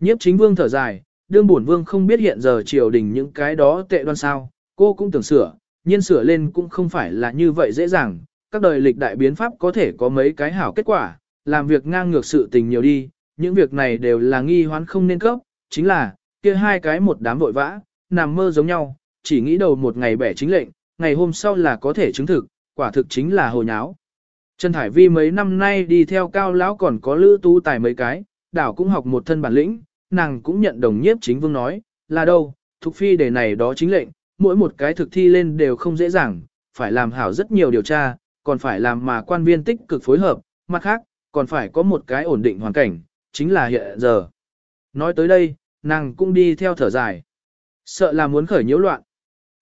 Nhiếp chính vương thở dài, đương bổn vương không biết hiện giờ triều đình những cái đó tệ đoan sao, cô cũng tưởng sửa, nhiên sửa lên cũng không phải là như vậy dễ dàng, các đời lịch đại biến pháp có thể có mấy cái hảo kết quả, làm việc ngang ngược sự tình nhiều đi, những việc này đều là nghi hoán không nên cấp, chính là, kia hai cái một đám vội vã, nằm mơ giống nhau, chỉ nghĩ đầu một ngày bẻ chính lệnh, ngày hôm sau là có thể chứng thực, quả thực chính là hồ nháo. Trần Thải Vi mấy năm nay đi theo cao lão còn có lữ tu tài mấy cái, đảo cũng học một thân bản lĩnh, nàng cũng nhận đồng nhiếp chính vương nói, là đâu, thuộc phi đề này đó chính lệnh, mỗi một cái thực thi lên đều không dễ dàng, phải làm hảo rất nhiều điều tra, còn phải làm mà quan viên tích cực phối hợp, mặt khác, còn phải có một cái ổn định hoàn cảnh, chính là hiện giờ. Nói tới đây, nàng cũng đi theo thở dài. Sợ là muốn khởi nhiễu loạn.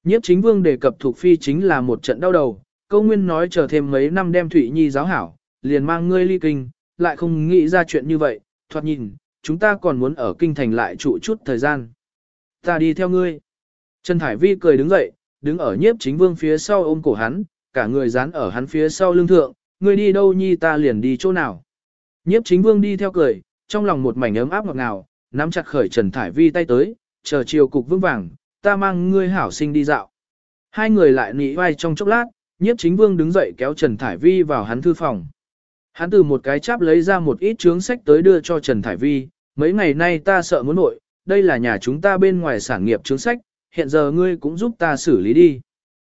Nhiếp chính vương đề cập thuộc phi chính là một trận đau đầu, câu nguyên nói chờ thêm mấy năm đem Thụy Nhi giáo hảo, liền mang ngươi ly kinh, lại không nghĩ ra chuyện như vậy, thoạt nhìn, chúng ta còn muốn ở kinh thành lại trụ chút thời gian. Ta đi theo ngươi. Trần Thải Vi cười đứng dậy, đứng ở nhiếp chính vương phía sau ôm cổ hắn, cả người dán ở hắn phía sau lưng thượng, ngươi đi đâu nhi ta liền đi chỗ nào. Nhiếp chính vương đi theo cười, trong lòng một mảnh ấm áp ngọt ngào, nắm chặt khởi Trần Thải Vi tay tới, chờ chiều cục vững vàng, ta mang ngươi hảo sinh đi dạo. Hai người lại nị vai trong chốc lát, nhiếp chính vương đứng dậy kéo Trần Thải Vi vào hắn thư phòng. Hắn từ một cái cháp lấy ra một ít chướng sách tới đưa cho Trần Thải Vi, mấy ngày nay ta sợ muốn nội, đây là nhà chúng ta bên ngoài sản nghiệp chướng sách, hiện giờ ngươi cũng giúp ta xử lý đi.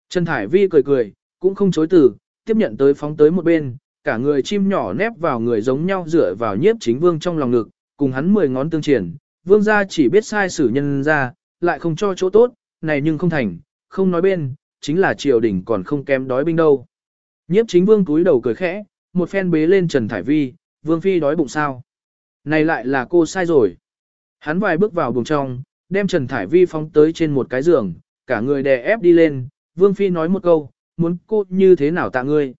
Trần Thải Vi cười cười, cũng không chối từ, tiếp nhận tới phóng tới một bên, cả người chim nhỏ nép vào người giống nhau dựa vào nhiếp chính vương trong lòng ngực, cùng hắn mười ngón tương triển, vương gia chỉ biết sai xử nhân ra, lại không cho chỗ tốt, này nhưng không thành, không nói bên, chính là triều đình còn không kém đói binh đâu. Nhiếp chính vương cúi đầu cười khẽ, một phen bế lên Trần Thải Vi, vương phi đói bụng sao. Này lại là cô sai rồi. Hắn vài bước vào buồng trong, đem Trần Thải Vi phóng tới trên một cái giường, cả người đè ép đi lên, vương phi nói một câu, muốn cô như thế nào tạ ngươi.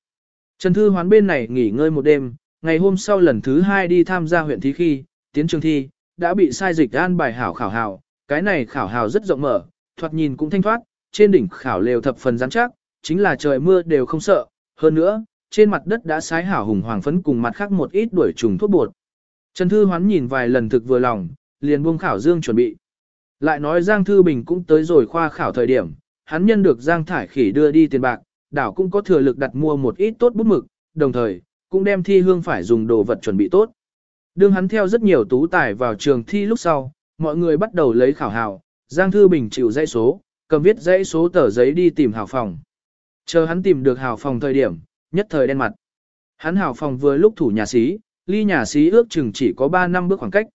Trần Thư Hoán bên này nghỉ ngơi một đêm, ngày hôm sau lần thứ hai đi tham gia huyện thí khi, tiến trường thi, đã bị sai dịch an bài hảo khảo hảo, cái này khảo hảo rất rộng mở, thoạt nhìn cũng thanh thoát, trên đỉnh khảo lều thập phần rắn chắc, chính là trời mưa đều không sợ, hơn nữa, trên mặt đất đã sái hảo hùng hoàng phấn cùng mặt khác một ít đuổi trùng thuốc bột. Trần Thư Hoán nhìn vài lần thực vừa lòng, liền buông khảo dương chuẩn bị. Lại nói Giang Thư Bình cũng tới rồi khoa khảo thời điểm, hắn nhân được Giang Thải Khỉ đưa đi tiền bạc, đảo cũng có thừa lực đặt mua một ít tốt bút mực, đồng thời, cũng đem thi hương phải dùng đồ vật chuẩn bị tốt. Đương hắn theo rất nhiều tú tài vào trường thi lúc sau, mọi người bắt đầu lấy khảo hào, Giang Thư Bình chịu dãy số, cầm viết dãy số tờ giấy đi tìm hào phòng. Chờ hắn tìm được hào phòng thời điểm, nhất thời đen mặt. Hắn hào phòng vừa lúc thủ nhà sĩ ly nhà sĩ ước chừng chỉ có 3 năm bước khoảng cách.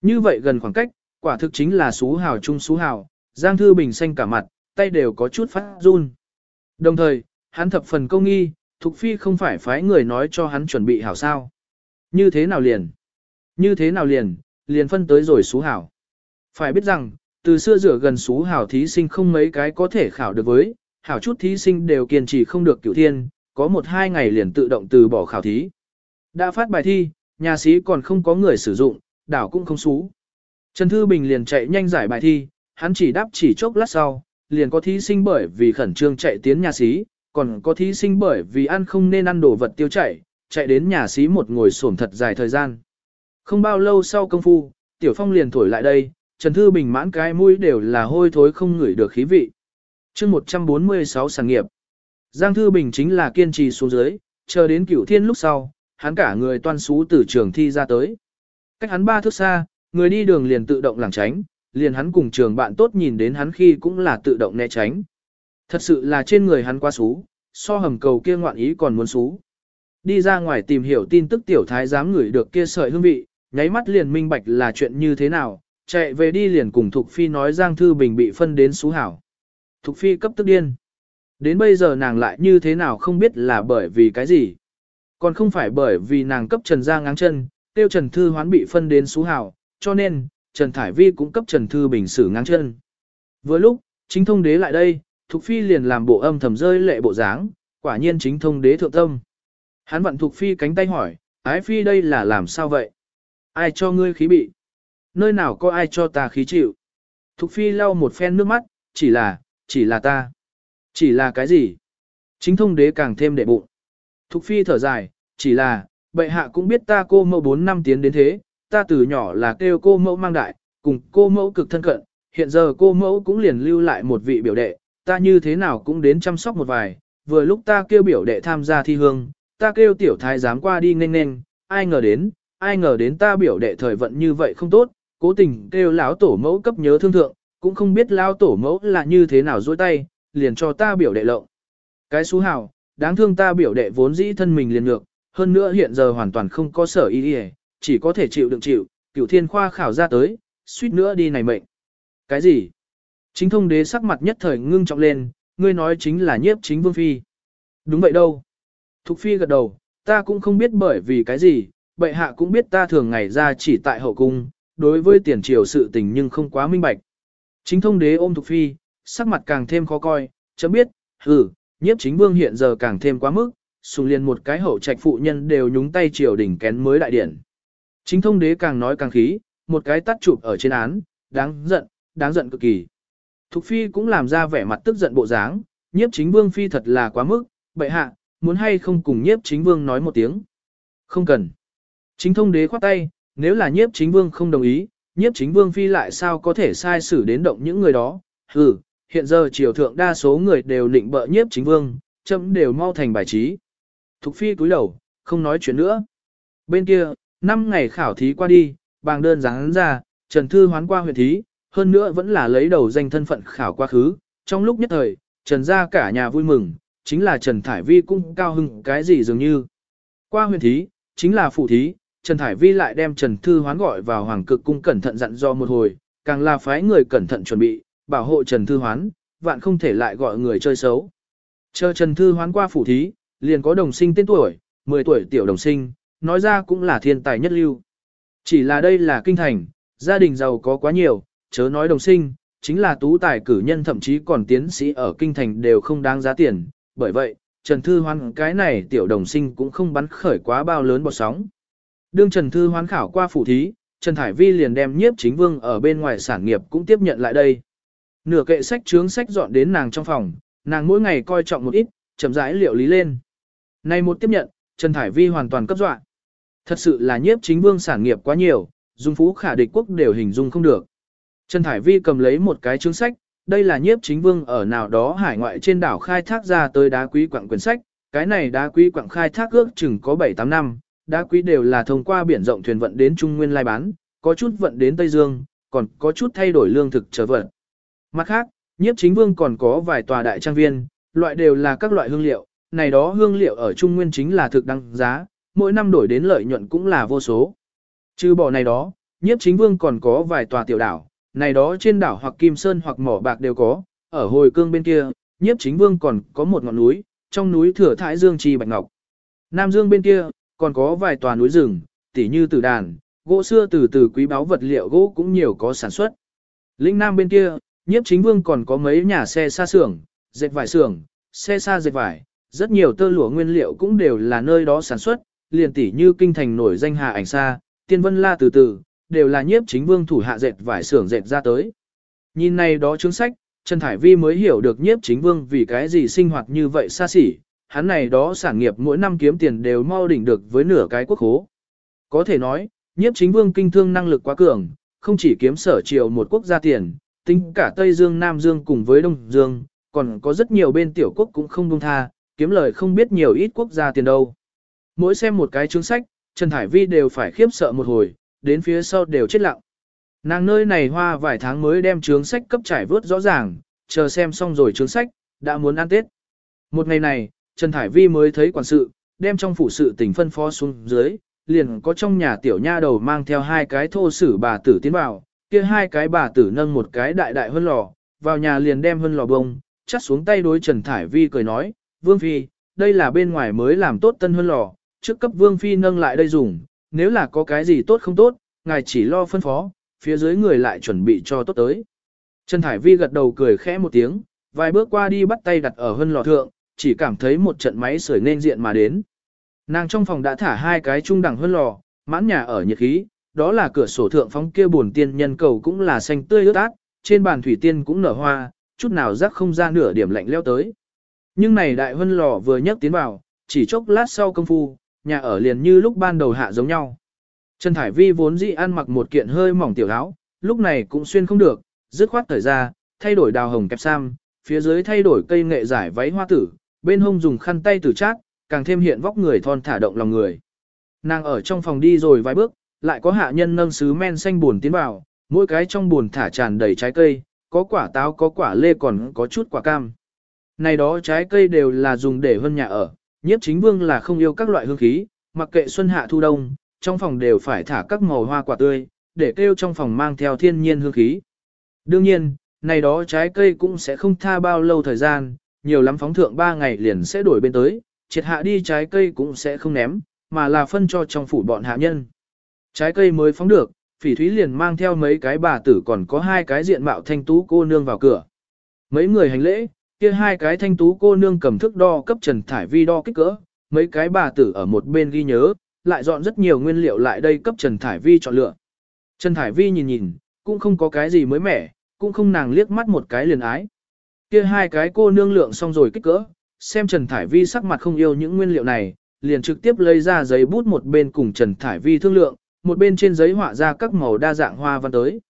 Như vậy gần khoảng cách, quả thực chính là xú hào chung xú hào, Giang Thư Bình xanh cả mặt, tay đều có chút phát run. Đồng thời, hắn thập phần công nghi, Thục Phi không phải phái người nói cho hắn chuẩn bị hảo sao. Như thế nào liền? Như thế nào liền, liền phân tới rồi xú hảo. Phải biết rằng, từ xưa rửa gần xú hảo thí sinh không mấy cái có thể khảo được với, hảo chút thí sinh đều kiên trì không được cửu thiên, có một hai ngày liền tự động từ bỏ khảo thí. Đã phát bài thi, nhà sĩ còn không có người sử dụng, đảo cũng không xú. Trần Thư Bình liền chạy nhanh giải bài thi, hắn chỉ đáp chỉ chốc lát sau, liền có thí sinh bởi vì khẩn trương chạy tiến nhà sĩ, còn có thí sinh bởi vì ăn không nên ăn đồ vật tiêu chảy, chạy đến nhà sĩ một ngồi xổm thật dài thời gian. Không bao lâu sau công phu, Tiểu Phong liền thổi lại đây, Trần Thư Bình mãn cái mũi đều là hôi thối không ngửi được khí vị. chương 146 sản nghiệp. Giang Thư Bình chính là kiên trì xuống dưới, chờ đến cửu thiên lúc sau, hắn cả người toan xú từ trường thi ra tới. Cách hắn ba thước xa, người đi đường liền tự động lảng tránh, liền hắn cùng trường bạn tốt nhìn đến hắn khi cũng là tự động né tránh. Thật sự là trên người hắn quá xú, so hầm cầu kia ngoạn ý còn muốn xú. Đi ra ngoài tìm hiểu tin tức tiểu thái dám ngửi được kia sợi hương vị, nháy mắt liền minh bạch là chuyện như thế nào, chạy về đi liền cùng Thục Phi nói Giang Thư Bình bị phân đến xú hảo. Thục Phi cấp tức điên. Đến bây giờ nàng lại như thế nào không biết là bởi vì cái gì. Còn không phải bởi vì nàng cấp Trần Giang ngáng chân, tiêu Trần Thư hoán bị phân đến xú hảo, cho nên, Trần Thải Vi cũng cấp Trần Thư Bình xử ngang chân. Vừa lúc, chính thông đế lại đây, Thục Phi liền làm bộ âm thầm rơi lệ bộ dáng, quả nhiên chính thông đế thượng tâm. Hắn vặn Thục Phi cánh tay hỏi, ái Phi đây là làm sao vậy? Ai cho ngươi khí bị? Nơi nào có ai cho ta khí chịu? Thục Phi lau một phen nước mắt, chỉ là, chỉ là ta. Chỉ là cái gì? Chính thông đế càng thêm đệ bụng. Thục Phi thở dài, chỉ là, bệ hạ cũng biết ta cô mẫu 4 năm tiến đến thế, ta từ nhỏ là kêu cô mẫu mang đại, cùng cô mẫu cực thân cận, hiện giờ cô mẫu cũng liền lưu lại một vị biểu đệ, ta như thế nào cũng đến chăm sóc một vài, vừa lúc ta kêu biểu đệ tham gia thi hương, ta kêu tiểu thái giám qua đi nên nên, ai ngờ đến, ai ngờ đến ta biểu đệ thời vận như vậy không tốt, cố tình kêu lão tổ mẫu cấp nhớ thương thượng, cũng không biết lão tổ mẫu là như thế nào dối tay, liền cho ta biểu đệ lộng. Cái xú hào, đáng thương ta biểu đệ vốn dĩ thân mình liền ngược, hơn nữa hiện giờ hoàn toàn không có sở ý đi chỉ có thể chịu đựng chịu, cửu thiên khoa khảo ra tới, suýt nữa đi này mệnh. Cái gì? Chính thông đế sắc mặt nhất thời ngưng trọng lên, ngươi nói chính là nhiếp chính vương phi. Đúng vậy đâu. Thục phi gật đầu, ta cũng không biết bởi vì cái gì, bệ hạ cũng biết ta thường ngày ra chỉ tại hậu cung, đối với tiền triều sự tình nhưng không quá minh bạch. Chính thông đế ôm Thục phi, sắc mặt càng thêm khó coi, chấm biết, hừ, nhiếp chính vương hiện giờ càng thêm quá mức, sùng liền một cái hậu trạch phụ nhân đều nhúng tay triều đỉnh kén mới đại điển. Chính thông đế càng nói càng khí, một cái tắt chụp ở trên án, đáng giận, đáng giận cực kỳ. Thục phi cũng làm ra vẻ mặt tức giận bộ dáng, nhiếp chính vương phi thật là quá mức, bệ hạ, muốn hay không cùng nhiếp chính vương nói một tiếng. Không cần. Chính thông đế khoát tay, nếu là nhiếp chính vương không đồng ý, nhiếp chính vương phi lại sao có thể sai xử đến động những người đó. Ừ, hiện giờ triều thượng đa số người đều định bợ nhiếp chính vương, chấm đều mau thành bài trí. Thục phi cúi đầu, không nói chuyện nữa. Bên kia, năm ngày khảo thí qua đi, bàng đơn giáng ra, Trần Thư hoán qua huyện thí, hơn nữa vẫn là lấy đầu danh thân phận khảo quá khứ. Trong lúc nhất thời, Trần ra cả nhà vui mừng, chính là Trần Thải Vi cũng cao hưng cái gì dường như. Qua huyện thí, chính là phụ thí, Trần Thải Vi lại đem Trần Thư hoán gọi vào Hoàng cực cung cẩn thận dặn do một hồi, càng là phái người cẩn thận chuẩn bị, bảo hộ Trần Thư hoán, vạn không thể lại gọi người chơi xấu. Chờ Trần Thư hoán qua phủ thí, liền có đồng sinh tên tuổi, 10 tuổi tiểu đồng sinh, nói ra cũng là thiên tài nhất lưu. Chỉ là đây là kinh thành, gia đình giàu có quá nhiều, chớ nói đồng sinh, chính là tú tài cử nhân thậm chí còn tiến sĩ ở kinh thành đều không đáng giá tiền, bởi vậy, Trần Thư Hoan cái này tiểu đồng sinh cũng không bắn khởi quá bao lớn bọt sóng. Đương Trần Thư Hoan khảo qua phủ thí, Trần Thải Vi liền đem nhiếp chính vương ở bên ngoài sản nghiệp cũng tiếp nhận lại đây. Nửa kệ sách trướng sách dọn đến nàng trong phòng, nàng mỗi ngày coi trọng một ít, chậm rãi liệu lý lên. Này một tiếp nhận, Trần Thải Vi hoàn toàn cấp dọa. Thật sự là nhiếp chính vương sản nghiệp quá nhiều, dung phú khả địch quốc đều hình dung không được. Trần Thải Vi cầm lấy một cái chương sách, đây là nhiếp chính vương ở nào đó hải ngoại trên đảo khai thác ra tới đá quý quặng quyển sách, cái này đá quý quặng khai thác ước chừng có 7-8 năm, đá quý đều là thông qua biển rộng thuyền vận đến Trung Nguyên lai bán, có chút vận đến Tây Dương, còn có chút thay đổi lương thực trở vận. Mặt khác, nhiếp chính vương còn có vài tòa đại trang viên, loại đều là các loại hương liệu, này đó hương liệu ở Trung Nguyên chính là thực đăng giá, mỗi năm đổi đến lợi nhuận cũng là vô số. Trừ bỏ này đó, nhiếp chính vương còn có vài tòa tiểu đảo, này đó trên đảo hoặc kim sơn hoặc mỏ bạc đều có, ở hồi cương bên kia, nhiếp chính vương còn có một ngọn núi, trong núi thừa thải dương trì bạch ngọc. Nam dương bên kia, còn có vài tòa núi rừng, tỉ như tử đàn, gỗ xưa từ từ quý báu vật liệu gỗ cũng nhiều có sản xuất. Linh Nam bên kia, nhiếp chính vương còn có mấy nhà xe xa xưởng, dệt vải xưởng, xe xa dệt vải, rất nhiều tơ lụa nguyên liệu cũng đều là nơi đó sản xuất, liền tỉ như kinh thành nổi danh hà ảnh xa, tiên vân la từ từ, đều là nhiếp chính vương thủ hạ dệt vải xưởng dệt ra tới. Nhìn này đó chứng sách, Trần Thải Vi mới hiểu được nhiếp chính vương vì cái gì sinh hoạt như vậy xa xỉ, hắn này đó sản nghiệp mỗi năm kiếm tiền đều mau đỉnh được với nửa cái quốc hố. Có thể nói, nhiếp chính vương kinh thương năng lực quá cường, không chỉ kiếm sở triều một quốc gia tiền, tính cả Tây Dương Nam Dương cùng với Đông Dương, còn có rất nhiều bên tiểu quốc cũng không buông tha, kiếm lời không biết nhiều ít quốc gia tiền đâu. Mỗi xem một cái chứng sách, Trần Thải Vi đều phải khiếp sợ một hồi, đến phía sau đều chết lặng. Nàng nơi này hoa vài tháng mới đem chứng sách cấp trải vớt rõ ràng, chờ xem xong rồi chứng sách, đã muốn ăn Tết. Một ngày này, Trần Thải Vi mới thấy quản sự, đem trong phủ sự tỉnh phân phó xuống dưới, liền có trong nhà tiểu nha đầu mang theo hai cái thô sử bà tử tiến vào, kia hai cái bà tử nâng một cái đại đại hơn lò, vào nhà liền đem hơn lò bông, chắt xuống tay đối Trần Thải Vi cười nói, Vương Phi, đây là bên ngoài mới làm tốt tân hơn lò, trước cấp Vương Phi nâng lại đây dùng, nếu là có cái gì tốt không tốt, ngài chỉ lo phân phó, phía dưới người lại chuẩn bị cho tốt tới. Trần Thải Vi gật đầu cười khẽ một tiếng, vài bước qua đi bắt tay đặt ở hân lò thượng, chỉ cảm thấy một trận máy sưởi nên diện mà đến. Nàng trong phòng đã thả hai cái trung đẳng hân lò, mãn nhà ở nhiệt khí, đó là cửa sổ thượng phóng kia buồn tiên nhân cầu cũng là xanh tươi ướt át, trên bàn thủy tiên cũng nở hoa, chút nào rắc không ra nửa điểm lạnh leo tới. Nhưng này đại hân lò vừa nhấc tiến vào, chỉ chốc lát sau công phu, nhà ở liền như lúc ban đầu hạ giống nhau. Trần Thải Vi vốn dĩ ăn mặc một kiện hơi mỏng tiểu áo, lúc này cũng xuyên không được, dứt khoát thời ra, thay đổi đào hồng kẹp sam, phía dưới thay đổi cây nghệ giải váy hoa tử, bên hông dùng khăn tay tử chát, càng thêm hiện vóc người thon thả động lòng người. Nàng ở trong phòng đi rồi vài bước, lại có hạ nhân nâng sứ men xanh buồn tiến vào, mỗi cái trong buồn thả tràn đầy trái cây, có quả táo có quả lê còn có chút quả cam. Này đó trái cây đều là dùng để hơn nhà ở, nhiếp chính vương là không yêu các loại hương khí, mặc kệ xuân hạ thu đông, trong phòng đều phải thả các màu hoa quả tươi, để kêu trong phòng mang theo thiên nhiên hương khí. Đương nhiên, này đó trái cây cũng sẽ không tha bao lâu thời gian, nhiều lắm phóng thượng 3 ngày liền sẽ đổi bên tới, triệt hạ đi trái cây cũng sẽ không ném, mà là phân cho trong phủ bọn hạ nhân. Trái cây mới phóng được, phỉ thúy liền mang theo mấy cái bà tử còn có hai cái diện mạo thanh tú cô nương vào cửa. Mấy người hành lễ, kia hai cái thanh tú cô nương cầm thước đo cấp Trần Thải Vi đo kích cỡ, mấy cái bà tử ở một bên ghi nhớ, lại dọn rất nhiều nguyên liệu lại đây cấp Trần Thải Vi chọn lựa. Trần Thải Vi nhìn nhìn, cũng không có cái gì mới mẻ, cũng không nàng liếc mắt một cái liền ái. Kia hai cái cô nương lượng xong rồi kích cỡ, xem Trần Thải Vi sắc mặt không yêu những nguyên liệu này, liền trực tiếp lấy ra giấy bút một bên cùng Trần Thải Vi thương lượng, một bên trên giấy họa ra các màu đa dạng hoa văn tới.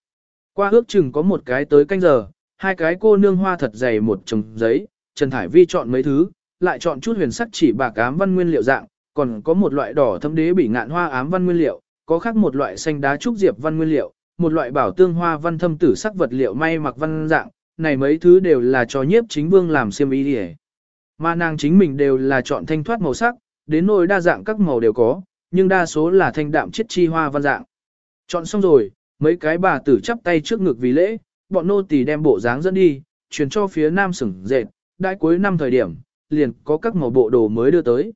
Qua ước chừng có một cái tới canh giờ, hai cái cô nương hoa thật dày một chồng giấy, Trần Thải Vi chọn mấy thứ, lại chọn chút huyền sắc chỉ bạc ám văn nguyên liệu dạng, còn có một loại đỏ thâm đế bị ngạn hoa ám văn nguyên liệu, có khác một loại xanh đá trúc diệp văn nguyên liệu, một loại bảo tương hoa văn thâm tử sắc vật liệu may mặc văn dạng, này mấy thứ đều là cho nhiếp chính vương làm xiêm y đi Mà nàng chính mình đều là chọn thanh thoát màu sắc, đến nỗi đa dạng các màu đều có, nhưng đa số là thanh đạm chiết chi hoa văn dạng. Chọn xong rồi, mấy cái bà tử chắp tay trước ngực vì lễ, bọn nô tỳ đem bộ dáng dẫn đi, chuyển cho phía nam sửng dệt, đại cuối năm thời điểm, liền có các màu bộ đồ mới đưa tới.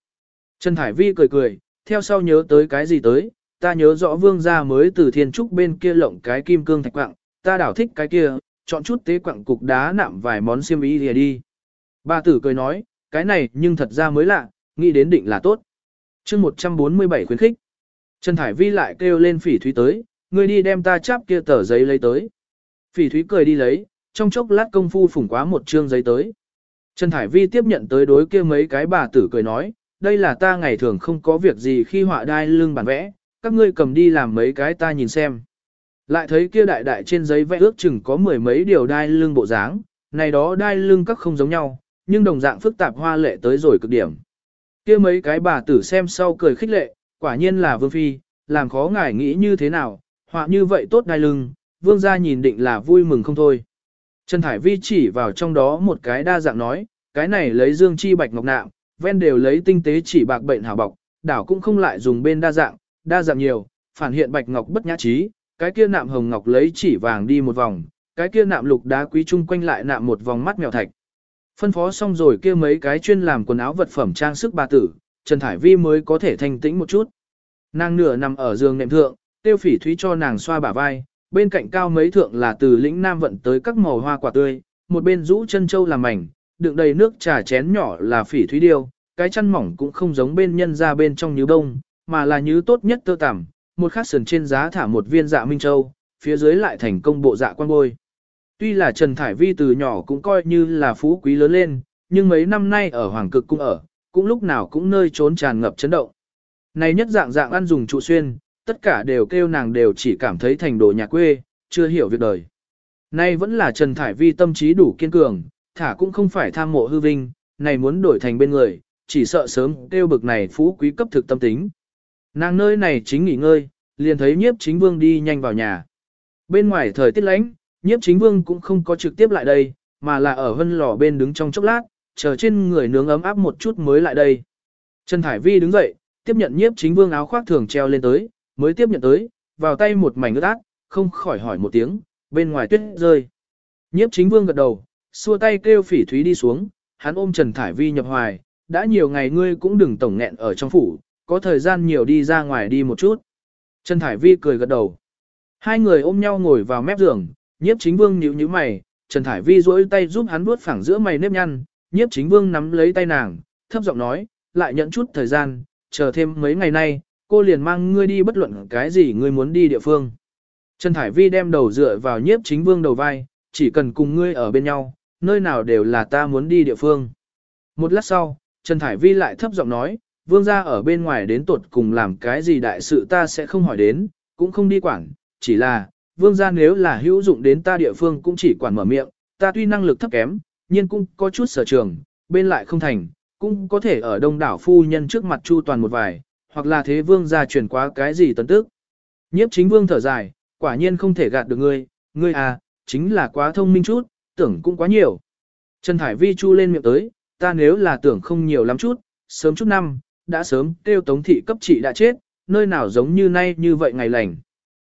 Trần Thải Vi cười cười, theo sau nhớ tới cái gì tới, ta nhớ rõ vương gia mới từ thiên trúc bên kia lộng cái kim cương thạch quặng, ta đảo thích cái kia, chọn chút tế quặng cục đá nạm vài món xiêm y lìa đi. Bà tử cười nói, cái này nhưng thật ra mới lạ, nghĩ đến định là tốt. chương 147 khuyến khích. Trần Thải Vi lại kêu lên phỉ thúy tới, ngươi đi đem ta cháp kia tờ giấy lấy tới. Phỉ thúy cười đi lấy, trong chốc lát công phu phủng quá một chương giấy tới. Trần Thải Vi tiếp nhận tới đối kia mấy cái bà tử cười nói, đây là ta ngày thường không có việc gì khi họa đai lưng bản vẽ, các ngươi cầm đi làm mấy cái ta nhìn xem. Lại thấy kia đại đại trên giấy vẽ ước chừng có mười mấy điều đai lưng bộ dáng, này đó đai lưng các không giống nhau, nhưng đồng dạng phức tạp hoa lệ tới rồi cực điểm. Kia mấy cái bà tử xem sau cười khích lệ, quả nhiên là vương phi, làm khó ngài nghĩ như thế nào, họa như vậy tốt đai lưng, vương gia nhìn định là vui mừng không thôi. Trần Thải Vi chỉ vào trong đó một cái đa dạng nói, cái này lấy dương chi bạch ngọc nạm, ven đều lấy tinh tế chỉ bạc bệnh hảo bọc, đảo cũng không lại dùng bên đa dạng, đa dạng nhiều, phản hiện bạch ngọc bất nhã trí, cái kia nạm hồng ngọc lấy chỉ vàng đi một vòng, cái kia nạm lục đá quý chung quanh lại nạm một vòng mắt mèo thạch. Phân phó xong rồi kia mấy cái chuyên làm quần áo vật phẩm trang sức bà tử, Trần Thải Vi mới có thể thanh tĩnh một chút. Nàng nửa nằm ở giường nệm thượng, tiêu phỉ thúy cho nàng xoa bả vai, bên cạnh cao mấy thượng là từ lĩnh nam vận tới các màu hoa quả tươi, một bên rũ chân châu làm mảnh, đựng đầy nước trà chén nhỏ là phỉ thúy điêu, cái chăn mỏng cũng không giống bên nhân ra bên trong như bông, mà là như tốt nhất tơ tằm, một khắc sườn trên giá thả một viên dạ minh châu, phía dưới lại thành công bộ dạ quan bôi. Tuy là Trần Thải Vi từ nhỏ cũng coi như là phú quý lớn lên, nhưng mấy năm nay ở Hoàng Cực Cung ở, cũng lúc nào cũng nơi trốn tràn ngập chấn động. Này nhất dạng dạng ăn dùng trụ xuyên, tất cả đều kêu nàng đều chỉ cảm thấy thành đồ nhà quê, chưa hiểu việc đời. Nay vẫn là Trần Thải Vi tâm trí đủ kiên cường, thả cũng không phải tham mộ hư vinh, này muốn đổi thành bên người, chỉ sợ sớm kêu bực này phú quý cấp thực tâm tính. Nàng nơi này chính nghỉ ngơi, liền thấy nhiếp chính vương đi nhanh vào nhà. Bên ngoài thời tiết lạnh, nhiếp chính vương cũng không có trực tiếp lại đây, mà là ở hân lò bên đứng trong chốc lát, chờ trên người nướng ấm áp một chút mới lại đây. Trần Thải Vi đứng dậy, tiếp nhận nhiếp chính vương áo khoác thường treo lên tới, mới tiếp nhận tới, vào tay một mảnh ướt át, không khỏi hỏi một tiếng, bên ngoài tuyết rơi. Nhiếp chính vương gật đầu, xua tay kêu phỉ thúy đi xuống, hắn ôm Trần Thải Vi nhập hoài, đã nhiều ngày ngươi cũng đừng tổng nghẹn ở trong phủ, có thời gian nhiều đi ra ngoài đi một chút. Trần Thải Vi cười gật đầu. Hai người ôm nhau ngồi vào mép giường, nhiếp chính vương nhíu nhíu mày, Trần Thải Vi duỗi tay giúp hắn vuốt phẳng giữa mày nếp nhăn, nhiếp chính vương nắm lấy tay nàng, thấp giọng nói, lại nhận chút thời gian, chờ thêm mấy ngày nay, cô liền mang ngươi đi bất luận cái gì ngươi muốn đi địa phương. Trần Thải Vi đem đầu dựa vào nhiếp chính vương đầu vai, chỉ cần cùng ngươi ở bên nhau, nơi nào đều là ta muốn đi địa phương. Một lát sau, Trần Thải Vi lại thấp giọng nói, vương gia ở bên ngoài đến tuột cùng làm cái gì đại sự ta sẽ không hỏi đến, cũng không đi quản, chỉ là, vương gia nếu là hữu dụng đến ta địa phương cũng chỉ quản mở miệng, ta tuy năng lực thấp kém, nhưng cũng có chút sở trường, bên lại không thành, cũng có thể ở đông đảo phu nhân trước mặt chu toàn một vài, hoặc là thế vương gia truyền quá cái gì tấn tức. Nhiếp chính vương thở dài, quả nhiên không thể gạt được ngươi, ngươi à, chính là quá thông minh chút, tưởng cũng quá nhiều. Trần Thải Vi chu lên miệng tới, ta nếu là tưởng không nhiều lắm chút, sớm chút năm, đã sớm kêu tống thị cấp trị đã chết, nơi nào giống như nay như vậy ngày lành.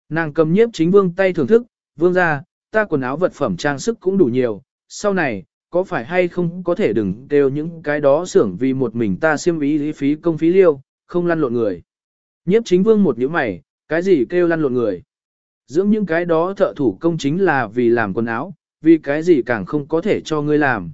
Nàng cầm nhiếp chính vương tay thưởng thức, vương ra, ta quần áo vật phẩm trang sức cũng đủ nhiều, sau này, có phải hay không có thể đừng đều những cái đó xưởng vì một mình ta siêm ý lý phí công phí liêu, không lăn lộn người. Nhiếp chính vương một nhíu mày, cái gì kêu lăn lộn người. Dưỡng những cái đó thợ thủ công chính là vì làm quần áo, vì cái gì càng không có thể cho ngươi làm.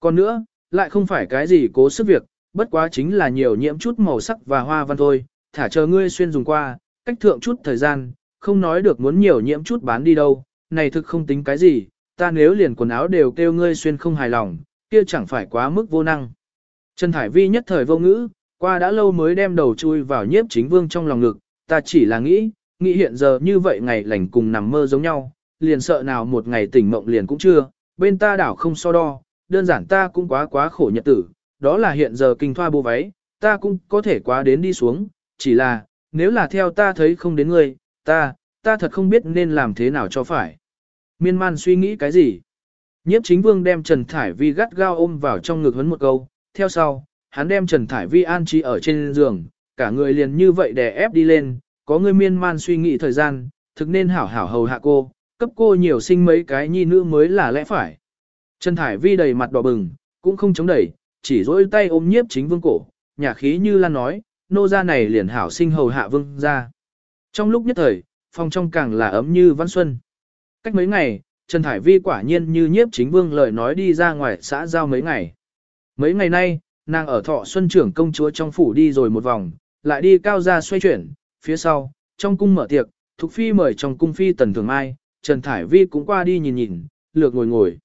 Còn nữa, lại không phải cái gì cố sức việc, bất quá chính là nhiều nhiễm chút màu sắc và hoa văn thôi, thả chờ ngươi xuyên dùng qua, cách thượng chút thời gian, không nói được muốn nhiều nhiễm chút bán đi đâu, này thực không tính cái gì, ta nếu liền quần áo đều kêu ngươi xuyên không hài lòng, kia chẳng phải quá mức vô năng. Trần Thải Vi nhất thời vô ngữ, qua đã lâu mới đem đầu chui vào nhiếp chính vương trong lòng ngực, ta chỉ là nghĩ, nghĩ hiện giờ như vậy ngày lành cùng nằm mơ giống nhau, liền sợ nào một ngày tỉnh mộng liền cũng chưa, bên ta đảo không so đo, đơn giản ta cũng quá quá khổ nhật tử, đó là hiện giờ kinh thoa bô váy, ta cũng có thể quá đến đi xuống, chỉ là, nếu là theo ta thấy không đến ngươi, ta, ta thật không biết nên làm thế nào cho phải. Miên man suy nghĩ cái gì? Nhiếp chính vương đem Trần Thải Vi gắt gao ôm vào trong ngực hấn một câu, theo sau, hắn đem Trần Thải Vi an trí ở trên giường, cả người liền như vậy đè ép đi lên, có người miên man suy nghĩ thời gian, thực nên hảo hảo hầu hạ cô, cấp cô nhiều sinh mấy cái nhi nữ mới là lẽ phải. Trần Thải Vi đầy mặt đỏ bừng, cũng không chống đẩy, chỉ dỗi tay ôm nhiếp chính vương cổ, nhà khí như lan nói, nô gia này liền hảo sinh hầu hạ vương ra. Trong lúc nhất thời, phòng trong càng là ấm như văn xuân. Cách mấy ngày, Trần Thải Vi quả nhiên như nhiếp chính vương lời nói đi ra ngoài xã giao mấy ngày. Mấy ngày nay, nàng ở thọ xuân trưởng công chúa trong phủ đi rồi một vòng, lại đi cao ra xoay chuyển, phía sau, trong cung mở tiệc, Thục Phi mời trong cung Phi Tần Thường Mai, Trần Thải Vi cũng qua đi nhìn nhìn, lược ngồi ngồi.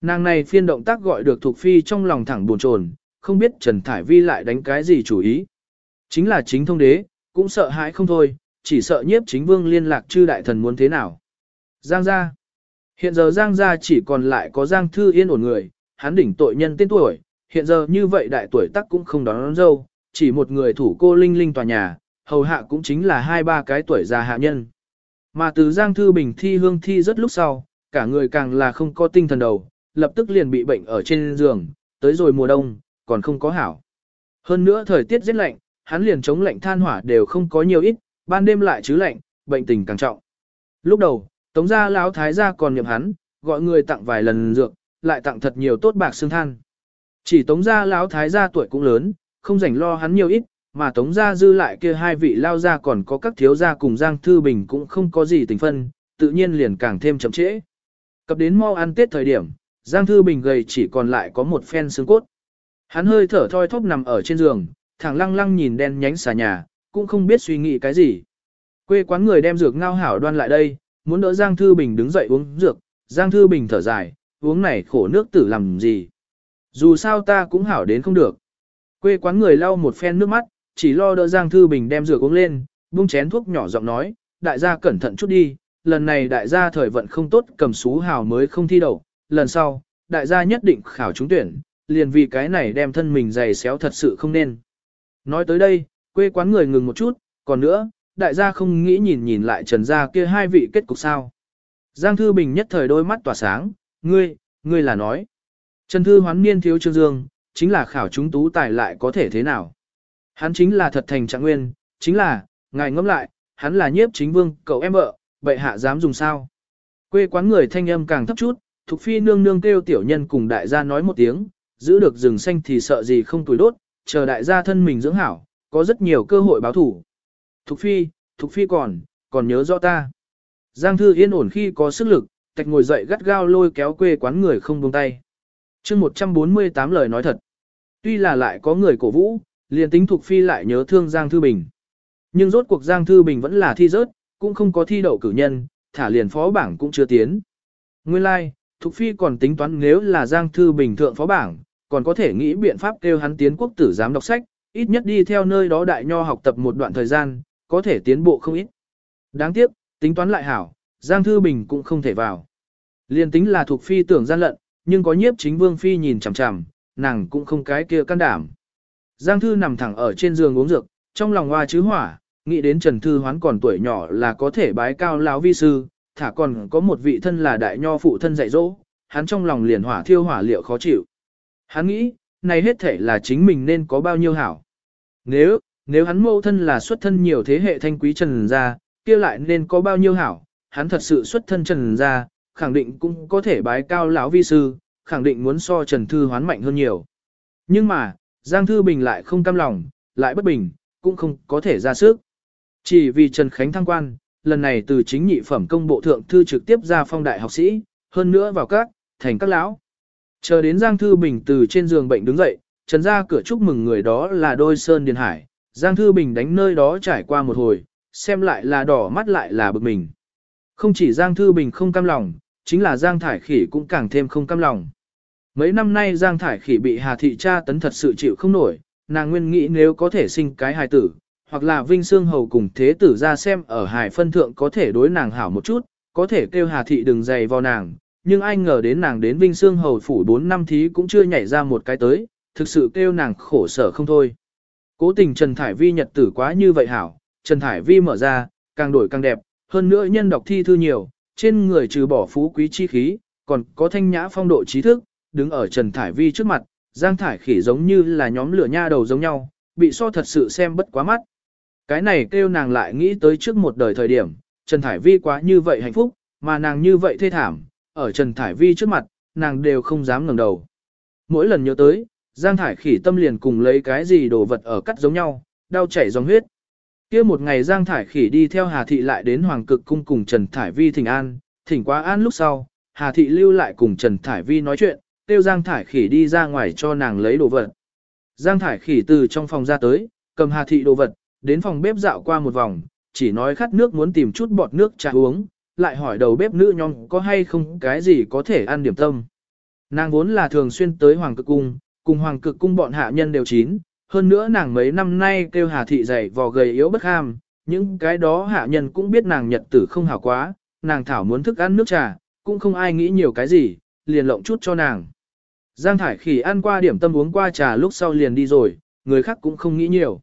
Nàng này phiên động tác gọi được Thục Phi trong lòng thẳng buồn chồn, không biết Trần Thải Vi lại đánh cái gì chủ ý. Chính là chính thông đế, cũng sợ hãi không thôi, chỉ sợ nhiếp chính vương liên lạc chư đại thần muốn thế nào. Giang gia. Hiện giờ Giang gia chỉ còn lại có Giang Thư Yên ổn người, hắn đỉnh tội nhân tên tuổi, hiện giờ như vậy đại tuổi tắc cũng không đón, đón dâu, chỉ một người thủ cô linh linh tòa nhà, hầu hạ cũng chính là hai ba cái tuổi già hạ nhân. Mà từ Giang Thư Bình thi hương thi rất lúc sau, cả người càng là không có tinh thần đầu, lập tức liền bị bệnh ở trên giường, tới rồi mùa đông, còn không có hảo. Hơn nữa thời tiết rất lạnh, hắn liền chống lạnh than hỏa đều không có nhiều ít, ban đêm lại chứ lạnh, bệnh tình càng trọng. Lúc đầu, Tống gia lão thái gia còn nhậm hắn, gọi người tặng vài lần dược, lại tặng thật nhiều tốt bạc xương than. Chỉ Tống gia lão thái gia tuổi cũng lớn, không rảnh lo hắn nhiều ít, mà Tống gia dư lại kia hai vị lao gia còn có các thiếu gia cùng Giang Thư Bình cũng không có gì tình phân, tự nhiên liền càng thêm chậm trễ. Cập đến mau ăn Tết thời điểm, Giang Thư Bình gầy chỉ còn lại có một phen xương cốt. Hắn hơi thở thoi thóp nằm ở trên giường, thẳng lăng lăng nhìn đen nhánh xà nhà, cũng không biết suy nghĩ cái gì. Quê quán người đem dược ngao hảo đoan lại đây, muốn đỡ Giang Thư Bình đứng dậy uống dược, Giang Thư Bình thở dài, uống này khổ nước tử làm gì. Dù sao ta cũng hảo đến không được. Quê quán người lau một phen nước mắt, chỉ lo đỡ Giang Thư Bình đem rửa uống lên, buông chén thuốc nhỏ giọng nói, đại gia cẩn thận chút đi, lần này đại gia thời vận không tốt cầm xú hào mới không thi đậu, lần sau, đại gia nhất định khảo trúng tuyển, liền vì cái này đem thân mình dày xéo thật sự không nên. Nói tới đây, quê quán người ngừng một chút, còn nữa, đại gia không nghĩ nhìn nhìn lại trần gia kia hai vị kết cục sao. Giang Thư Bình nhất thời đôi mắt tỏa sáng, ngươi, ngươi là nói. Trần Thư hoán niên thiếu trương dương, chính là khảo chúng tú tài lại có thể thế nào. Hắn chính là thật thành trạng nguyên, chính là, ngài ngẫm lại, hắn là nhiếp chính vương, cậu em vợ, bệ hạ dám dùng sao. Quê quán người thanh âm càng thấp chút, Thục Phi nương nương kêu tiểu nhân cùng đại gia nói một tiếng, giữ được rừng xanh thì sợ gì không tuổi đốt, chờ đại gia thân mình dưỡng hảo, có rất nhiều cơ hội báo thủ. Thục Phi, Thục Phi còn, còn nhớ rõ ta. Giang Thư yên ổn khi có sức lực, tạch ngồi dậy gắt gao lôi kéo quê quán người không buông tay chương 148 lời nói thật. Tuy là lại có người cổ vũ, liền tính Thục Phi lại nhớ thương Giang Thư Bình. Nhưng rốt cuộc Giang Thư Bình vẫn là thi rớt, cũng không có thi đậu cử nhân, thả liền phó bảng cũng chưa tiến. Nguyên lai, like, Thục Phi còn tính toán nếu là Giang Thư Bình thượng phó bảng, còn có thể nghĩ biện pháp kêu hắn tiến quốc tử giám đọc sách, ít nhất đi theo nơi đó đại nho học tập một đoạn thời gian, có thể tiến bộ không ít. Đáng tiếc, tính toán lại hảo, Giang Thư Bình cũng không thể vào. Liên tính là Thục phi tưởng gian lận, nhưng có nhiếp chính vương phi nhìn chằm chằm, nàng cũng không cái kia can đảm. Giang Thư nằm thẳng ở trên giường uống dược, trong lòng hoa chứ hỏa, nghĩ đến Trần Thư hoán còn tuổi nhỏ là có thể bái cao lão vi sư, thả còn có một vị thân là đại nho phụ thân dạy dỗ, hắn trong lòng liền hỏa thiêu hỏa liệu khó chịu. Hắn nghĩ, này hết thể là chính mình nên có bao nhiêu hảo. Nếu, nếu hắn mâu thân là xuất thân nhiều thế hệ thanh quý trần gia, kia lại nên có bao nhiêu hảo, hắn thật sự xuất thân trần gia, khẳng định cũng có thể bái cao lão vi sư, khẳng định muốn so Trần Thư hoán mạnh hơn nhiều. Nhưng mà, Giang Thư Bình lại không cam lòng, lại bất bình, cũng không có thể ra sức. Chỉ vì Trần Khánh thăng quan, lần này từ chính nhị phẩm công bộ thượng thư trực tiếp ra phong đại học sĩ, hơn nữa vào các, thành các lão. Chờ đến Giang Thư Bình từ trên giường bệnh đứng dậy, trần ra cửa chúc mừng người đó là đôi Sơn Điền Hải, Giang Thư Bình đánh nơi đó trải qua một hồi, xem lại là đỏ mắt lại là bực mình. Không chỉ Giang Thư Bình không cam lòng, chính là Giang Thải Khỉ cũng càng thêm không cam lòng. Mấy năm nay Giang Thải Khỉ bị Hà Thị cha tấn thật sự chịu không nổi, nàng nguyên nghĩ nếu có thể sinh cái hài tử, hoặc là Vinh Sương Hầu cùng thế tử ra xem ở hài phân thượng có thể đối nàng hảo một chút, có thể kêu Hà Thị đừng dày vào nàng, nhưng ai ngờ đến nàng đến Vinh Sương Hầu phủ 4 năm thí cũng chưa nhảy ra một cái tới, thực sự kêu nàng khổ sở không thôi. Cố tình Trần Thải Vi nhật tử quá như vậy hảo, Trần Thải Vi mở ra, càng đổi càng đẹp, hơn nữa nhân đọc thi thư nhiều, trên người trừ bỏ phú quý chi khí, còn có thanh nhã phong độ trí thức, đứng ở Trần Thải Vi trước mặt, Giang Thải khỉ giống như là nhóm lửa nha đầu giống nhau, bị so thật sự xem bất quá mắt. Cái này kêu nàng lại nghĩ tới trước một đời thời điểm, Trần Thải Vi quá như vậy hạnh phúc, mà nàng như vậy thê thảm, ở Trần Thải Vi trước mặt, nàng đều không dám ngẩng đầu. Mỗi lần nhớ tới, Giang Thải khỉ tâm liền cùng lấy cái gì đồ vật ở cắt giống nhau, đau chảy dòng huyết kia một ngày Giang Thải khỉ đi theo Hà Thị lại đến Hoàng Cực Cung cùng Trần Thải Vi thỉnh an, thỉnh quá an lúc sau, Hà Thị lưu lại cùng Trần Thải Vi nói chuyện, kêu Giang Thải khỉ đi ra ngoài cho nàng lấy đồ vật. Giang Thải khỉ từ trong phòng ra tới, cầm Hà Thị đồ vật, đến phòng bếp dạo qua một vòng, chỉ nói khát nước muốn tìm chút bọt nước trà uống, lại hỏi đầu bếp nữ nhóm có hay không cái gì có thể ăn điểm tâm. Nàng vốn là thường xuyên tới Hoàng Cực Cung, cùng Hoàng Cực Cung bọn hạ nhân đều chín, hơn nữa nàng mấy năm nay kêu Hà Thị dày vò gầy yếu bất ham, những cái đó hạ nhân cũng biết nàng nhật tử không hảo quá, nàng thảo muốn thức ăn nước trà, cũng không ai nghĩ nhiều cái gì, liền lộng chút cho nàng. Giang Thải Khỉ ăn qua điểm tâm uống qua trà lúc sau liền đi rồi, người khác cũng không nghĩ nhiều.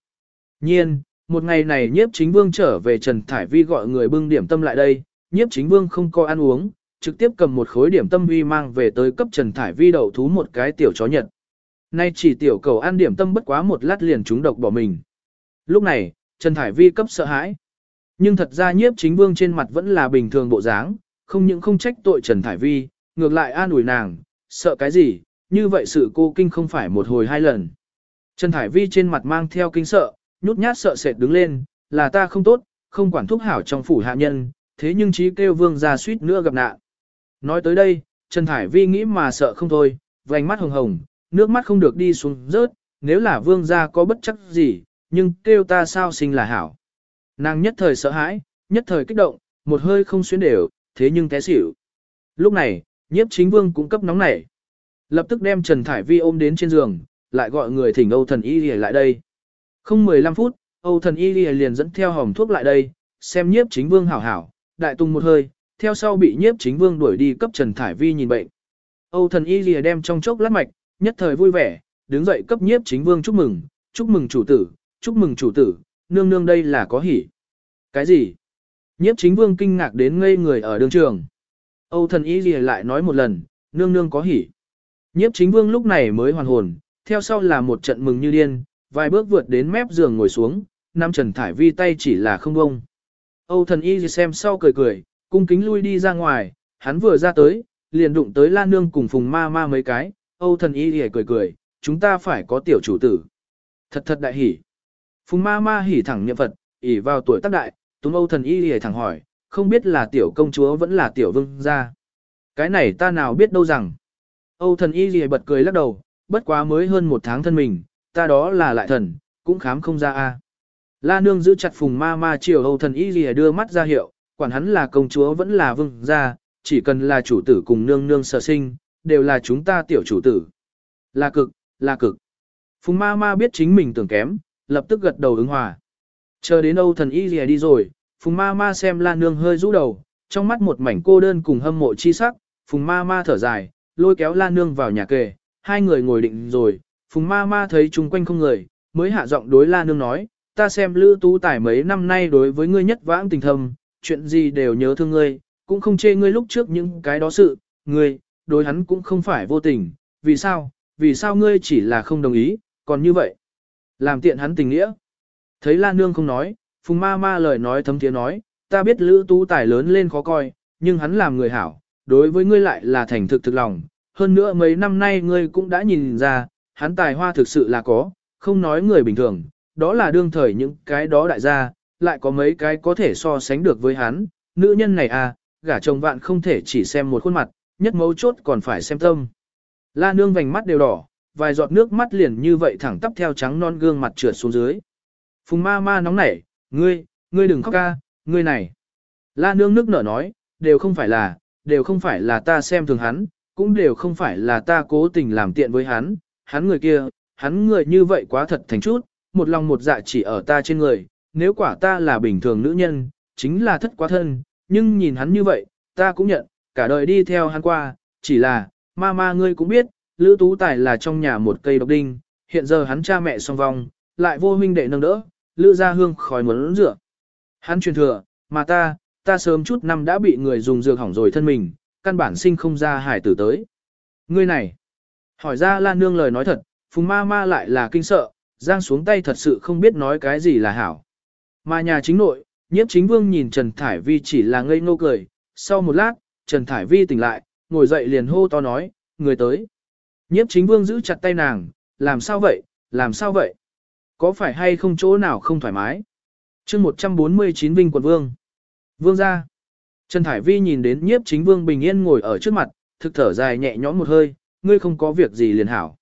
Nhiên, một ngày này nhiếp chính vương trở về Trần Thải Vi gọi người bưng điểm tâm lại đây, nhiếp chính vương không có ăn uống, trực tiếp cầm một khối điểm tâm vi mang về tới cấp Trần Thải Vi đậu thú một cái tiểu chó nhật. Nay chỉ tiểu cầu ăn điểm tâm bất quá một lát liền trúng độc bỏ mình. Lúc này, Trần Thải Vi cấp sợ hãi. Nhưng thật ra nhiếp chính vương trên mặt vẫn là bình thường bộ dáng, không những không trách tội Trần Thải Vi, ngược lại an ủi nàng, sợ cái gì, như vậy sự cô kinh không phải một hồi hai lần. Trần Thải Vi trên mặt mang theo kinh sợ, nhút nhát sợ sệt đứng lên, là ta không tốt, không quản thúc hảo trong phủ hạ nhân, thế nhưng trí kêu vương ra suýt nữa gặp nạn. Nói tới đây, Trần Thải Vi nghĩ mà sợ không thôi, vành mắt hồng hồng, nước mắt không được đi xuống rớt, nếu là vương gia có bất chắc gì, nhưng kêu ta sao sinh là hảo. Nàng nhất thời sợ hãi, nhất thời kích động, một hơi không xuyến đều, thế nhưng té xỉu. Lúc này, nhiếp chính vương cũng cấp nóng nảy. Lập tức đem Trần Thải Vi ôm đến trên giường, lại gọi người thỉnh Âu thần y lại đây. Không 15 phút, Âu thần y liền dẫn theo hỏng thuốc lại đây, xem nhiếp chính vương hảo hảo, đại tung một hơi, theo sau bị nhiếp chính vương đuổi đi cấp Trần Thải Vi nhìn bệnh. Âu thần y lìa đem trong chốc lát mạch, nhất thời vui vẻ, đứng dậy cấp nhiếp chính vương chúc mừng, chúc mừng chủ tử, chúc mừng chủ tử, nương nương đây là có hỉ. Cái gì? Nhiếp chính vương kinh ngạc đến ngây người ở đường trường. Âu thần y gì lại nói một lần, nương nương có hỉ. Nhiếp chính vương lúc này mới hoàn hồn, theo sau là một trận mừng như điên, vài bước vượt đến mép giường ngồi xuống, năm Trần Thải Vi tay chỉ là không bông. Âu thần y xem sau cười cười, cung kính lui đi ra ngoài, hắn vừa ra tới, liền đụng tới Lan Nương cùng Phùng Ma Ma mấy cái, Âu thần y hề cười cười, chúng ta phải có tiểu chủ tử. Thật thật đại hỉ. Phùng Ma Ma hỉ thẳng niệm Phật, ỉ vào tuổi tác đại, túm Âu thần y hề thẳng hỏi, không biết là tiểu công chúa vẫn là tiểu vương gia. Cái này ta nào biết đâu rằng. Âu thần y hề bật cười lắc đầu, bất quá mới hơn một tháng thân mình, ta đó là lại thần, cũng khám không ra a. La nương giữ chặt phùng ma ma chiều Âu thần y hề đưa mắt ra hiệu, quản hắn là công chúa vẫn là vương gia, chỉ cần là chủ tử cùng nương nương sở sinh, đều là chúng ta tiểu chủ tử. Là cực, là cực. Phùng ma ma biết chính mình tưởng kém, lập tức gật đầu ứng hòa. Chờ đến Âu thần y lìa đi rồi, phùng ma ma xem la nương hơi rũ đầu, trong mắt một mảnh cô đơn cùng hâm mộ chi sắc, phùng ma ma thở dài, lôi kéo la nương vào nhà kề, hai người ngồi định rồi, phùng ma ma thấy chung quanh không người, mới hạ giọng đối la nương nói, ta xem lữ tú tài mấy năm nay đối với ngươi nhất vãng tình thầm, chuyện gì đều nhớ thương ngươi, cũng không chê ngươi lúc trước những cái đó sự, ngươi, đối hắn cũng không phải vô tình, vì sao, vì sao ngươi chỉ là không đồng ý, còn như vậy, làm tiện hắn tình nghĩa. Thấy Lan nương không nói, phùng ma ma lời nói thấm tiếng nói, ta biết lữ tú tài lớn lên khó coi, nhưng hắn làm người hảo, đối với ngươi lại là thành thực thực lòng, hơn nữa mấy năm nay ngươi cũng đã nhìn ra, hắn tài hoa thực sự là có, không nói người bình thường, đó là đương thời những cái đó đại gia, lại có mấy cái có thể so sánh được với hắn, nữ nhân này à, gả chồng vạn không thể chỉ xem một khuôn mặt, nhất mấu chốt còn phải xem tâm. La nương vành mắt đều đỏ, vài giọt nước mắt liền như vậy thẳng tắp theo trắng non gương mặt trượt xuống dưới. Phùng ma ma nóng nảy, ngươi, ngươi đừng khóc ca, ngươi này. La nương nước nở nói, đều không phải là, đều không phải là ta xem thường hắn, cũng đều không phải là ta cố tình làm tiện với hắn, hắn người kia, hắn người như vậy quá thật thành chút, một lòng một dạ chỉ ở ta trên người, nếu quả ta là bình thường nữ nhân, chính là thất quá thân, nhưng nhìn hắn như vậy, ta cũng nhận, cả đời đi theo hắn qua, chỉ là, ma ma ngươi cũng biết, Lữ Tú Tài là trong nhà một cây độc đinh, hiện giờ hắn cha mẹ song vong, lại vô huynh đệ nâng đỡ, Lữ gia hương khói muốn rửa. Hắn truyền thừa, mà ta, ta sớm chút năm đã bị người dùng dược hỏng rồi thân mình, căn bản sinh không ra hải tử tới. Ngươi này, hỏi ra Lan nương lời nói thật, phùng ma ma lại là kinh sợ, giang xuống tay thật sự không biết nói cái gì là hảo. Mà nhà chính nội, nhiếp chính vương nhìn Trần Thải Vi chỉ là ngây ngô cười, sau một lát, Trần Thải Vi tỉnh lại, ngồi dậy liền hô to nói, người tới. Nhiếp chính vương giữ chặt tay nàng, làm sao vậy, làm sao vậy? Có phải hay không chỗ nào không thoải mái? chương 149 Vinh quận vương. Vương ra. Trần Thải Vi nhìn đến nhiếp chính vương bình yên ngồi ở trước mặt, thực thở dài nhẹ nhõm một hơi, ngươi không có việc gì liền hảo.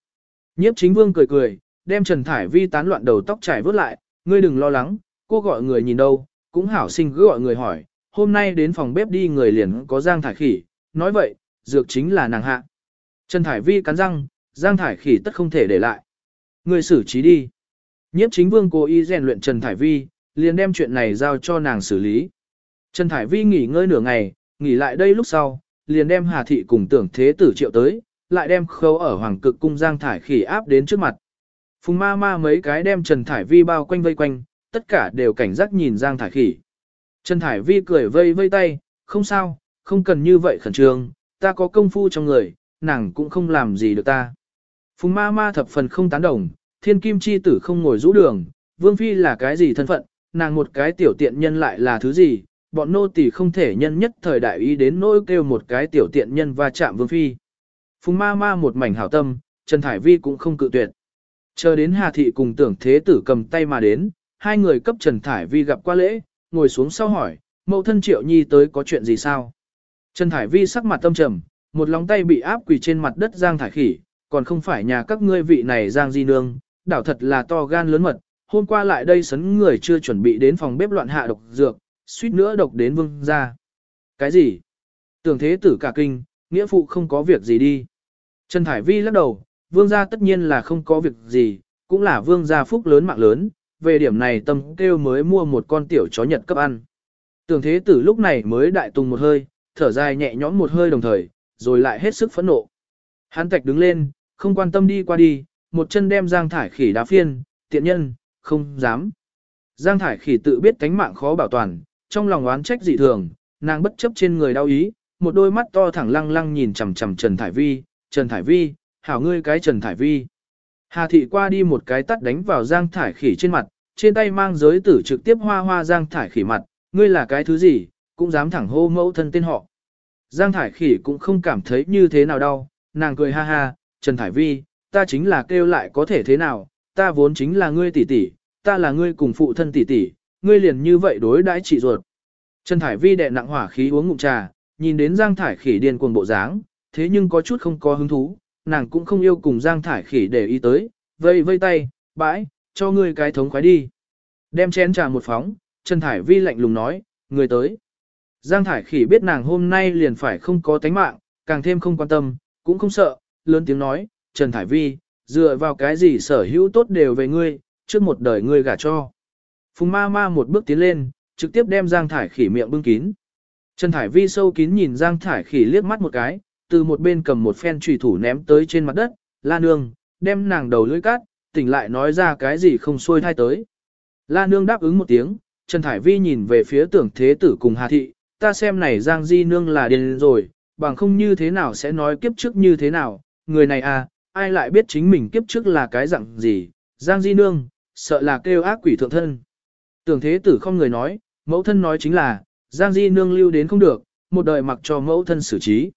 Nhiếp chính vương cười cười, đem Trần Thải Vi tán loạn đầu tóc trải vớt lại, ngươi đừng lo lắng, cô gọi người nhìn đâu, cũng hảo sinh cứ gọi người hỏi, hôm nay đến phòng bếp đi người liền có Giang Thải Khỉ, nói vậy, dược chính là nàng hạ. Trần Thải Vi cắn răng, Giang Thải Khỉ tất không thể để lại. người xử trí đi. Nhiếp chính vương cố ý rèn luyện Trần Thải Vi, liền đem chuyện này giao cho nàng xử lý. Trần Thải Vi nghỉ ngơi nửa ngày, nghỉ lại đây lúc sau, liền đem Hà Thị cùng tưởng thế tử triệu tới, lại đem khâu ở Hoàng Cực Cung Giang Thải Khỉ áp đến trước mặt. Phùng ma ma mấy cái đem Trần Thải Vi bao quanh vây quanh, tất cả đều cảnh giác nhìn Giang Thải Khỉ. Trần Thải Vi cười vây vây tay, không sao, không cần như vậy khẩn trương, ta có công phu trong người, nàng cũng không làm gì được ta. Phùng ma ma thập phần không tán đồng, thiên kim chi tử không ngồi rũ đường, vương phi là cái gì thân phận, nàng một cái tiểu tiện nhân lại là thứ gì, bọn nô tỳ không thể nhân nhất thời đại ý đến nỗi kêu một cái tiểu tiện nhân va chạm vương phi. Phùng ma ma một mảnh hảo tâm, Trần Thải Vi cũng không cự tuyệt. Chờ đến Hà Thị cùng tưởng thế tử cầm tay mà đến, hai người cấp Trần Thải Vi gặp qua lễ, ngồi xuống sau hỏi, mẫu thân Triệu Nhi tới có chuyện gì sao? Trần Thải Vi sắc mặt tâm trầm, một lòng tay bị áp quỳ trên mặt đất Giang Thải Khỉ, còn không phải nhà các ngươi vị này Giang Di Nương, đảo thật là to gan lớn mật, hôm qua lại đây sấn người chưa chuẩn bị đến phòng bếp loạn hạ độc dược, suýt nữa độc đến vương ra. Cái gì? Tưởng thế tử cả kinh, nghĩa phụ không có việc gì đi. Trần Thải Vi lắc đầu, vương gia tất nhiên là không có việc gì, cũng là vương gia phúc lớn mạng lớn, về điểm này tâm kêu mới mua một con tiểu chó nhật cấp ăn. Tưởng thế tử lúc này mới đại tùng một hơi, thở dài nhẹ nhõm một hơi đồng thời, rồi lại hết sức phẫn nộ. Hắn tạch đứng lên, không quan tâm đi qua đi, một chân đem Giang Thải Khỉ đá phiên, tiện nhân, không dám. Giang Thải Khỉ tự biết cánh mạng khó bảo toàn, trong lòng oán trách dị thường, nàng bất chấp trên người đau ý, một đôi mắt to thẳng lăng lăng nhìn chằm chằm Trần Thải Vi, Trần Thải Vi, hảo ngươi cái Trần Thải Vi. Hà thị qua đi một cái tắt đánh vào Giang Thải Khỉ trên mặt, trên tay mang giới tử trực tiếp hoa hoa Giang Thải Khỉ mặt, ngươi là cái thứ gì, cũng dám thẳng hô mẫu thân tên họ. Giang Thải Khỉ cũng không cảm thấy như thế nào đâu, nàng cười ha ha, Trần Thải Vi, ta chính là kêu lại có thể thế nào, ta vốn chính là ngươi tỷ tỷ, ta là ngươi cùng phụ thân tỷ tỷ, ngươi liền như vậy đối đãi chị ruột. Trần Thải Vi đệ nặng hỏa khí uống ngụm trà, nhìn đến Giang Thải Khỉ điên cuồng bộ dáng, thế nhưng có chút không có hứng thú, nàng cũng không yêu cùng Giang Thải Khỉ để ý tới, vây vây tay, bãi, cho ngươi cái thống khoái đi. Đem chén trà một phóng, Trần Thải Vi lạnh lùng nói, người tới. Giang Thải Khỉ biết nàng hôm nay liền phải không có tánh mạng, càng thêm không quan tâm, cũng không sợ, lớn tiếng nói, Trần Thải Vi, dựa vào cái gì sở hữu tốt đều về ngươi, trước một đời ngươi gả cho. Phùng ma ma một bước tiến lên, trực tiếp đem Giang Thải Khỉ miệng bưng kín. Trần Thải Vi sâu kín nhìn Giang Thải Khỉ liếc mắt một cái, từ một bên cầm một phen trùy thủ ném tới trên mặt đất, la nương, đem nàng đầu lưỡi cát, tỉnh lại nói ra cái gì không xuôi thai tới. La nương đáp ứng một tiếng, Trần Thải Vi nhìn về phía tưởng thế tử cùng Hà Thị, ta xem này Giang Di nương là điên rồi, bằng không như thế nào sẽ nói kiếp trước như thế nào, người này à, ai lại biết chính mình kiếp trước là cái dạng gì, Giang Di nương, sợ là kêu ác quỷ thượng thân. Tưởng thế tử không người nói, mẫu thân nói chính là, Giang Di nương lưu đến không được, một đời mặc cho mẫu thân xử trí.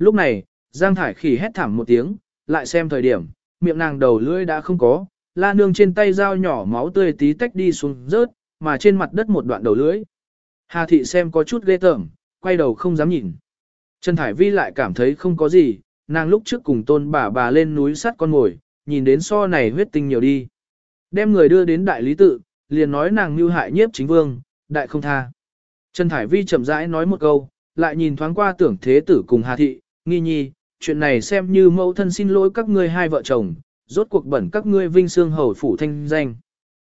Lúc này, Giang Thải khỉ hét thảm một tiếng, lại xem thời điểm, miệng nàng đầu lưỡi đã không có, la nương trên tay dao nhỏ máu tươi tí tách đi xuống rớt, mà trên mặt đất một đoạn đầu lưỡi. Hà thị xem có chút ghê tởm, quay đầu không dám nhìn. Trần Thải Vi lại cảm thấy không có gì, nàng lúc trước cùng tôn bà bà lên núi sắt con ngồi, nhìn đến so này huyết tinh nhiều đi. Đem người đưa đến đại lý tự, liền nói nàng mưu hại nhiếp chính vương, đại không tha. Trần Thải Vi chậm rãi nói một câu, lại nhìn thoáng qua tưởng thế tử cùng Hà Thị, nghi nhi, chuyện này xem như mẫu thân xin lỗi các ngươi hai vợ chồng, rốt cuộc bẩn các ngươi vinh xương hầu phủ thanh danh.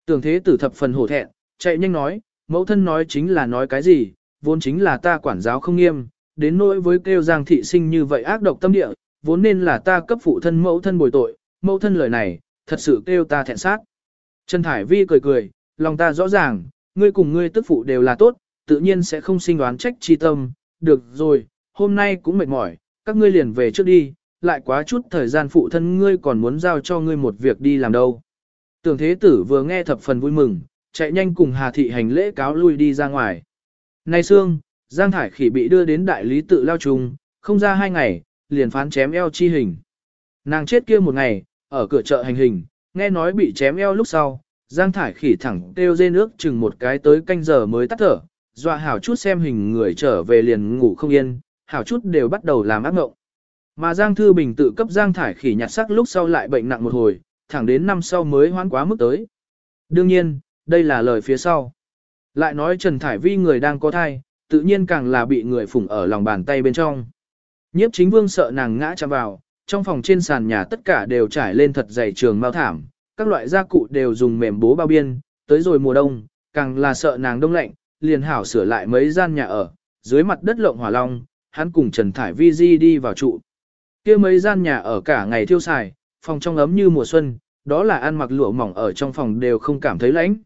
Tưởng thế tử thập phần hổ thẹn, chạy nhanh nói, mẫu thân nói chính là nói cái gì, vốn chính là ta quản giáo không nghiêm, đến nỗi với kêu giang thị sinh như vậy ác độc tâm địa, vốn nên là ta cấp phụ thân mẫu thân bồi tội, mẫu thân lời này, thật sự kêu ta thẹn sát. Trần Thải Vi cười cười, lòng ta rõ ràng, ngươi cùng ngươi tức phụ đều là tốt, tự nhiên sẽ không sinh đoán trách chi tâm, được rồi, hôm nay cũng mệt mỏi, các ngươi liền về trước đi, lại quá chút thời gian phụ thân ngươi còn muốn giao cho ngươi một việc đi làm đâu. Tưởng thế tử vừa nghe thập phần vui mừng, chạy nhanh cùng Hà Thị hành lễ cáo lui đi ra ngoài. Nay Sương, Giang Thải Khỉ bị đưa đến đại lý tự lao trùng, không ra hai ngày, liền phán chém eo chi hình. Nàng chết kia một ngày, ở cửa chợ hành hình, nghe nói bị chém eo lúc sau, Giang Thải Khỉ thẳng kêu dê nước chừng một cái tới canh giờ mới tắt thở, dọa hảo chút xem hình người trở về liền ngủ không yên, hảo chút đều bắt đầu làm ác ngộng. Mà Giang Thư Bình tự cấp Giang Thải Khỉ nhặt sắc lúc sau lại bệnh nặng một hồi, thẳng đến năm sau mới hoãn quá mức tới. Đương nhiên, đây là lời phía sau. Lại nói Trần Thải Vi người đang có thai, tự nhiên càng là bị người phủng ở lòng bàn tay bên trong. Nhiếp chính vương sợ nàng ngã chạm vào, trong phòng trên sàn nhà tất cả đều trải lên thật dày trường mao thảm, các loại gia cụ đều dùng mềm bố bao biên, tới rồi mùa đông, càng là sợ nàng đông lạnh, liền hảo sửa lại mấy gian nhà ở, dưới mặt đất lộng hỏa long, hắn cùng Trần Thải Vi Di đi vào trụ. kia mấy gian nhà ở cả ngày thiêu xài, phòng trong ấm như mùa xuân, đó là ăn mặc lụa mỏng ở trong phòng đều không cảm thấy lạnh.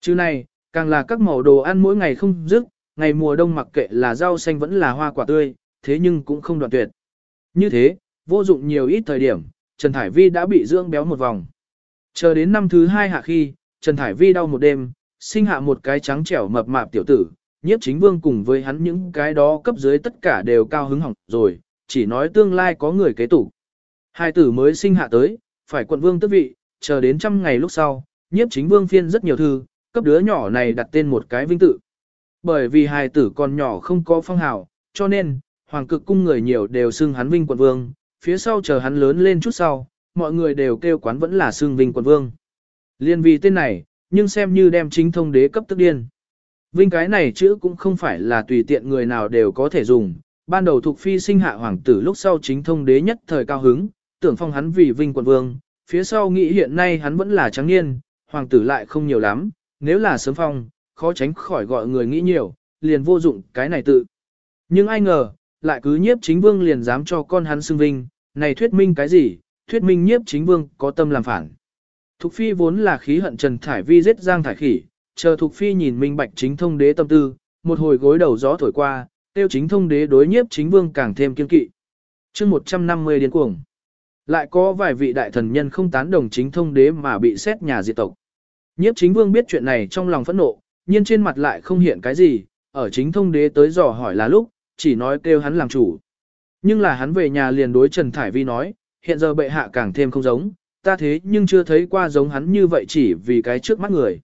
Chứ này, càng là các màu đồ ăn mỗi ngày không dứt, ngày mùa đông mặc kệ là rau xanh vẫn là hoa quả tươi, thế nhưng cũng không đoạn tuyệt. Như thế, vô dụng nhiều ít thời điểm, Trần Thải Vi đã bị dưỡng béo một vòng. Chờ đến năm thứ hai hạ khi, Trần Thải Vi đau một đêm, sinh hạ một cái trắng trẻo mập mạp tiểu tử, nhiếp chính vương cùng với hắn những cái đó cấp dưới tất cả đều cao hứng hỏng rồi, chỉ nói tương lai có người kế tục. Hai tử mới sinh hạ tới, phải quận vương tước vị, chờ đến trăm ngày lúc sau, nhiếp chính vương phiên rất nhiều thư, cấp đứa nhỏ này đặt tên một cái vinh tự. Bởi vì hài tử còn nhỏ không có phong hào, cho nên, hoàng cực cung người nhiều đều xưng hắn vinh quận vương, phía sau chờ hắn lớn lên chút sau, mọi người đều kêu quán vẫn là xưng vinh quận vương. Liên vì tên này, nhưng xem như đem chính thông đế cấp tức điên. Vinh cái này chữ cũng không phải là tùy tiện người nào đều có thể dùng, ban đầu thuộc phi sinh hạ hoàng tử lúc sau chính thông đế nhất thời cao hứng, tưởng phong hắn vì vinh quận vương, phía sau nghĩ hiện nay hắn vẫn là trắng niên, hoàng tử lại không nhiều lắm, nếu là sớm phong, khó tránh khỏi gọi người nghĩ nhiều, liền vô dụng cái này tự. Nhưng ai ngờ, lại cứ nhiếp chính vương liền dám cho con hắn xưng vinh, này thuyết minh cái gì, thuyết minh nhiếp chính vương có tâm làm phản. Thục phi vốn là khí hận Trần Thải Vi giết Giang Thải Khỉ, chờ Thục phi nhìn minh bạch chính thông đế tâm tư, một hồi gối đầu gió thổi qua, tiêu chính thông đế đối nhiếp chính vương càng thêm kiên kỵ. chương 150 điên cuồng. Lại có vài vị đại thần nhân không tán đồng chính thông đế mà bị xét nhà diệt tộc. Nhiếp chính vương biết chuyện này trong lòng phẫn nộ, nhưng trên mặt lại không hiện cái gì, ở chính thông đế tới dò hỏi là lúc, chỉ nói kêu hắn làm chủ. Nhưng là hắn về nhà liền đối Trần Thải Vi nói, hiện giờ bệ hạ càng thêm không giống, ta thế nhưng chưa thấy qua giống hắn như vậy chỉ vì cái trước mắt người.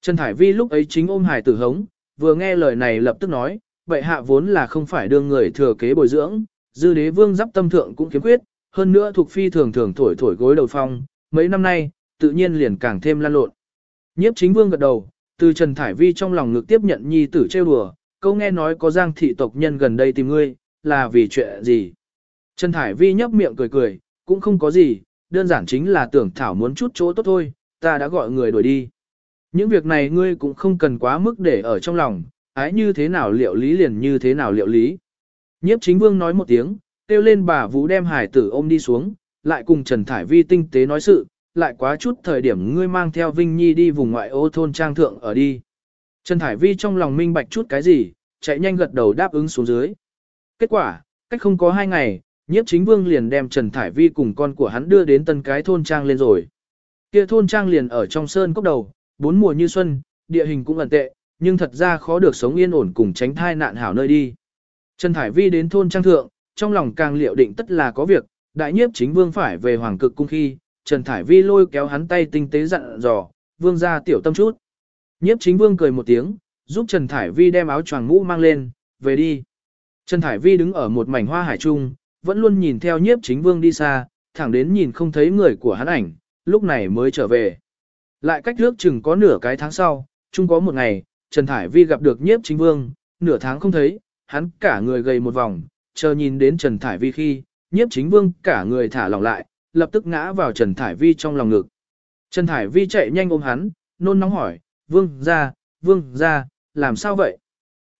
Trần Thải Vi lúc ấy chính ôm hài tử hống, vừa nghe lời này lập tức nói, bệ hạ vốn là không phải đương người thừa kế bồi dưỡng, dư đế vương giáp tâm thượng cũng kiếm quyết. hơn nữa thuộc phi thường thường thổi thổi gối đầu phong, mấy năm nay, tự nhiên liền càng thêm lan lộn. Nhiếp chính vương gật đầu, từ Trần Thải Vi trong lòng ngực tiếp nhận nhi tử trêu đùa, câu nghe nói có giang thị tộc nhân gần đây tìm ngươi, là vì chuyện gì. Trần Thải Vi nhấp miệng cười cười, cũng không có gì, đơn giản chính là tưởng thảo muốn chút chỗ tốt thôi, ta đã gọi người đuổi đi. Những việc này ngươi cũng không cần quá mức để ở trong lòng, ái như thế nào liệu lý liền như thế nào liệu lý. Nhiếp chính vương nói một tiếng, kêu lên bà Vũ đem hải tử ôm đi xuống, lại cùng Trần Thải Vi tinh tế nói sự, lại quá chút thời điểm ngươi mang theo Vinh Nhi đi vùng ngoại ô thôn trang thượng ở đi. Trần Thải Vi trong lòng minh bạch chút cái gì, chạy nhanh gật đầu đáp ứng xuống dưới. Kết quả, cách không có hai ngày, nhiếp chính vương liền đem Trần Thải Vi cùng con của hắn đưa đến tân cái thôn trang lên rồi. Kia thôn trang liền ở trong sơn cốc đầu, bốn mùa như xuân, địa hình cũng ẩn tệ, nhưng thật ra khó được sống yên ổn cùng tránh thai nạn hảo nơi đi. Trần Thải Vi đến thôn trang thượng, trong lòng càng liệu định tất là có việc, đại nhiếp chính vương phải về hoàng cực cung khi, Trần Thải Vi lôi kéo hắn tay tinh tế dặn dò, vương ra tiểu tâm chút. Nhiếp chính vương cười một tiếng, giúp Trần Thải Vi đem áo choàng mũ mang lên, về đi. Trần Thải Vi đứng ở một mảnh hoa hải trung, vẫn luôn nhìn theo nhiếp chính vương đi xa, thẳng đến nhìn không thấy người của hắn ảnh, lúc này mới trở về. Lại cách nước chừng có nửa cái tháng sau, chung có một ngày, Trần Thải Vi gặp được nhiếp chính vương, nửa tháng không thấy, hắn cả người gầy một vòng, chờ nhìn đến Trần Thải Vi khi, nhiếp chính vương cả người thả lỏng lại, lập tức ngã vào Trần Thải Vi trong lòng ngực. Trần Thải Vi chạy nhanh ôm hắn, nôn nóng hỏi, vương ra, vương ra, làm sao vậy?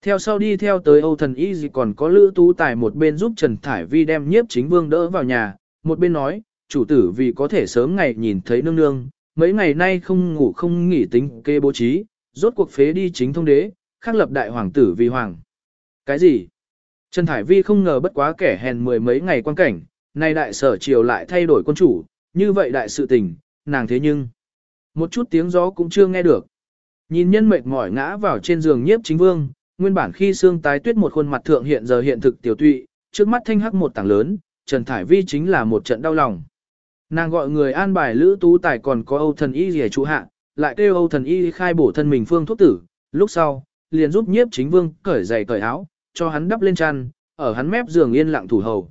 Theo sau đi theo tới Âu Thần Y gì còn có Lữ Tú Tài một bên giúp Trần Thải Vi đem nhiếp chính vương đỡ vào nhà, một bên nói, chủ tử vì có thể sớm ngày nhìn thấy nương nương, mấy ngày nay không ngủ không nghỉ tính kê bố trí, rốt cuộc phế đi chính thông đế, khắc lập đại hoàng tử vì hoàng. Cái gì? Trần Thải Vi không ngờ bất quá kẻ hèn mười mấy ngày quan cảnh, nay đại sở triều lại thay đổi quân chủ, như vậy đại sự tình, nàng thế nhưng, một chút tiếng gió cũng chưa nghe được. Nhìn nhân mệt mỏi ngã vào trên giường nhiếp chính vương, nguyên bản khi xương tái tuyết một khuôn mặt thượng hiện giờ hiện thực tiểu tụy, trước mắt thanh hắc một tảng lớn, Trần Thải Vi chính là một trận đau lòng. Nàng gọi người an bài lữ tú tài còn có Âu thần y rìa trụ hạ, lại kêu Âu thần y khai bổ thân mình phương thuốc tử, lúc sau, liền giúp nhiếp chính vương cởi giày cởi áo, cho hắn đắp lên chăn, ở hắn mép giường yên lặng thủ hầu.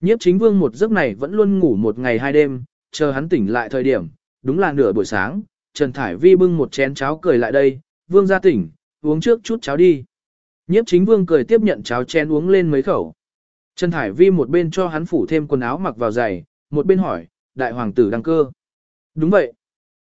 Nhiếp chính vương một giấc này vẫn luôn ngủ một ngày hai đêm, chờ hắn tỉnh lại thời điểm, đúng là nửa buổi sáng, Trần Thải Vi bưng một chén cháo cười lại đây, vương ra tỉnh, uống trước chút cháo đi. Nhiếp chính vương cười tiếp nhận cháo chén uống lên mấy khẩu. Trần Thải Vi một bên cho hắn phủ thêm quần áo mặc vào giày, một bên hỏi, đại hoàng tử đăng cơ. Đúng vậy.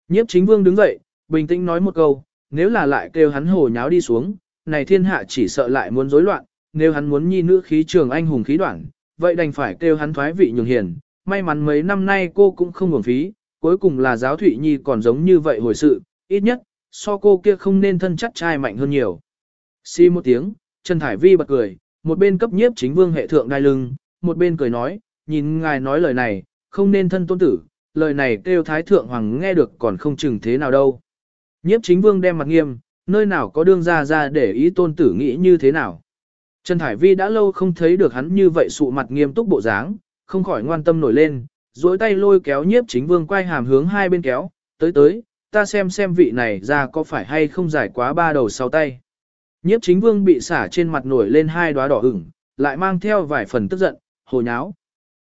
Nhiếp chính vương đứng dậy, bình tĩnh nói một câu, nếu là lại kêu hắn hồ nháo đi xuống, này thiên hạ chỉ sợ lại muốn rối loạn, nếu hắn muốn nhi nữ khí trường anh hùng khí đoạn, vậy đành phải kêu hắn thoái vị nhường hiền. May mắn mấy năm nay cô cũng không uổng phí, cuối cùng là giáo thụy nhi còn giống như vậy hồi sự, ít nhất, so cô kia không nên thân chắc trai mạnh hơn nhiều. Xì một tiếng, Trần Thải Vi bật cười, một bên cấp nhiếp chính vương hệ thượng đai lưng, một bên cười nói, nhìn ngài nói lời này, không nên thân tôn tử, lời này kêu thái thượng hoàng nghe được còn không chừng thế nào đâu. Nhiếp chính vương đem mặt nghiêm, nơi nào có đương ra ra để ý tôn tử nghĩ như thế nào. Trần Thải Vi đã lâu không thấy được hắn như vậy sụ mặt nghiêm túc bộ dáng, không khỏi ngoan tâm nổi lên, duỗi tay lôi kéo nhiếp chính vương quay hàm hướng hai bên kéo, tới tới, ta xem xem vị này ra có phải hay không giải quá ba đầu sau tay. Nhiếp chính vương bị xả trên mặt nổi lên hai đóa đỏ ửng, lại mang theo vài phần tức giận, hồ nháo.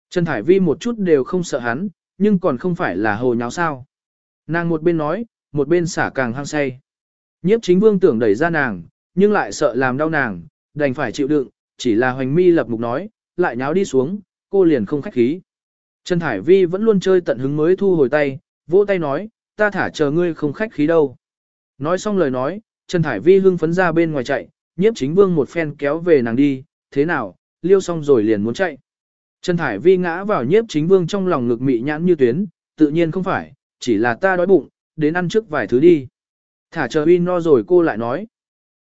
Trần Thải Vi một chút đều không sợ hắn, nhưng còn không phải là hồ nháo sao. Nàng một bên nói, một bên xả càng hăng say. Nhiếp chính vương tưởng đẩy ra nàng, nhưng lại sợ làm đau nàng, đành phải chịu đựng, chỉ là hoành mi lập mục nói, lại nháo đi xuống, cô liền không khách khí. Trần Thải Vi vẫn luôn chơi tận hứng mới thu hồi tay, vỗ tay nói, ta thả chờ ngươi không khách khí đâu. Nói xong lời nói, Trần Thải Vi hưng phấn ra bên ngoài chạy, nhiếp chính vương một phen kéo về nàng đi, thế nào, liêu xong rồi liền muốn chạy. Trần Thải Vi ngã vào nhiếp chính vương trong lòng ngực mị nhãn như tuyến, tự nhiên không phải, chỉ là ta đói bụng, đến ăn trước vài thứ đi. Thả chờ Uy no rồi cô lại nói.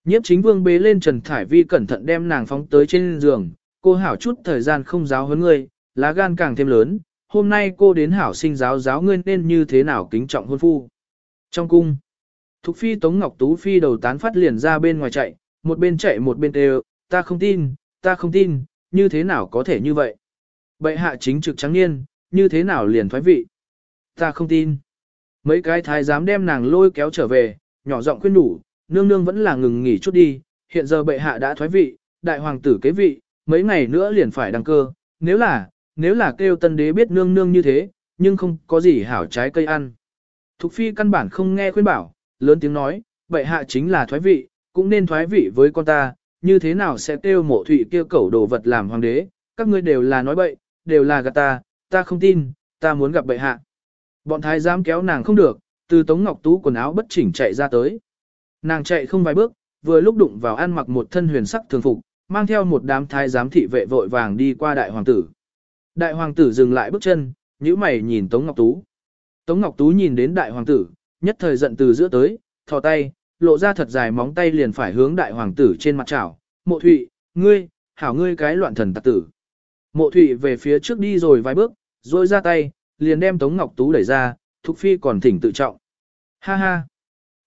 Nhiếp chính vương bế lên Trần Thải Vi cẩn thận đem nàng phóng tới trên giường, cô hảo chút thời gian không giáo huấn ngươi, lá gan càng thêm lớn, hôm nay cô đến hảo sinh giáo giáo ngươi nên như thế nào kính trọng hôn phu. Trong cung, Thục Phi Tống Ngọc Tú Phi đầu tán phát liền ra bên ngoài chạy, một bên chạy một bên đều, ta không tin, ta không tin, như thế nào có thể như vậy. Bệ hạ chính trực trắng niên, như thế nào liền thoái vị. Ta không tin. Mấy cái thái dám đem nàng lôi kéo trở về, nhỏ giọng khuyên đủ, nương nương vẫn là ngừng nghỉ chút đi, hiện giờ bệ hạ đã thoái vị, đại hoàng tử kế vị, mấy ngày nữa liền phải đăng cơ, nếu là, nếu là kêu tân đế biết nương nương như thế, nhưng không có gì hảo trái cây ăn. Thục phi căn bản không nghe khuyên bảo, lớn tiếng nói, bệ hạ chính là thoái vị, cũng nên thoái vị với con ta, như thế nào sẽ kêu mộ thụy kêu cẩu đồ vật làm hoàng đế, các ngươi đều là nói bậy, đều là gạt ta, ta không tin, ta muốn gặp bệ hạ. Bọn thái giám kéo nàng không được, từ Tống Ngọc Tú quần áo bất chỉnh chạy ra tới. Nàng chạy không vài bước, vừa lúc đụng vào ăn mặc một thân huyền sắc thường phục, mang theo một đám thái giám thị vệ vội vàng đi qua đại hoàng tử. Đại hoàng tử dừng lại bước chân, nhíu mày nhìn Tống Ngọc Tú. Tống Ngọc Tú nhìn đến đại hoàng tử, nhất thời giận từ giữa tới, thò tay, lộ ra thật dài móng tay liền phải hướng đại hoàng tử trên mặt chảo. Mộ Thụy, ngươi, hảo ngươi cái loạn thần tặc tử. Mộ Thụy về phía trước đi rồi vài bước, rồi ra tay, liền đem Tống Ngọc Tú đẩy ra, Thục Phi còn thỉnh tự trọng. Ha ha.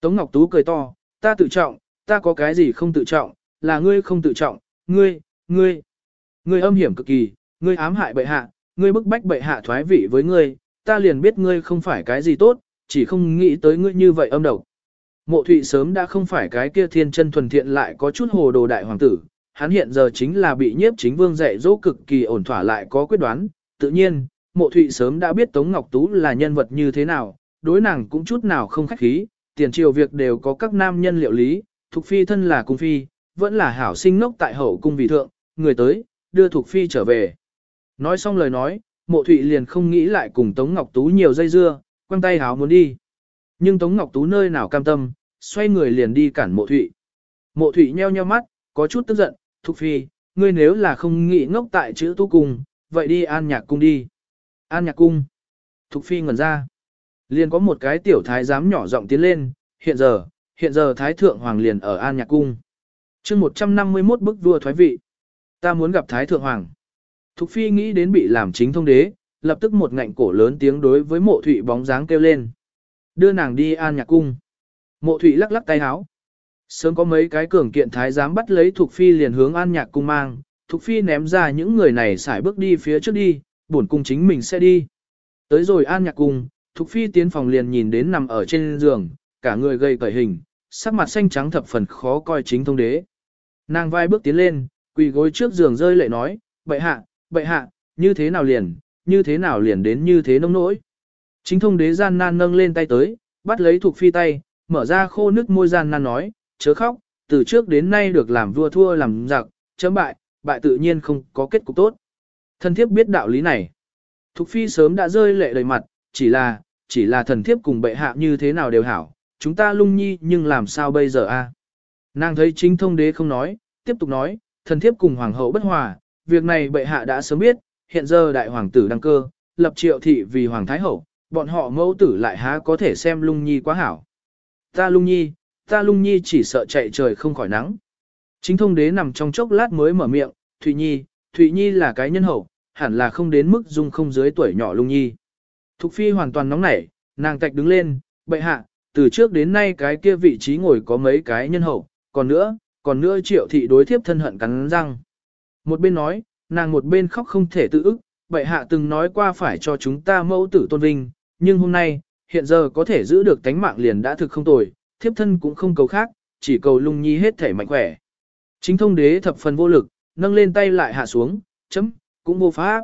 Tống Ngọc Tú cười to, ta tự trọng, ta có cái gì không tự trọng, là ngươi không tự trọng, ngươi, ngươi, ngươi âm hiểm cực kỳ, ngươi ám hại bệ hạ, ngươi bức bách bệ hạ thoái vị với ngươi, ta liền biết ngươi không phải cái gì tốt, chỉ không nghĩ tới ngươi như vậy âm độc. Mộ Thụy sớm đã không phải cái kia thiên chân thuần thiện lại có chút hồ đồ đại hoàng tử, hắn hiện giờ chính là bị nhiếp chính vương dạy dỗ cực kỳ ổn thỏa lại có quyết đoán, tự nhiên, Mộ Thụy sớm đã biết Tống Ngọc Tú là nhân vật như thế nào, đối nàng cũng chút nào không khách khí, tiền triều việc đều có các nam nhân liệu lý, Thục Phi thân là cung phi, vẫn là hảo sinh ngốc tại hậu cung vị thượng, người tới, đưa Thục Phi trở về. Nói xong lời nói, Mộ Thụy liền không nghĩ lại cùng Tống Ngọc Tú nhiều dây dưa, quăng tay háo muốn đi. Nhưng Tống Ngọc Tú nơi nào cam tâm, xoay người liền đi cản Mộ Thụy. Mộ Thụy nheo nheo mắt, có chút tức giận, Thục Phi, ngươi nếu là không nghĩ ngốc tại chữ tu cung, vậy đi an nhạc cung đi. An nhạc cung. Thục Phi ngẩn ra. Liền có một cái tiểu thái giám nhỏ giọng tiến lên, hiện giờ, hiện giờ thái thượng hoàng liền ở An Nhạc Cung. chương 151 bức vua thoái vị. Ta muốn gặp thái thượng hoàng. Thục phi nghĩ đến bị làm chính thông đế, lập tức một ngạnh cổ lớn tiếng đối với mộ thụy bóng dáng kêu lên. Đưa nàng đi An Nhạc Cung. Mộ thụy lắc lắc tay háo. Sớm có mấy cái cường kiện thái giám bắt lấy Thục phi liền hướng An Nhạc Cung mang. Thục phi ném ra những người này xài bước đi phía trước đi, bổn cung chính mình sẽ đi. Tới rồi An Nhạc Cung, Thục Phi tiến phòng liền nhìn đến nằm ở trên giường, cả người gây cởi hình, sắc mặt xanh trắng thập phần khó coi chính thông đế. Nàng vai bước tiến lên, quỳ gối trước giường rơi lệ nói, bệ hạ, bệ hạ, như thế nào liền, như thế nào liền đến như thế nông nỗi. Chính thông đế gian nan nâng lên tay tới, bắt lấy Thục Phi tay, mở ra khô nước môi gian nan nói, chớ khóc, từ trước đến nay được làm vua thua làm giặc, chấm bại, bại tự nhiên không có kết cục tốt. Thần thiếp biết đạo lý này. Thục Phi sớm đã rơi lệ đầy mặt, chỉ là, chỉ là thần thiếp cùng bệ hạ như thế nào đều hảo, chúng ta lung nhi nhưng làm sao bây giờ a? Nàng thấy chính thông đế không nói, tiếp tục nói, thần thiếp cùng hoàng hậu bất hòa, việc này bệ hạ đã sớm biết, hiện giờ đại hoàng tử đăng cơ, lập triệu thị vì hoàng thái hậu, bọn họ mẫu tử lại há có thể xem lung nhi quá hảo. Ta lung nhi, ta lung nhi chỉ sợ chạy trời không khỏi nắng. Chính thông đế nằm trong chốc lát mới mở miệng, Thụy Nhi, Thụy Nhi là cái nhân hậu, hẳn là không đến mức dung không dưới tuổi nhỏ lung nhi. Thục phi hoàn toàn nóng nảy, nàng tạch đứng lên, bệ hạ, từ trước đến nay cái kia vị trí ngồi có mấy cái nhân hậu, còn nữa, còn nữa triệu thị đối thiếp thân hận cắn răng. Một bên nói, nàng một bên khóc không thể tự ức, bệ hạ từng nói qua phải cho chúng ta mẫu tử tôn vinh, nhưng hôm nay, hiện giờ có thể giữ được tánh mạng liền đã thực không tồi, thiếp thân cũng không cầu khác, chỉ cầu lung nhi hết thể mạnh khỏe. Chính thông đế thập phần vô lực, nâng lên tay lại hạ xuống, chấm, cũng vô pháp.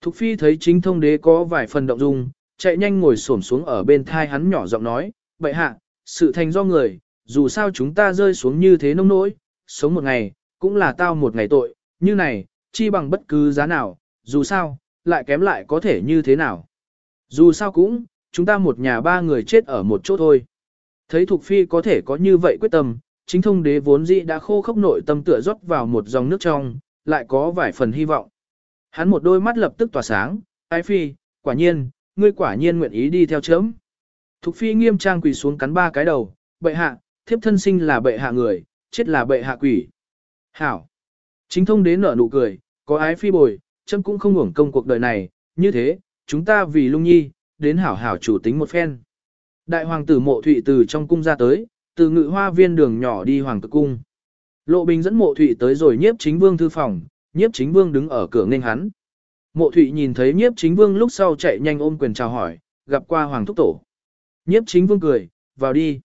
Thục phi thấy chính thông đế có vài phần động dung, chạy nhanh ngồi xổm xuống ở bên thai hắn nhỏ giọng nói, bệ hạ, sự thành do người, dù sao chúng ta rơi xuống như thế nông nỗi, sống một ngày, cũng là tao một ngày tội, như này, chi bằng bất cứ giá nào, dù sao, lại kém lại có thể như thế nào. Dù sao cũng, chúng ta một nhà ba người chết ở một chỗ thôi. Thấy Thục Phi có thể có như vậy quyết tâm, chính thông đế vốn dĩ đã khô khốc nội tâm tựa rót vào một dòng nước trong, lại có vài phần hy vọng. Hắn một đôi mắt lập tức tỏa sáng, ái phi, quả nhiên, ngươi quả nhiên nguyện ý đi theo chớm. Thục phi nghiêm trang quỳ xuống cắn ba cái đầu, bệ hạ, thiếp thân sinh là bệ hạ người, chết là bệ hạ quỷ. Hảo. Chính thông đế nở nụ cười, có ái phi bồi, chấm cũng không hưởng công cuộc đời này, như thế, chúng ta vì lung nhi, đến hảo hảo chủ tính một phen. Đại hoàng tử mộ thụy từ trong cung ra tới, từ ngự hoa viên đường nhỏ đi hoàng tử cung. Lộ bình dẫn mộ thụy tới rồi nhiếp chính vương thư phòng, nhiếp chính vương đứng ở cửa nghênh hắn. Mộ thụy nhìn thấy nhiếp chính vương lúc sau chạy nhanh ôm quyền chào hỏi, gặp qua hoàng thúc tổ. Nhiếp chính vương cười, vào đi.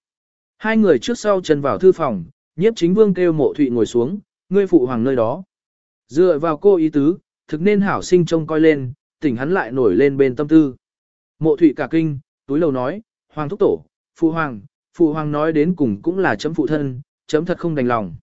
Hai người trước sau chân vào thư phòng, nhiếp chính vương kêu mộ thụy ngồi xuống, ngươi phụ hoàng nơi đó. Dựa vào cô ý tứ, thực nên hảo sinh trông coi lên, tỉnh hắn lại nổi lên bên tâm tư. Mộ thụy cả kinh, túi lầu nói, hoàng thúc tổ, phụ hoàng, phụ hoàng nói đến cùng cũng là chấm phụ thân, chấm thật không đành lòng.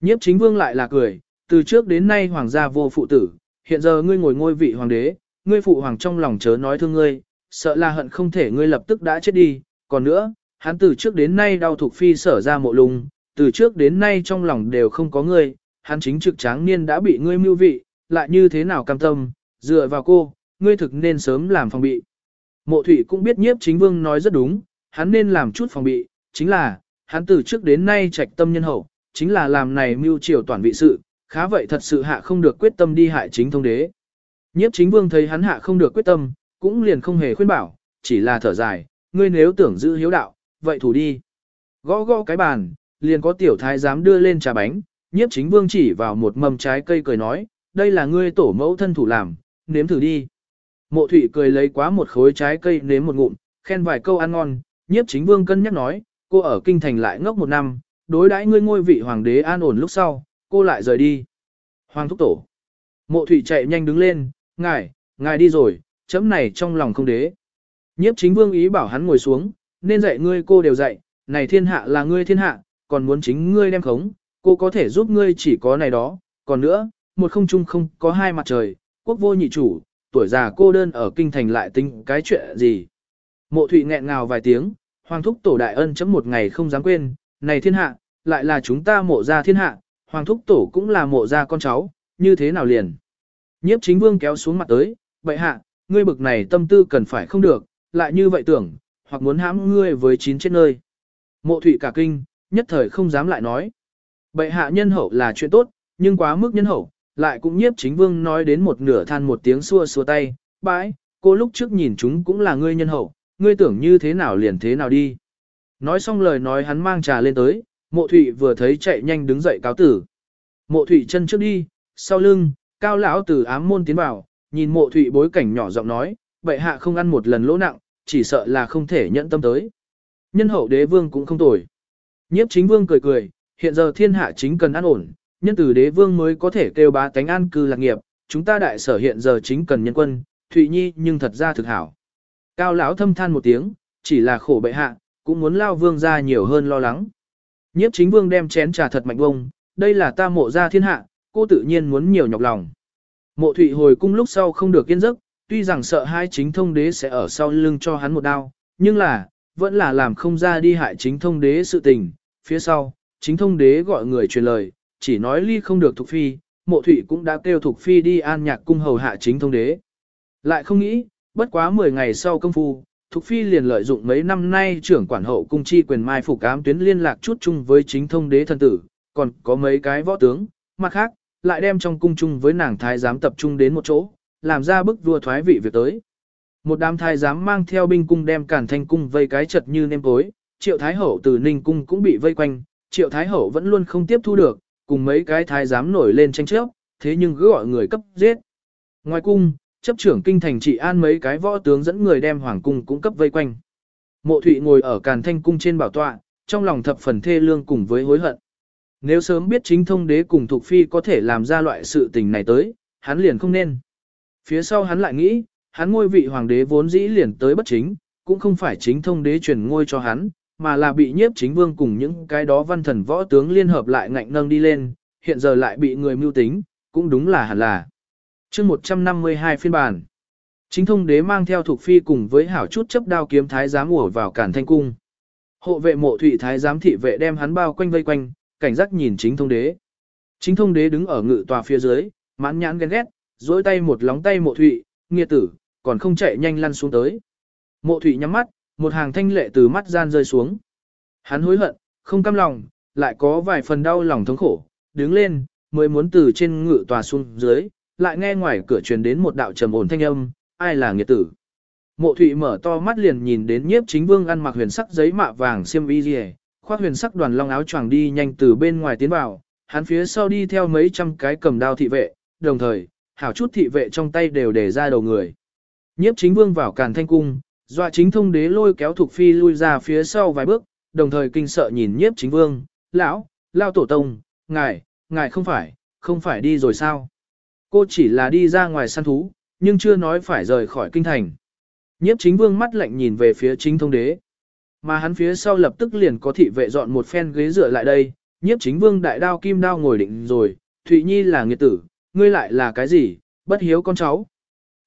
Nhiếp chính vương lại là cười, từ trước đến nay hoàng gia vô phụ tử, hiện giờ ngươi ngồi ngôi vị hoàng đế, ngươi phụ hoàng trong lòng chớ nói thương ngươi, sợ là hận không thể ngươi lập tức đã chết đi, còn nữa, hắn từ trước đến nay đau thuộc phi sở ra mộ lùng, từ trước đến nay trong lòng đều không có ngươi, hắn chính trực tráng niên đã bị ngươi mưu vị, lại như thế nào cam tâm, dựa vào cô, ngươi thực nên sớm làm phòng bị. Mộ thủy cũng biết nhiếp chính vương nói rất đúng, hắn nên làm chút phòng bị, chính là, hắn từ trước đến nay trạch tâm nhân hậu, chính là làm này mưu triều toàn vị sự, khá vậy thật sự hạ không được quyết tâm đi hại chính thông đế. Nhiếp chính vương thấy hắn hạ không được quyết tâm, cũng liền không hề khuyên bảo, chỉ là thở dài, ngươi nếu tưởng giữ hiếu đạo, vậy thủ đi. Gõ gõ cái bàn, liền có tiểu thái dám đưa lên trà bánh, nhiếp chính vương chỉ vào một mầm trái cây cười nói, đây là ngươi tổ mẫu thân thủ làm, nếm thử đi. Mộ thủy cười lấy quá một khối trái cây nếm một ngụm, khen vài câu ăn ngon, nhiếp chính vương cân nhắc nói, cô ở kinh thành lại ngốc một năm, đối đãi ngươi ngôi vị hoàng đế an ổn lúc sau, cô lại rời đi. Hoàng thúc tổ. Mộ thủy chạy nhanh đứng lên, ngài, ngài đi rồi, chấm này trong lòng không đế. Nhiếp chính vương ý bảo hắn ngồi xuống, nên dạy ngươi cô đều dạy, này thiên hạ là ngươi thiên hạ, còn muốn chính ngươi đem khống, cô có thể giúp ngươi chỉ có này đó, còn nữa, một không chung không có hai mặt trời, quốc vô nhị chủ, tuổi già cô đơn ở kinh thành lại tính cái chuyện gì. Mộ thụy nghẹn ngào vài tiếng, hoàng thúc tổ đại ân chấm một ngày không dám quên, này thiên hạ, lại là chúng ta mộ ra thiên hạ, hoàng thúc tổ cũng là mộ ra con cháu, như thế nào liền. Nhiếp chính vương kéo xuống mặt tới, vậy hạ, ngươi bực này tâm tư cần phải không được, lại như vậy tưởng, hoặc muốn hãm ngươi với chín chết nơi. Mộ thủy cả kinh, nhất thời không dám lại nói. Bệ hạ nhân hậu là chuyện tốt, nhưng quá mức nhân hậu, lại cũng nhiếp chính vương nói đến một nửa than một tiếng xua xua tay, bãi, cô lúc trước nhìn chúng cũng là ngươi nhân hậu, ngươi tưởng như thế nào liền thế nào đi. Nói xong lời nói hắn mang trà lên tới, mộ thủy vừa thấy chạy nhanh đứng dậy cáo tử. Mộ thủy chân trước đi, sau lưng, cao lão từ ám môn tiến vào, nhìn mộ thủy bối cảnh nhỏ giọng nói, bệ hạ không ăn một lần lỗ nặng, chỉ sợ là không thể nhận tâm tới. Nhân hậu đế vương cũng không tồi. Nhiếp chính vương cười cười, hiện giờ thiên hạ chính cần an ổn, nhân từ đế vương mới có thể kêu bá tánh an cư lạc nghiệp, chúng ta đại sở hiện giờ chính cần nhân quân, Thụy Nhi nhưng thật ra thực hảo. Cao lão thâm than một tiếng, chỉ là khổ bệ hạ, cũng muốn lao vương ra nhiều hơn lo lắng. Nhiếp chính vương đem chén trà thật mạnh bông, đây là ta mộ ra thiên hạ, cô tự nhiên muốn nhiều nhọc lòng. Mộ thụy hồi cung lúc sau không được yên giấc, tuy rằng sợ hai chính thông đế sẽ ở sau lưng cho hắn một đao, nhưng là, vẫn là làm không ra đi hại chính thông đế sự tình. Phía sau, chính thông đế gọi người truyền lời, chỉ nói ly không được thuộc phi, mộ thụy cũng đã kêu thuộc phi đi an nhạc cung hầu hạ chính thông đế. Lại không nghĩ, bất quá 10 ngày sau công phu, Thục Phi liền lợi dụng mấy năm nay trưởng quản hậu cung chi quyền mai phục ám tuyến liên lạc chút chung với chính thông đế thân tử, còn có mấy cái võ tướng, mặt khác, lại đem trong cung chung với nàng thái giám tập trung đến một chỗ, làm ra bức vua thoái vị việc tới. Một đám thái giám mang theo binh cung đem cản thanh cung vây cái chật như nêm tối, triệu thái hậu từ ninh cung cũng bị vây quanh, triệu thái hậu vẫn luôn không tiếp thu được, cùng mấy cái thái giám nổi lên tranh chấp, thế nhưng cứ gọi người cấp giết. Ngoài cung, chấp trưởng kinh thành trị an mấy cái võ tướng dẫn người đem hoàng cung cũng cấp vây quanh. Mộ Thụy ngồi ở càn thanh cung trên bảo tọa, trong lòng thập phần thê lương cùng với hối hận. Nếu sớm biết chính thông đế cùng thuộc phi có thể làm ra loại sự tình này tới, hắn liền không nên. Phía sau hắn lại nghĩ, hắn ngôi vị hoàng đế vốn dĩ liền tới bất chính, cũng không phải chính thông đế truyền ngôi cho hắn, mà là bị nhiếp chính vương cùng những cái đó văn thần võ tướng liên hợp lại ngạnh nâng đi lên, hiện giờ lại bị người mưu tính, cũng đúng là hẳn là chương 152 phiên bản. Chính thông đế mang theo thuộc phi cùng với hảo chút chấp đao kiếm thái giám ủa vào cản thanh cung. Hộ vệ mộ thủy thái giám thị vệ đem hắn bao quanh vây quanh, cảnh giác nhìn chính thông đế. Chính thông đế đứng ở ngự tòa phía dưới, mãn nhãn ghen ghét, dối tay một lóng tay mộ thủy nghiệt tử, còn không chạy nhanh lăn xuống tới. Mộ thủy nhắm mắt, một hàng thanh lệ từ mắt gian rơi xuống. Hắn hối hận, không cam lòng, lại có vài phần đau lòng thống khổ, đứng lên, mới muốn từ trên ngự tòa xuống dưới, lại nghe ngoài cửa truyền đến một đạo trầm ổn thanh âm, ai là nghiệt tử. Mộ Thụy mở to mắt liền nhìn đến nhiếp chính vương ăn mặc huyền sắc giấy mạ vàng xiêm y rìa, khoác huyền sắc đoàn long áo choàng đi nhanh từ bên ngoài tiến vào, hắn phía sau đi theo mấy trăm cái cầm đao thị vệ, đồng thời, hảo chút thị vệ trong tay đều để ra đầu người. Nhiếp chính vương vào càn thanh cung, dọa chính thông đế lôi kéo thuộc phi lui ra phía sau vài bước, đồng thời kinh sợ nhìn nhiếp chính vương, lão, lao tổ tông, ngài, ngài không phải, không phải đi rồi sao? Cô chỉ là đi ra ngoài săn thú, nhưng chưa nói phải rời khỏi kinh thành. Nhiếp chính vương mắt lạnh nhìn về phía chính thông đế. Mà hắn phía sau lập tức liền có thị vệ dọn một phen ghế dựa lại đây, nhiếp chính vương đại đao kim đao ngồi định rồi, Thụy Nhi là nghiệt tử, ngươi lại là cái gì, bất hiếu con cháu.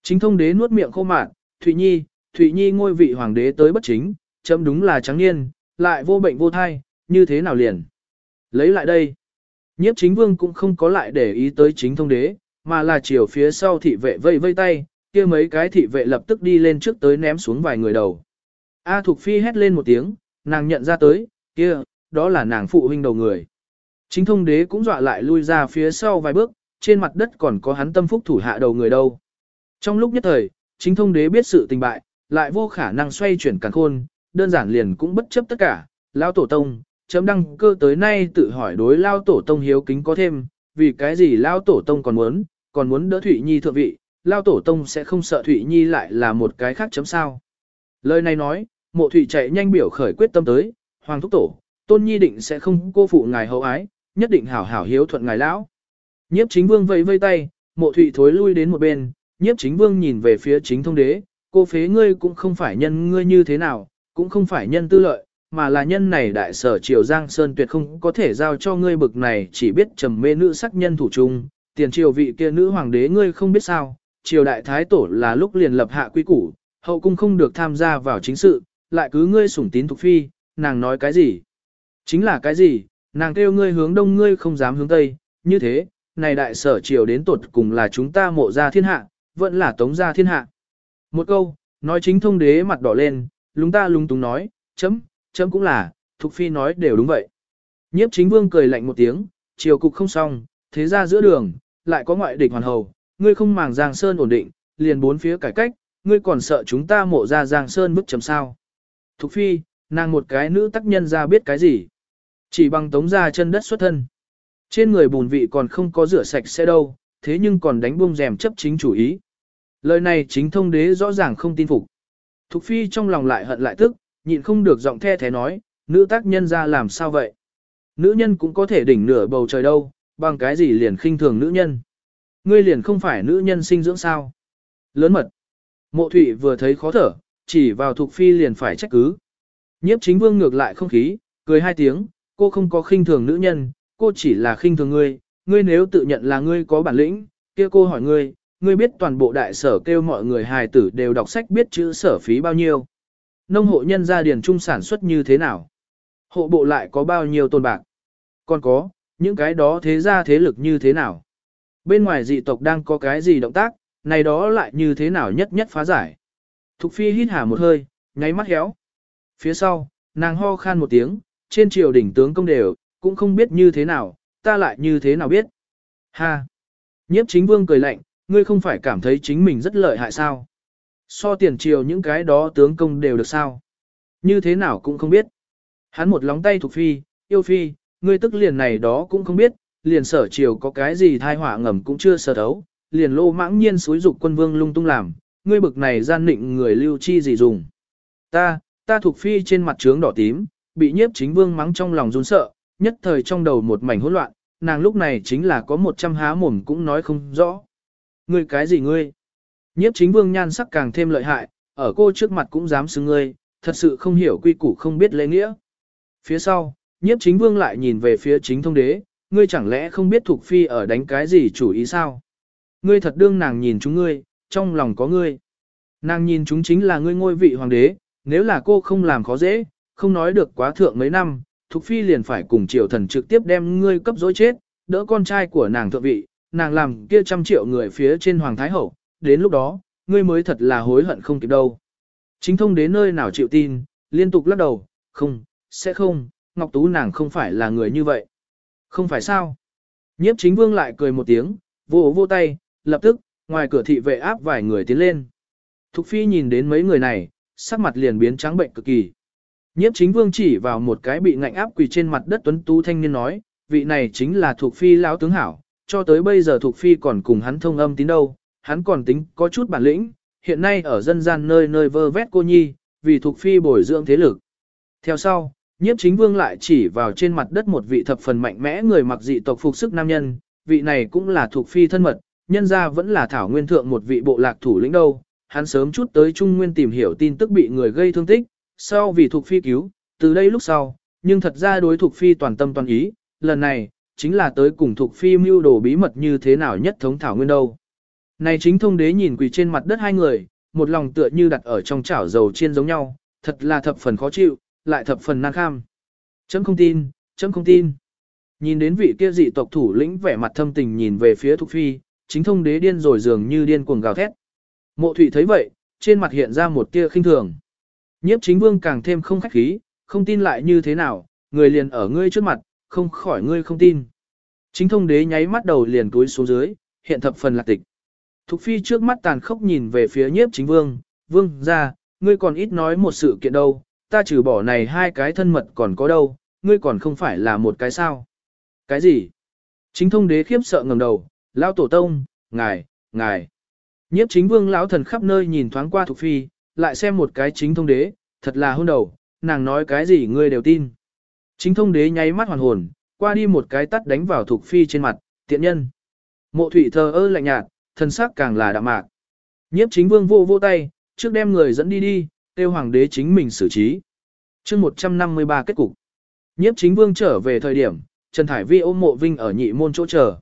Chính thông đế nuốt miệng khô mạn, Thụy Nhi, Thụy Nhi ngôi vị hoàng đế tới bất chính, chấm đúng là trắng niên, lại vô bệnh vô thai, như thế nào liền. Lấy lại đây. Nhiếp chính vương cũng không có lại để ý tới chính thông đế, mà là chiều phía sau thị vệ vây vây tay, kia mấy cái thị vệ lập tức đi lên trước tới ném xuống vài người đầu. A Thục Phi hét lên một tiếng, nàng nhận ra tới, kia, đó là nàng phụ huynh đầu người. Chính thông đế cũng dọa lại lui ra phía sau vài bước, trên mặt đất còn có hắn tâm phúc thủ hạ đầu người đâu. Trong lúc nhất thời, chính thông đế biết sự tình bại, lại vô khả năng xoay chuyển càng khôn, đơn giản liền cũng bất chấp tất cả, lao tổ tông, chấm đăng cơ tới nay tự hỏi đối lao tổ tông hiếu kính có thêm, vì cái gì lao tổ tông còn muốn, còn muốn đỡ Thụy Nhi thượng vị, lao tổ tông sẽ không sợ Thụy Nhi lại là một cái khác chấm sao. Lời này nói, mộ Thụy chạy nhanh biểu khởi quyết tâm tới, Hoàng Thúc Tổ, Tôn Nhi định sẽ không cô phụ ngài hậu ái, nhất định hảo hảo hiếu thuận ngài lão. Nhiếp chính vương vẫy vây tay, mộ Thụy thối lui đến một bên, nhiếp chính vương nhìn về phía chính thông đế, cô phế ngươi cũng không phải nhân ngươi như thế nào, cũng không phải nhân tư lợi, mà là nhân này đại sở triều Giang Sơn tuyệt không có thể giao cho ngươi bực này chỉ biết trầm mê nữ sắc nhân thủ trung, tiền triều vị kia nữ hoàng đế ngươi không biết sao, triều đại thái tổ là lúc liền lập hạ quy củ, hậu cung không được tham gia vào chính sự, lại cứ ngươi sủng tín thuộc phi, nàng nói cái gì? Chính là cái gì? Nàng kêu ngươi hướng đông ngươi không dám hướng tây, như thế, này đại sở triều đến tột cùng là chúng ta mộ ra thiên hạ, vẫn là tống ra thiên hạ. Một câu, nói chính thông đế mặt đỏ lên, lúng ta lúng túng nói, chấm, chấm cũng là, Thục Phi nói đều đúng vậy. Nhiếp chính vương cười lạnh một tiếng, chiều cục không xong, thế ra giữa đường, lại có ngoại địch hoàn hầu, ngươi không màng Giang Sơn ổn định, liền bốn phía cải cách, ngươi còn sợ chúng ta mộ ra Giang Sơn bức chấm sao. Thục Phi, nàng một cái nữ tác nhân ra biết cái gì. Chỉ bằng tống ra chân đất xuất thân. Trên người bùn vị còn không có rửa sạch sẽ đâu, thế nhưng còn đánh buông rèm chấp chính chủ ý. Lời này chính thông đế rõ ràng không tin phục. Thục Phi trong lòng lại hận lại tức, nhịn không được giọng the thế nói, nữ tác nhân ra làm sao vậy? Nữ nhân cũng có thể đỉnh nửa bầu trời đâu, bằng cái gì liền khinh thường nữ nhân. Ngươi liền không phải nữ nhân sinh dưỡng sao? Lớn mật. Mộ thủy vừa thấy khó thở, chỉ vào Thục Phi liền phải trách cứ. Nhiếp chính vương ngược lại không khí, cười hai tiếng, cô không có khinh thường nữ nhân, cô chỉ là khinh thường ngươi, ngươi nếu tự nhận là ngươi có bản lĩnh, kia cô hỏi ngươi, ngươi biết toàn bộ đại sở kêu mọi người hài tử đều đọc sách biết chữ sở phí bao nhiêu. Nông hộ nhân gia điền trung sản xuất như thế nào? Hộ bộ lại có bao nhiêu tôn bạc? Còn có, những cái đó thế ra thế lực như thế nào? Bên ngoài dị tộc đang có cái gì động tác, này đó lại như thế nào nhất nhất phá giải? Thục phi hít hà một hơi, nháy mắt héo. Phía sau, nàng ho khan một tiếng, trên triều đỉnh tướng công đều, cũng không biết như thế nào, ta lại như thế nào biết. Ha! Nhiếp chính vương cười lạnh, ngươi không phải cảm thấy chính mình rất lợi hại sao? So tiền triều những cái đó tướng công đều được sao? Như thế nào cũng không biết. Hắn một lóng tay thuộc phi, yêu phi, ngươi tức liền này đó cũng không biết, liền sở triều có cái gì thai họa ngầm cũng chưa sở thấu, liền lô mãng nhiên xúi dục quân vương lung tung làm, ngươi bực này gian nịnh người lưu chi gì dùng. Ta, ta thuộc phi trên mặt trướng đỏ tím, bị nhiếp chính vương mắng trong lòng run sợ, nhất thời trong đầu một mảnh hỗn loạn, nàng lúc này chính là có một trăm há mồm cũng nói không rõ. Ngươi cái gì ngươi? Nhiếp chính vương nhan sắc càng thêm lợi hại, ở cô trước mặt cũng dám xứng ngươi, thật sự không hiểu quy củ không biết lễ nghĩa. Phía sau, nhiếp chính vương lại nhìn về phía chính thông đế, ngươi chẳng lẽ không biết thuộc phi ở đánh cái gì chủ ý sao? Ngươi thật đương nàng nhìn chúng ngươi, trong lòng có ngươi. Nàng nhìn chúng chính là ngươi ngôi vị hoàng đế, nếu là cô không làm khó dễ, không nói được quá thượng mấy năm, Thục Phi liền phải cùng triều thần trực tiếp đem ngươi cấp dối chết, đỡ con trai của nàng thượng vị, nàng làm kia trăm triệu người phía trên Hoàng Thái Hậu, đến lúc đó, ngươi mới thật là hối hận không kịp đâu. Chính thông đến nơi nào chịu tin, liên tục lắc đầu, không, sẽ không, Ngọc Tú nàng không phải là người như vậy. Không phải sao? Nhiếp chính vương lại cười một tiếng, vô vô tay, lập tức, ngoài cửa thị vệ áp vài người tiến lên. Thục phi nhìn đến mấy người này, sắc mặt liền biến trắng bệnh cực kỳ. Nhiếp chính vương chỉ vào một cái bị ngạnh áp quỳ trên mặt đất tuấn tú thanh niên nói, vị này chính là thuộc phi lão tướng hảo, cho tới bây giờ thuộc phi còn cùng hắn thông âm tín đâu, hắn còn tính có chút bản lĩnh, hiện nay ở dân gian nơi nơi vơ vét cô nhi, vì thuộc phi bồi dưỡng thế lực. Theo sau, nhiếp chính vương lại chỉ vào trên mặt đất một vị thập phần mạnh mẽ người mặc dị tộc phục sức nam nhân, vị này cũng là thuộc phi thân mật, nhân ra vẫn là thảo nguyên thượng một vị bộ lạc thủ lĩnh đâu, hắn sớm chút tới Trung Nguyên tìm hiểu tin tức bị người gây thương tích, sau vì thuộc phi cứu, từ đây lúc sau, nhưng thật ra đối thuộc phi toàn tâm toàn ý, lần này, chính là tới cùng thuộc phi mưu đồ bí mật như thế nào nhất thống thảo nguyên đâu. Này chính thông đế nhìn quỳ trên mặt đất hai người, một lòng tựa như đặt ở trong chảo dầu chiên giống nhau, thật là thập phần khó chịu, lại thập phần nan kham. Chấm không tin, chấm không tin. Nhìn đến vị kia dị tộc thủ lĩnh vẻ mặt thâm tình nhìn về phía thuộc Phi, chính thông đế điên rồi dường như điên cuồng gào thét. Mộ Thụy thấy vậy, trên mặt hiện ra một tia khinh thường. Nhiếp chính vương càng thêm không khách khí, không tin lại như thế nào, người liền ở ngươi trước mặt, không khỏi ngươi không tin. Chính thông đế nháy mắt đầu liền túi xuống dưới, hiện thập phần lạc tịch. Thục phi trước mắt tàn khốc nhìn về phía nhiếp chính vương, vương ra, ngươi còn ít nói một sự kiện đâu, ta trừ bỏ này hai cái thân mật còn có đâu, ngươi còn không phải là một cái sao. Cái gì? Chính thông đế khiếp sợ ngầm đầu, lão tổ tông, ngài, ngài. Nhiếp chính vương lão thần khắp nơi nhìn thoáng qua Thục phi, lại xem một cái chính thông đế, thật là hôn đầu, nàng nói cái gì ngươi đều tin. Chính thông đế nháy mắt hoàn hồn, qua đi một cái tắt đánh vào Thục phi trên mặt, tiện nhân. Mộ thủy thờ ơ lạnh nhạt, thân sắc càng là đạm mạc. Nhiếp chính vương vô vô tay, trước đem người dẫn đi đi, tiêu hoàng đế chính mình xử trí. chương 153 kết cục. Nhiếp chính vương trở về thời điểm, Trần Thải Vi ôm mộ vinh ở nhị môn chỗ chờ.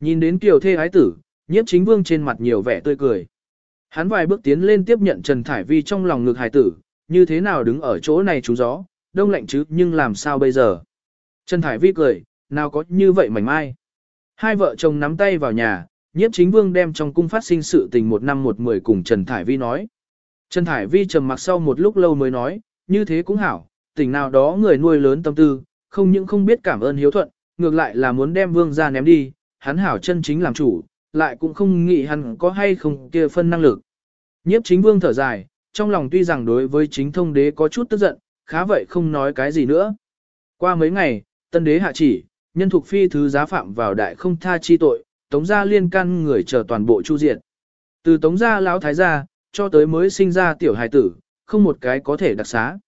Nhìn đến kiều thê ái tử, nhiếp chính vương trên mặt nhiều vẻ tươi cười. Hắn vài bước tiến lên tiếp nhận Trần Thải Vi trong lòng ngực hài tử, như thế nào đứng ở chỗ này trúng gió, đông lạnh chứ nhưng làm sao bây giờ. Trần Thải Vi cười, nào có như vậy mảnh mai. Hai vợ chồng nắm tay vào nhà, nhiếp chính vương đem trong cung phát sinh sự tình một năm một mười cùng Trần Thải Vi nói. Trần Thải Vi trầm mặc sau một lúc lâu mới nói, như thế cũng hảo, tình nào đó người nuôi lớn tâm tư, không những không biết cảm ơn hiếu thuận, ngược lại là muốn đem vương ra ném đi, hắn hảo chân chính làm chủ, lại cũng không nghĩ hắn có hay không kia phân năng lực. Nhiếp chính vương thở dài, trong lòng tuy rằng đối với chính thông đế có chút tức giận, khá vậy không nói cái gì nữa. Qua mấy ngày, tân đế hạ chỉ, nhân thuộc phi thứ giá phạm vào đại không tha chi tội, tống gia liên can người chờ toàn bộ chu diệt. Từ tống gia lão thái gia, cho tới mới sinh ra tiểu hài tử, không một cái có thể đặc xá.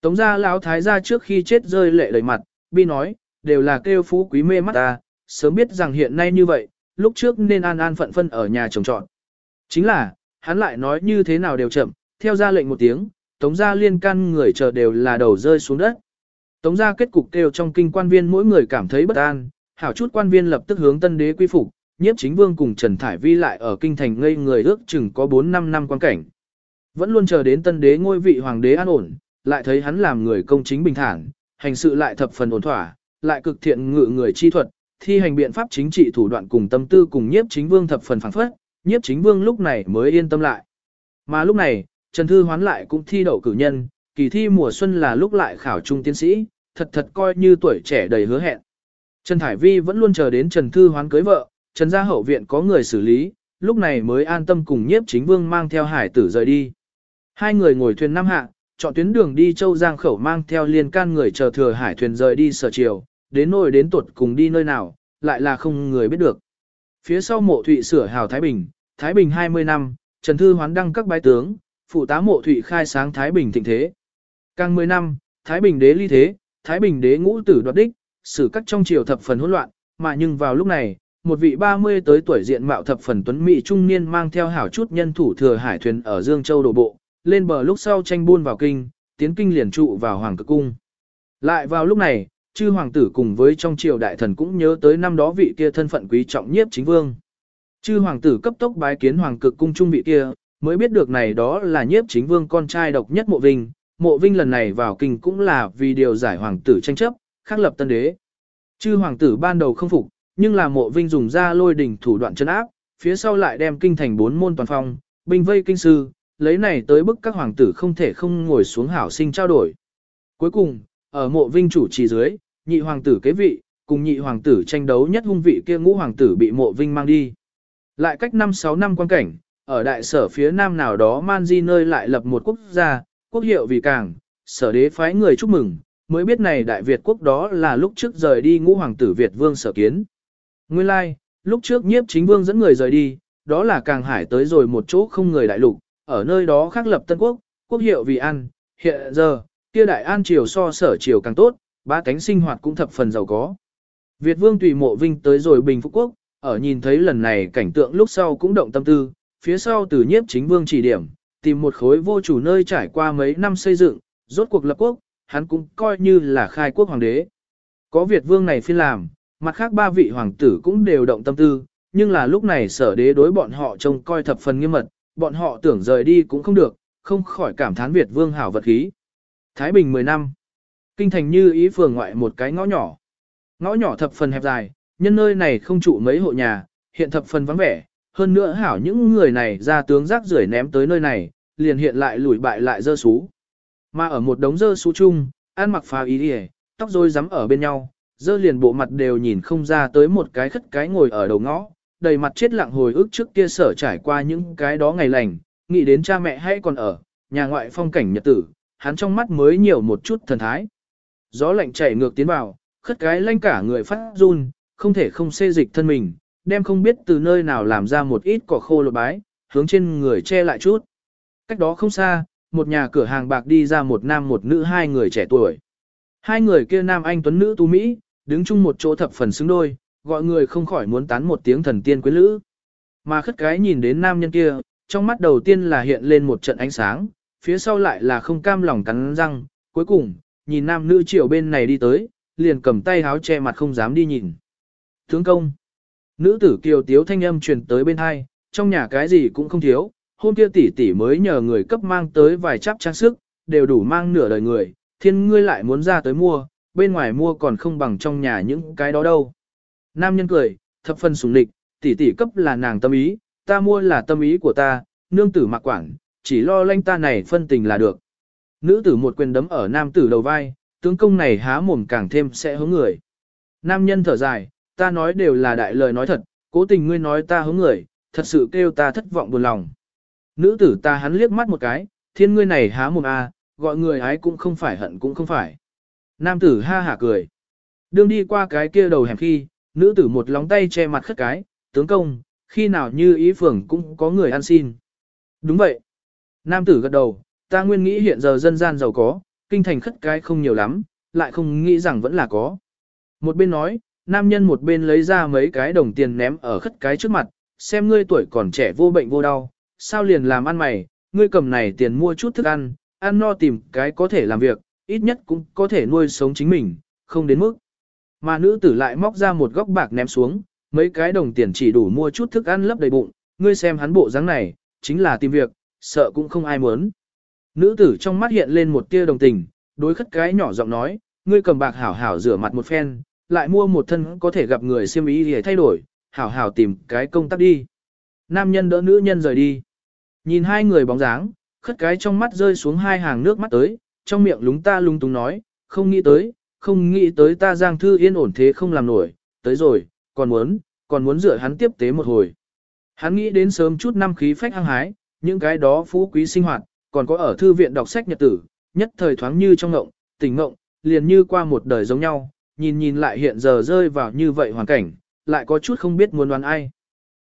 Tống gia lão thái gia trước khi chết rơi lệ đầy mặt, bi nói, đều là kêu phú quý mê mắt ta, sớm biết rằng hiện nay như vậy, lúc trước nên an an phận phân ở nhà chồng trọn. Chính là, hắn lại nói như thế nào đều chậm, theo ra lệnh một tiếng, tống gia liên can người chờ đều là đầu rơi xuống đất. Tống gia kết cục kêu trong kinh quan viên mỗi người cảm thấy bất an, hảo chút quan viên lập tức hướng tân đế quy phục, nhiếp chính vương cùng Trần Thải Vi lại ở kinh thành ngây người ước chừng có 4-5 năm quan cảnh. Vẫn luôn chờ đến tân đế ngôi vị hoàng đế an ổn, lại thấy hắn làm người công chính bình thản, hành sự lại thập phần ổn thỏa, lại cực thiện ngự người chi thuật, thi hành biện pháp chính trị thủ đoạn cùng tâm tư cùng nhiếp chính vương thập phần phản phất, nhiếp chính vương lúc này mới yên tâm lại. Mà lúc này, Trần Thư hoán lại cũng thi đậu cử nhân, kỳ thi mùa xuân là lúc lại khảo trung tiến sĩ, thật thật coi như tuổi trẻ đầy hứa hẹn. Trần Thải Vi vẫn luôn chờ đến Trần Thư hoán cưới vợ, Trần gia hậu viện có người xử lý, lúc này mới an tâm cùng nhiếp chính vương mang theo hải tử rời đi. Hai người ngồi thuyền năm hạ, chọn tuyến đường đi châu Giang khẩu mang theo liên can người chờ thừa hải thuyền rời đi sở chiều, đến nồi đến tuột cùng đi nơi nào, lại là không người biết được. Phía sau mộ thụy sửa hào Thái Bình, Thái Bình 20 năm, Trần Thư hoán đăng các bái tướng, phụ tá mộ thụy khai sáng Thái Bình thịnh thế. Càng 10 năm, Thái Bình đế ly thế, Thái Bình đế ngũ tử đoạt đích, xử các trong triều thập phần hỗn loạn, mà nhưng vào lúc này, một vị 30 tới tuổi diện mạo thập phần tuấn mỹ trung niên mang theo hảo chút nhân thủ thừa hải thuyền ở Dương Châu đổ bộ, lên bờ lúc sau tranh buôn vào kinh, tiến kinh liền trụ vào hoàng cực cung. Lại vào lúc này, chư hoàng tử cùng với trong triều đại thần cũng nhớ tới năm đó vị kia thân phận quý trọng nhiếp chính vương. Chư hoàng tử cấp tốc bái kiến hoàng cực cung trung vị kia, mới biết được này đó là nhiếp chính vương con trai độc nhất mộ vinh. Mộ vinh lần này vào kinh cũng là vì điều giải hoàng tử tranh chấp, khắc lập tân đế. Chư hoàng tử ban đầu không phục, nhưng là mộ vinh dùng ra lôi đỉnh thủ đoạn chân áp, phía sau lại đem kinh thành bốn môn toàn phong, binh vây kinh sư, lấy này tới bức các hoàng tử không thể không ngồi xuống hảo sinh trao đổi. Cuối cùng, ở mộ vinh chủ trì dưới, nhị hoàng tử kế vị, cùng nhị hoàng tử tranh đấu nhất hung vị kia ngũ hoàng tử bị mộ vinh mang đi. Lại cách 5-6 năm quan cảnh, ở đại sở phía nam nào đó man di nơi lại lập một quốc gia, quốc hiệu vì càng, sở đế phái người chúc mừng, mới biết này đại Việt quốc đó là lúc trước rời đi ngũ hoàng tử Việt vương sở kiến. Nguyên lai, like, lúc trước nhiếp chính vương dẫn người rời đi, đó là càng hải tới rồi một chỗ không người đại lục, ở nơi đó khắc lập Tân Quốc, quốc hiệu vì ăn, hiện giờ, kia đại an triều so sở triều càng tốt, ba cánh sinh hoạt cũng thập phần giàu có. Việt vương tùy mộ vinh tới rồi bình phúc quốc, ở nhìn thấy lần này cảnh tượng lúc sau cũng động tâm tư, phía sau từ nhiếp chính vương chỉ điểm, tìm một khối vô chủ nơi trải qua mấy năm xây dựng, rốt cuộc lập quốc, hắn cũng coi như là khai quốc hoàng đế. Có Việt vương này phiên làm, mặt khác ba vị hoàng tử cũng đều động tâm tư, nhưng là lúc này sở đế đối bọn họ trông coi thập phần nghiêm mật, bọn họ tưởng rời đi cũng không được, không khỏi cảm thán Việt vương hảo vật khí. Thái Bình 10 năm, kinh thành như ý phường ngoại một cái ngõ nhỏ. Ngõ nhỏ thập phần hẹp dài, nhân nơi này không trụ mấy hộ nhà, hiện thập phần vắng vẻ, hơn nữa hảo những người này ra tướng rác rưởi ném tới nơi này, liền hiện lại lùi bại lại dơ xú. Mà ở một đống dơ xú chung, ăn mặc phá ý đi tóc rối rắm ở bên nhau, dơ liền bộ mặt đều nhìn không ra tới một cái khất cái ngồi ở đầu ngõ, đầy mặt chết lặng hồi ức trước kia sở trải qua những cái đó ngày lành, nghĩ đến cha mẹ hay còn ở, nhà ngoại phong cảnh nhật tử, hắn trong mắt mới nhiều một chút thần thái. Gió lạnh chảy ngược tiến vào, khất cái lanh cả người phát run, không thể không xê dịch thân mình, đem không biết từ nơi nào làm ra một ít cỏ khô lột bái, hướng trên người che lại chút. Cách đó không xa, một nhà cửa hàng bạc đi ra một nam một nữ hai người trẻ tuổi. Hai người kia nam anh tuấn nữ tu Mỹ, đứng chung một chỗ thập phần xứng đôi, gọi người không khỏi muốn tán một tiếng thần tiên quyến lữ. Mà khất cái nhìn đến nam nhân kia, trong mắt đầu tiên là hiện lên một trận ánh sáng, phía sau lại là không cam lòng cắn răng, cuối cùng, nhìn nam nữ chiều bên này đi tới, liền cầm tay háo che mặt không dám đi nhìn. Tướng công, nữ tử kiều tiếu thanh âm truyền tới bên hai, trong nhà cái gì cũng không thiếu, hôm kia tỷ tỷ mới nhờ người cấp mang tới vài chắp trang sức, đều đủ mang nửa đời người, thiên ngươi lại muốn ra tới mua, bên ngoài mua còn không bằng trong nhà những cái đó đâu. Nam nhân cười, thập phân sùng lịch, tỷ tỷ cấp là nàng tâm ý, ta mua là tâm ý của ta, nương tử mặc quản, chỉ lo lanh ta này phân tình là được. Nữ tử một quyền đấm ở nam tử đầu vai, tướng công này há mồm càng thêm sẽ hướng người. Nam nhân thở dài, ta nói đều là đại lời nói thật, cố tình ngươi nói ta hướng người, thật sự kêu ta thất vọng buồn lòng. Nữ tử ta hắn liếc mắt một cái, thiên ngươi này há mồm a, à, gọi người ái cũng không phải hận cũng không phải. Nam tử ha hả cười. Đương đi qua cái kia đầu hẻm khi, nữ tử một lóng tay che mặt khất cái, tướng công, khi nào như ý phường cũng có người ăn xin. Đúng vậy. Nam tử gật đầu, ta nguyên nghĩ hiện giờ dân gian giàu có, kinh thành khất cái không nhiều lắm, lại không nghĩ rằng vẫn là có. Một bên nói, nam nhân một bên lấy ra mấy cái đồng tiền ném ở khất cái trước mặt, xem ngươi tuổi còn trẻ vô bệnh vô đau, sao liền làm ăn mày, ngươi cầm này tiền mua chút thức ăn, ăn no tìm cái có thể làm việc, ít nhất cũng có thể nuôi sống chính mình, không đến mức. Mà nữ tử lại móc ra một góc bạc ném xuống, mấy cái đồng tiền chỉ đủ mua chút thức ăn lấp đầy bụng, ngươi xem hắn bộ dáng này, chính là tìm việc, sợ cũng không ai muốn. Nữ tử trong mắt hiện lên một tia đồng tình, đối khất cái nhỏ giọng nói, ngươi cầm bạc hảo hảo rửa mặt một phen, lại mua một thân có thể gặp người siêm ý để thay đổi, hảo hảo tìm cái công tác đi. Nam nhân đỡ nữ nhân rời đi. Nhìn hai người bóng dáng, khất cái trong mắt rơi xuống hai hàng nước mắt tới, trong miệng lúng ta lung tung nói, không nghĩ tới, không nghĩ tới ta giang thư yên ổn thế không làm nổi, tới rồi, còn muốn, còn muốn rửa hắn tiếp tế một hồi. Hắn nghĩ đến sớm chút năm khí phách hăng hái, những cái đó phú quý sinh hoạt, còn có ở thư viện đọc sách nhật tử, nhất thời thoáng như trong ngộng, tỉnh ngộng, liền như qua một đời giống nhau, nhìn nhìn lại hiện giờ rơi vào như vậy hoàn cảnh, lại có chút không biết muốn đoán ai.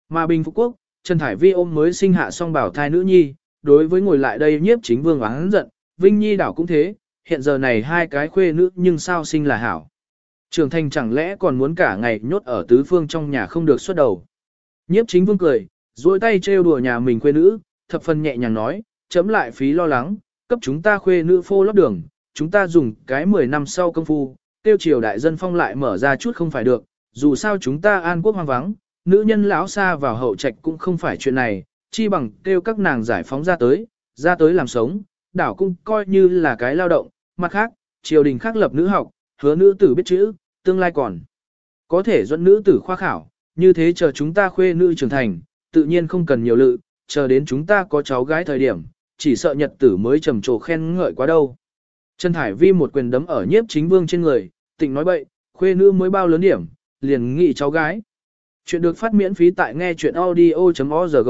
Mà Bình Phúc Quốc, Trần Thải Vi ôm mới sinh hạ song bảo thai nữ nhi, đối với ngồi lại đây nhiếp chính vương oán giận, Vinh Nhi đảo cũng thế, hiện giờ này hai cái khuê nữ nhưng sao sinh là hảo. Trường thành chẳng lẽ còn muốn cả ngày nhốt ở tứ phương trong nhà không được xuất đầu. Nhiếp chính vương cười, duỗi tay trêu đùa nhà mình khuê nữ, thập phần nhẹ nhàng nói, chấm lại phí lo lắng, cấp chúng ta khuê nữ phô lót đường, chúng ta dùng cái 10 năm sau công phu, tiêu triều đại dân phong lại mở ra chút không phải được, dù sao chúng ta an quốc hoang vắng, nữ nhân lão xa vào hậu trạch cũng không phải chuyện này, chi bằng kêu các nàng giải phóng ra tới, ra tới làm sống, đảo cũng coi như là cái lao động, mặt khác, triều đình khác lập nữ học, hứa nữ tử biết chữ, tương lai còn. Có thể dẫn nữ tử khoa khảo, như thế chờ chúng ta khuê nữ trưởng thành, tự nhiên không cần nhiều lự, chờ đến chúng ta có cháu gái thời điểm, chỉ sợ nhật tử mới trầm trồ khen ngợi quá đâu. Trần Thải Vi một quyền đấm ở nhiếp chính vương trên người, tịnh nói bậy, khuê nữ mới bao lớn điểm, liền nghị cháu gái. Chuyện được phát miễn phí tại nghe chuyện audio.org.